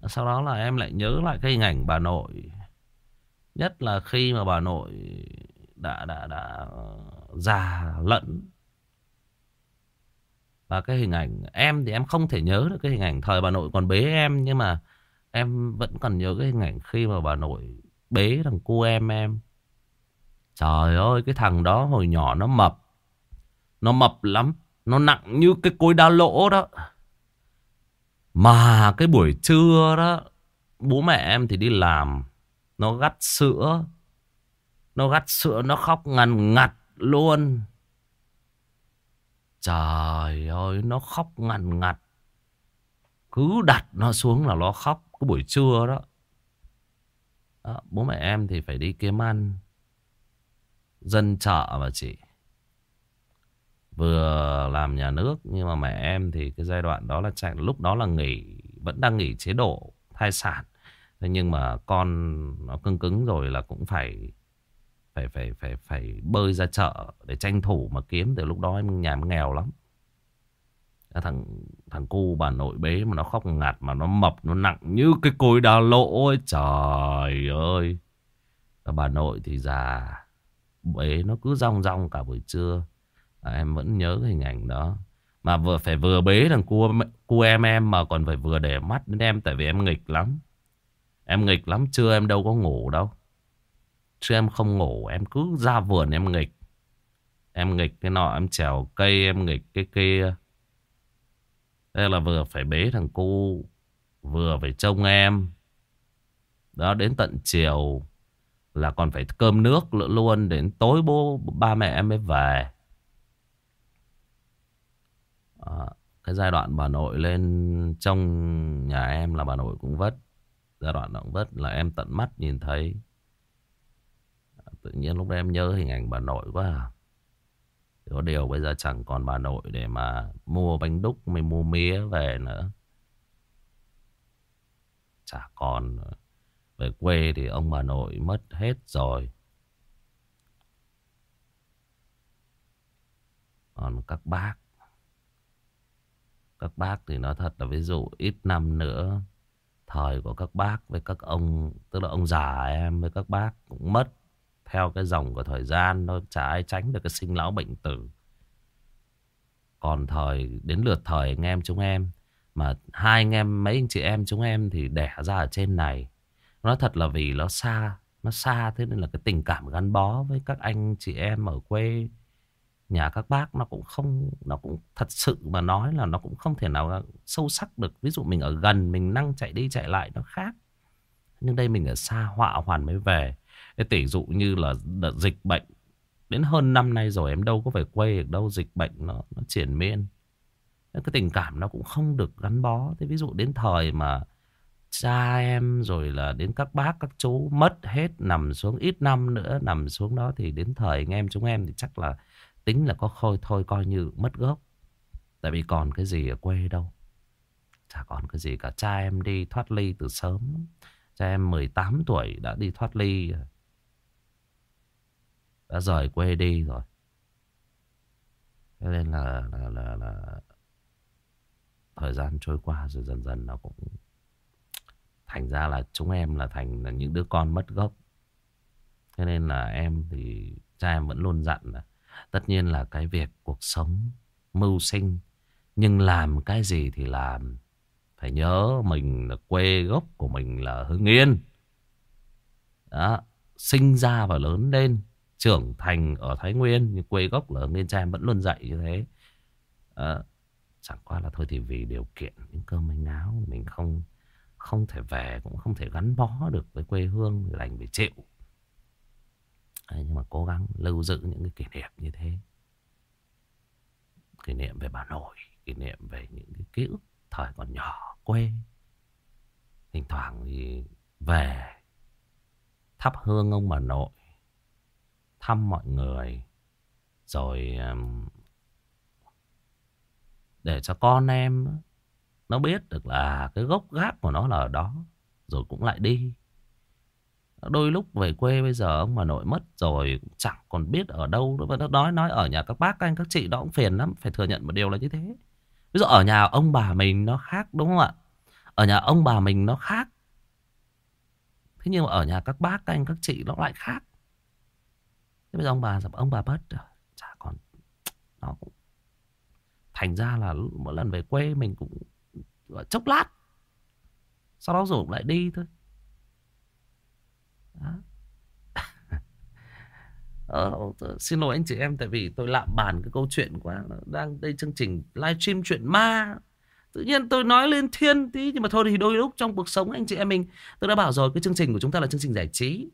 Sau đó là em lại nhớ lại cái hình ảnh bà nội. Nhất là khi mà bà nội đã đã đã ờ, già lẫn và cái hình ảnh em thì em không thể nhớ được cái hình ảnh thời bà nội còn bế em, nhưng mà em vẫn còn nhớ cái hình ảnh khi mà bà nội bế thằng cu em em. Trời ơi, cái thằng đó hồi nhỏ nó mập. Nó mập lắm. Nó nặng như cái cối đá lỗ đó. Mà cái buổi trưa đó. Bố mẹ em thì đi làm. Nó gắt sữa. Nó gắt sữa nó khóc ngằn ngặt luôn. Trời ơi nó khóc ngằn ngặt. Cứ đặt nó xuống là nó khóc. Cái buổi trưa đó. Đó, bố mẹ em thì phải đi kiếm ăn Dân chợ mà chị Vừa làm nhà nước Nhưng mà mẹ em thì cái giai đoạn đó là chạy Lúc đó là nghỉ Vẫn đang nghỉ chế độ thai sản Thế nhưng mà con nó cứng cứng rồi là cũng phải phải phải phải phải bơi ra chợ để tranh thủ mà kiếm từ lúc đó em nhà em nghèo lắm. Thằng thằng cu bà nội bế mà nó khóc ngạt mà nó mập nó nặng như cái cối đa lỗ ấy. Trời ơi! Và bà nội thì già bế nó cứ rong rong cả buổi trưa. À, em vẫn nhớ cái hình ảnh đó. Mà vừa phải vừa bế thằng cu cu em em mà còn phải vừa để mắt đến em tại vì em nghịch lắm. Em nghịch lắm chưa em đâu có ngủ đâu. Chứ em không ngủ em cứ ra vườn em nghịch. Em nghịch cái nọ em trèo cây em nghịch cái kia. Thế là vừa phải bế thằng cu Vừa phải trông em. Đó đến tận chiều Là còn phải cơm nước luôn Đến tối bố ba mẹ em mới về. À, Cái giai đoạn bà nội lên Trong nhà em là bà nội cũng vất. Giai đoạn động vất là em tận mắt nhìn thấy. Tự nhiên lúc đó em nhớ hình ảnh bà nội quá à có điều bây giờ chẳng còn bà nội để mà mua bánh đúc, mới mua mía về nữa. Chả còn nữa. Về quê thì ông bà nội mất hết rồi. Còn các bác. Các bác thì nói thật là ví dụ ít năm nữa. Thời của các bác với các ông. Tức là ông già em với các bác cũng mất theo cái dòng của thời gian, nó chả ai tránh được cái sinh lão bệnh tử. Còn thời, đến lượt thời anh em chúng em, mà hai anh em, mấy anh chị em chúng em thì đẻ ra ở trên này. Nó thật là vì nó xa nó xa, thế nên là cái tình cảm gắn bó với các anh chị em ở quê, nhà các bác nó cũng không, nó cũng thật sự mà nói là nó cũng không thể nào sâu sắc được. Ví dụ mình ở gần, mình năng chạy đi chạy lại nó khác. Nhưng đây mình ở xa, họa hoàn mới về tỷ dụ như là đợt dịch bệnh Đến hơn năm nay rồi em đâu có phải quê được đâu Dịch bệnh nó, nó triển miên. Cái tình cảm nó cũng không được gắn bó. Thế ví dụ đến thời mà Cha em rồi là đến các bác các chú Mất hết nằm xuống ít năm nữa Nằm xuống đó thì đến thời anh em chúng em Thì chắc là tính là có khôi thôi Coi như mất gốc. Tại vì còn cái gì ở quê đâu. Chả còn cái gì cả. Cha em đi thoát ly từ sớm. Cha em 18 tuổi đã đi thoát ly đã rời quê đi rồi Thế nên là, là, là, là thời gian trôi qua rồi dần dần nó cũng thành ra là chúng em là thành là những đứa con mất gốc. Thế nên là em thì cha em vẫn luôn dặn là tất nhiên là cái việc cuộc sống mưu sinh nhưng làm cái gì thì làm phải nhớ mình là quê gốc của mình là Hưng Yên. Đó, sinh ra và lớn lên trưởng thành ở Thái Nguyên nhưng quê gốc là ở Yên cha vẫn luôn dạy như thế. À, chẳng qua là thôi thì vì điều kiện những cơm manh áo mình không không thể về cũng không thể gắn bó được với quê hương thì đành phải chịu. À, nhưng mà cố gắng lưu giữ những cái kỷ niệm như thế. Kỷ niệm về bà nội, kỷ niệm về những cái ký ức thời còn nhỏ quê. Thỉnh thoảng thì về thắp hương ông bà nội, thăm mọi người, rồi để cho con em nó biết được là cái gốc gác của nó là ở đó, rồi cũng lại đi. Đôi lúc về quê bây giờ ông bà nội mất rồi cũng chẳng còn biết ở đâu nữa. Nó nói nói ở nhà các bác các anh các chị đó cũng phiền lắm. Phải thừa nhận một điều là như thế. Ví dụ ở nhà ông bà mình nó khác đúng không ạ? Ở nhà ông bà mình nó khác. Thế nhưng mà ở nhà các bác các anh các chị nó lại khác. Thế bây giờ ông bà ông bà mất rồi. Chả còn nó cũng thành ra là mỗi lần về quê mình cũng chốc lát. Sau đó rồi lại đi thôi. *laughs* Ờ, xin lỗi anh chị em tại vì tôi lạm bàn cái câu chuyện quá đang đây chương trình livestream chuyện ma tự nhiên tôi nói lên thiên tí nhưng mà thôi thì đôi lúc trong cuộc sống anh chị em mình tôi đã bảo rồi cái chương trình của chúng ta là chương trình giải trí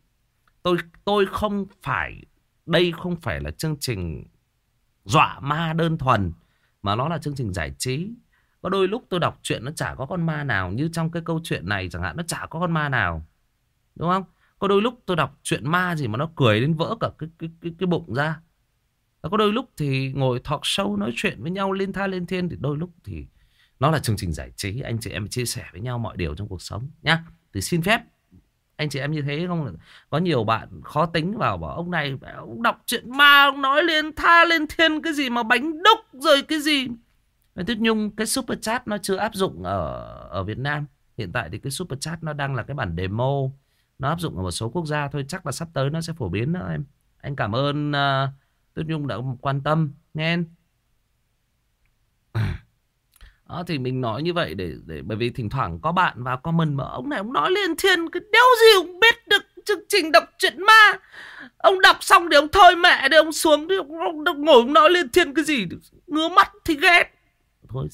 tôi tôi không phải đây không phải là chương trình dọa ma đơn thuần mà nó là chương trình giải trí có đôi lúc tôi đọc chuyện nó chả có con ma nào như trong cái câu chuyện này chẳng hạn nó chả có con ma nào đúng không có đôi lúc tôi đọc chuyện ma gì mà nó cười đến vỡ cả cái, cái, cái, cái bụng ra. Và có đôi lúc thì ngồi talk show nói chuyện với nhau lên tha lên thiên thì đôi lúc thì nó là chương trình giải trí. Anh chị em chia sẻ với nhau mọi điều trong cuộc sống nhá. Thì xin phép anh chị em như thế không? Có nhiều bạn khó tính vào bảo ông này ông đọc chuyện ma ông nói lên tha lên thiên cái gì mà bánh đúc rồi cái gì. Tuyết Nhung cái super chat nó chưa áp dụng ở ở Việt Nam. Hiện tại thì cái super chat nó đang là cái bản demo. Nó áp dụng ở một số quốc gia thôi chắc là sắp tới nó sẽ phổ biến nữa em. Anh cảm ơn uh, Tuyết Nhung đã quan tâm nghe *clears throat* đó, thì mình nói như vậy để, để bởi vì thỉnh thoảng có bạn vào comment mà ông này ông nói liên thiên cái đéo gì cũng biết được chương trình đọc truyện ma? Ông đọc xong thì ông thôi mẹ đi ông xuống đi ông, ông, ông ngồi ông nói liên thiên cái gì ngứa mắt thì ghét. Thôi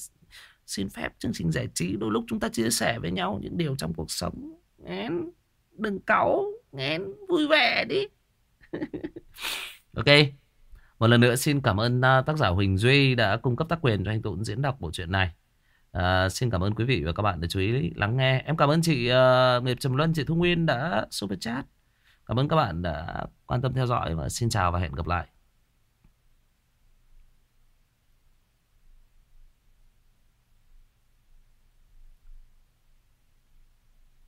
xin phép chương trình giải trí đôi lúc chúng ta chia sẻ với nhau những điều trong cuộc sống. Nghén đừng cáu nghén vui vẻ đi. *laughs* Ok một lần nữa xin cảm ơn à, tác giả Huỳnh Duy đã cung cấp tác quyền cho anh Tụng diễn đọc bộ truyện này. À, xin cảm ơn quý vị và các bạn đã chú ý lắng nghe. Em cảm ơn chị uh, Nghiệp Trầm Luân chị Thu Nguyên đã super chat. Cảm ơn các bạn đã quan tâm theo dõi và xin chào và hẹn gặp lại.